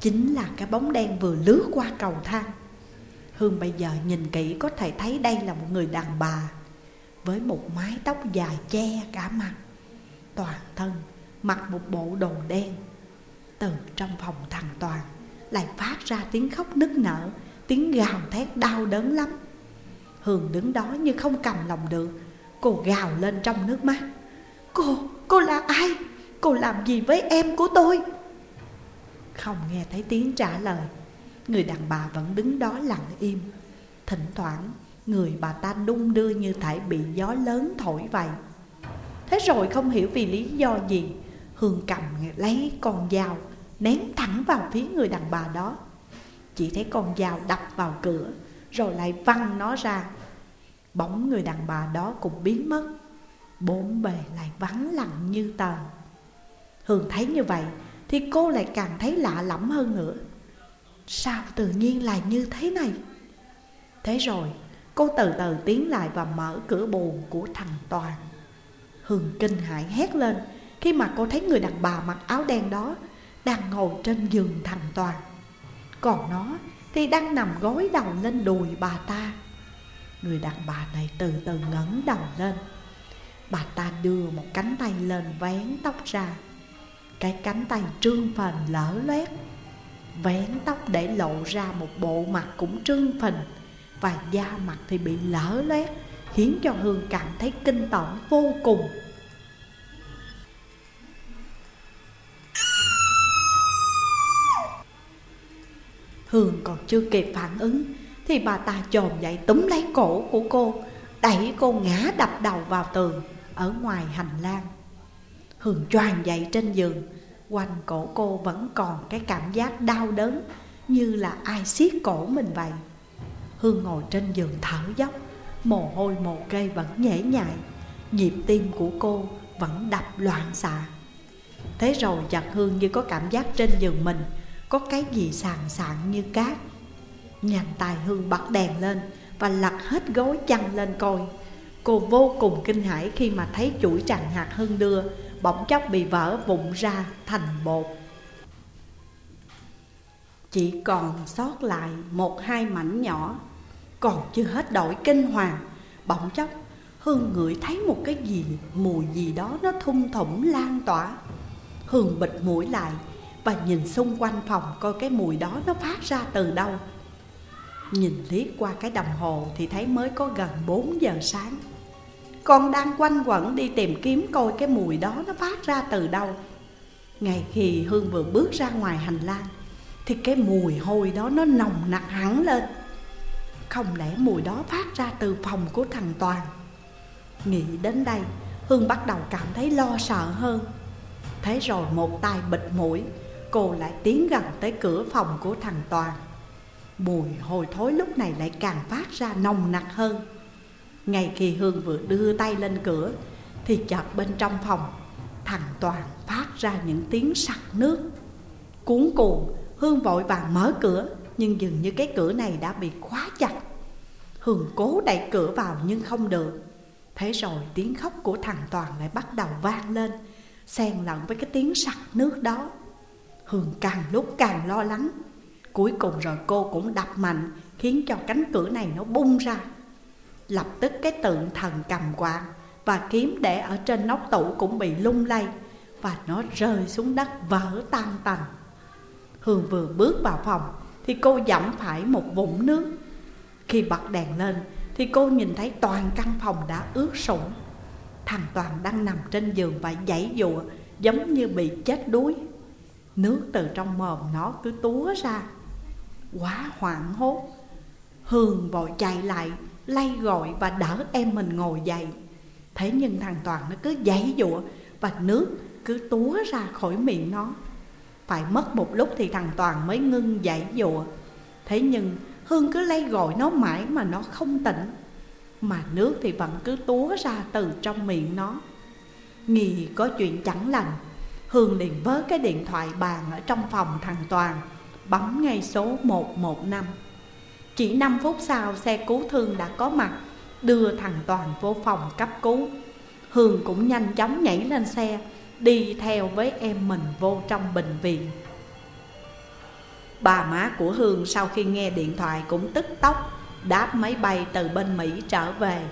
Chính là cái bóng đen vừa lướt qua cầu thang. Hương bây giờ nhìn kỹ có thể thấy đây là một người đàn bà Với một mái tóc dài che cả mặt. Toàn thân mặc một bộ đồ đen. Từ trong phòng thằng Toàn Lại phát ra tiếng khóc nức nở, Tiếng gào thét đau đớn lắm. Hương đứng đó như không cầm lòng được. Cô gào lên trong nước mắt. Cô, cô là ai? Cô làm gì với em của tôi? Không nghe thấy tiếng trả lời Người đàn bà vẫn đứng đó lặng im. Thỉnh thoảng người bà ta đung đưa như thể bị gió lớn thổi vậy. Thế rồi không hiểu vì lý do gì Hương cầm lấy con dao Ném thẳng vào phía người đàn bà đó. Chỉ thấy con dao đập vào cửa Rồi lại văng nó ra. Bóng người đàn bà đó cũng biến mất. Bốn bề lại vắng lặng như tờ. Hương thấy như vậy Thì cô lại càng thấy lạ lẫm hơn nữa. Sao tự nhiên lại như thế này? Thế rồi, cô từ từ tiến lại và mở cửa buồn của thằng Toàn. Hương kinh hãi hét lên Khi mà cô thấy người đàn bà mặc áo đen đó Đang ngồi trên giường thằng Toàn. Còn nó thì đang nằm gối đầu lên đùi bà ta. Người đàn bà này từ từ ngẩng đầu lên Bà ta đưa một cánh tay lên vén tóc ra. Cái cánh tay trương phình lở loét. Vén tóc để lộ ra một bộ mặt cũng trương phình Và da mặt thì bị lở loét, Khiến cho Hương cảm thấy kinh tởm vô cùng. Hương còn chưa kịp phản ứng Thì bà ta chồm dậy túm lấy cổ của cô, Đẩy cô ngã đập đầu vào tường. Ở ngoài hành lang. Hương choàng dậy trên giường, Quanh cổ cô vẫn còn cái cảm giác đau đớn Như là ai siết cổ mình vậy. Hương ngồi trên giường thở dốc, Mồ hôi mồ cây vẫn nhễ nhại, Nhịp tim của cô vẫn đập loạn xạ. Thế rồi giật Hương như có cảm giác trên giường mình Có cái gì sàn sạn như cát. Nhành tài Hương bật đèn lên Và lật hết gối chăn lên coi. Cô vô cùng kinh hãi khi mà thấy chuỗi tràng hạt Hương đưa, Bỗng chốc bị vỡ vụn ra thành bột. Chỉ còn sót lại một hai mảnh nhỏ, Còn chưa hết đổi kinh hoàng, Bỗng chốc Hương ngửi thấy một cái gì, Mùi gì đó nó thung thủng lan tỏa. Hương bịt mũi lại Và nhìn xung quanh phòng coi cái mùi đó nó phát ra từ đâu. Nhìn liếc qua cái đồng hồ thì thấy mới có gần 4 giờ sáng. Con đang quanh quẩn đi tìm kiếm coi cái mùi đó nó phát ra từ đâu. Ngày khi Hương vừa bước ra ngoài hành lang, Thì cái mùi hôi đó nó nồng nặc hẳn lên. Không lẽ mùi đó phát ra từ phòng của thằng Toàn? Nghĩ đến đây, Hương bắt đầu cảm thấy lo sợ hơn. Thế rồi một tay bịt mũi, Cô lại tiến gần tới cửa phòng của thằng Toàn. Mùi hôi thối lúc này lại càng phát ra nồng nặc hơn. Ngay khi Hương vừa đưa tay lên cửa, Thì chợt bên trong phòng, Thằng Toàn phát ra những tiếng sặc nước. Cuốn cuồng, Hương vội vàng mở cửa, Nhưng dường như cái cửa này đã bị khóa chặt. Hương cố đẩy cửa vào nhưng không được. Thế rồi tiếng khóc của thằng Toàn lại bắt đầu vang lên, Xen lẫn với cái tiếng sặc nước đó. Hương càng lúc càng lo lắng. Cuối cùng rồi cô cũng đập mạnh, Khiến cho cánh cửa này nó bung ra. Lập tức cái tượng thần cầm quạt Và kiếm để ở trên nóc tủ cũng bị lung lay, Và nó rơi xuống đất vỡ tan tành. Hương vừa bước vào phòng, Thì cô dẫm phải một vũng nước. Khi bật đèn lên, Thì cô nhìn thấy toàn căn phòng đã ướt sũng. Thằng Toàn đang nằm trên giường và giãy dụa Giống như bị chết đuối. Nước từ trong mồm nó cứ túa ra. Quá hoảng hốt Hương vội chạy lại Lay gọi và đỡ em mình ngồi dậy. Thế nhưng thằng Toàn nó cứ giãy giụa Và nước cứ túa ra khỏi miệng nó. Phải mất một lúc thì thằng Toàn mới ngưng giãy giụa. Thế nhưng Hương cứ lay gọi nó mãi mà nó không tỉnh, Mà nước thì vẫn cứ túa ra từ trong miệng nó. Nghi có chuyện chẳng lành, Hương liền vớ cái điện thoại bàn ở trong phòng thằng Toàn, Bấm ngay số 115 chỉ 5 phút sau, xe cứu thương đã có mặt, Đưa thằng Toàn vô phòng cấp cứu. Hương cũng nhanh chóng nhảy lên xe, Đi theo với em mình vô trong bệnh viện. Bà má của Hương sau khi nghe điện thoại cũng tức tốc, Đáp máy bay từ bên Mỹ trở về.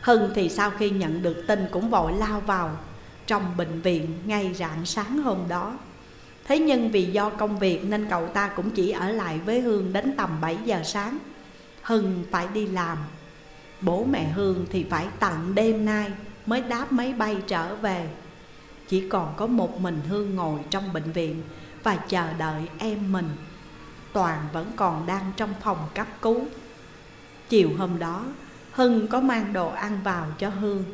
Hưng thì sau khi nhận được tin cũng vội lao vào, Trong bệnh viện ngay rạng sáng hôm đó. Thế nhưng vì do công việc nên cậu ta cũng chỉ ở lại với Hương đến tầm 7 giờ sáng. Hưng phải đi làm. Bố mẹ Hương thì phải tận đêm nay mới đáp máy bay trở về. Chỉ còn có một mình Hương ngồi trong bệnh viện Và chờ đợi em mình. Toàn vẫn còn đang trong phòng cấp cứu. Chiều hôm đó, Hưng có mang đồ ăn vào cho Hương.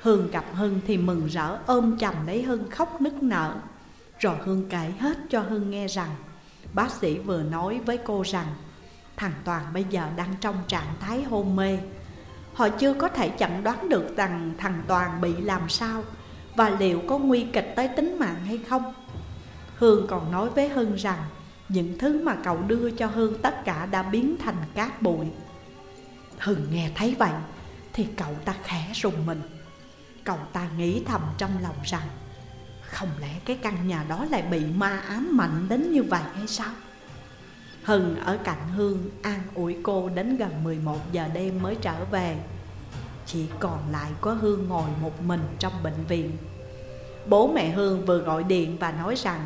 Hương gặp Hưng thì mừng rỡ ôm chầm lấy Hưng khóc nức nở. Rồi Hương kể hết cho Hưng nghe rằng, Bác sĩ vừa nói với cô rằng, Thằng Toàn bây giờ đang trong trạng thái hôn mê. Họ chưa có thể chẩn đoán được rằng thằng Toàn bị làm sao Và liệu có nguy kịch tới tính mạng hay không. Hương còn nói với Hưng rằng, Những thứ mà cậu đưa cho Hương tất cả đã biến thành cát bụi. Hưng nghe thấy vậy Thì cậu ta khẽ rùng mình. Cậu ta nghĩ thầm trong lòng rằng không lẽ cái căn nhà đó lại bị ma ám mạnh đến như vậy hay sao? Hưng ở cạnh Hương an ủi cô đến gần 11 giờ đêm mới trở về. Chỉ còn lại có Hương ngồi một mình trong bệnh viện. Bố mẹ Hương vừa gọi điện và nói rằng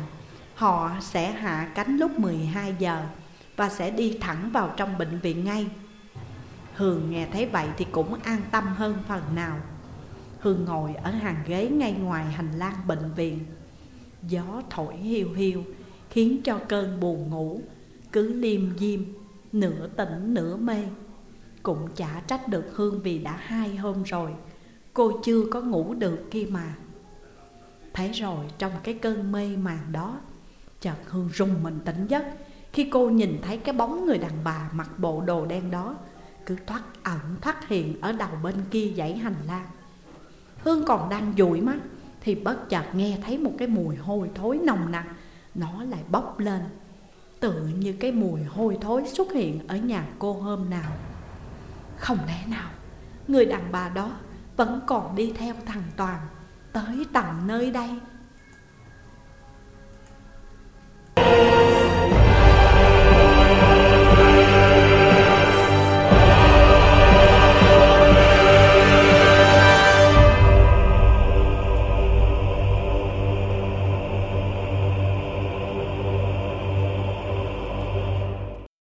Họ sẽ hạ cánh lúc 12 giờ Và sẽ đi thẳng vào trong bệnh viện ngay. Hương nghe thấy vậy thì cũng an tâm hơn phần nào. Hương ngồi ở hàng ghế ngay ngoài hành lang bệnh viện. Gió thổi hiu hiu, Khiến cho cơn buồn ngủ Cứ liêm diêm, Nửa tỉnh nửa mê. Cũng chả trách được Hương vì đã hai hôm rồi, Cô chưa có ngủ được kia mà. Thế rồi trong cái cơn mê màng đó, Chợt Hương rung mình tỉnh giấc. Khi cô nhìn thấy cái bóng người đàn bà mặc bộ đồ đen đó, Cứ thoát ẩn thoát hiện ở đầu bên kia dãy hành lang. Hương còn đang dụi mắt Thì bất chợt nghe thấy một cái mùi hôi thối nồng nặc. Nó lại bốc lên. Tự như cái mùi hôi thối xuất hiện ở nhà cô hôm nào. Không lẽ nào, Người đàn bà đó vẫn còn đi theo thằng Toàn Tới tận nơi đây?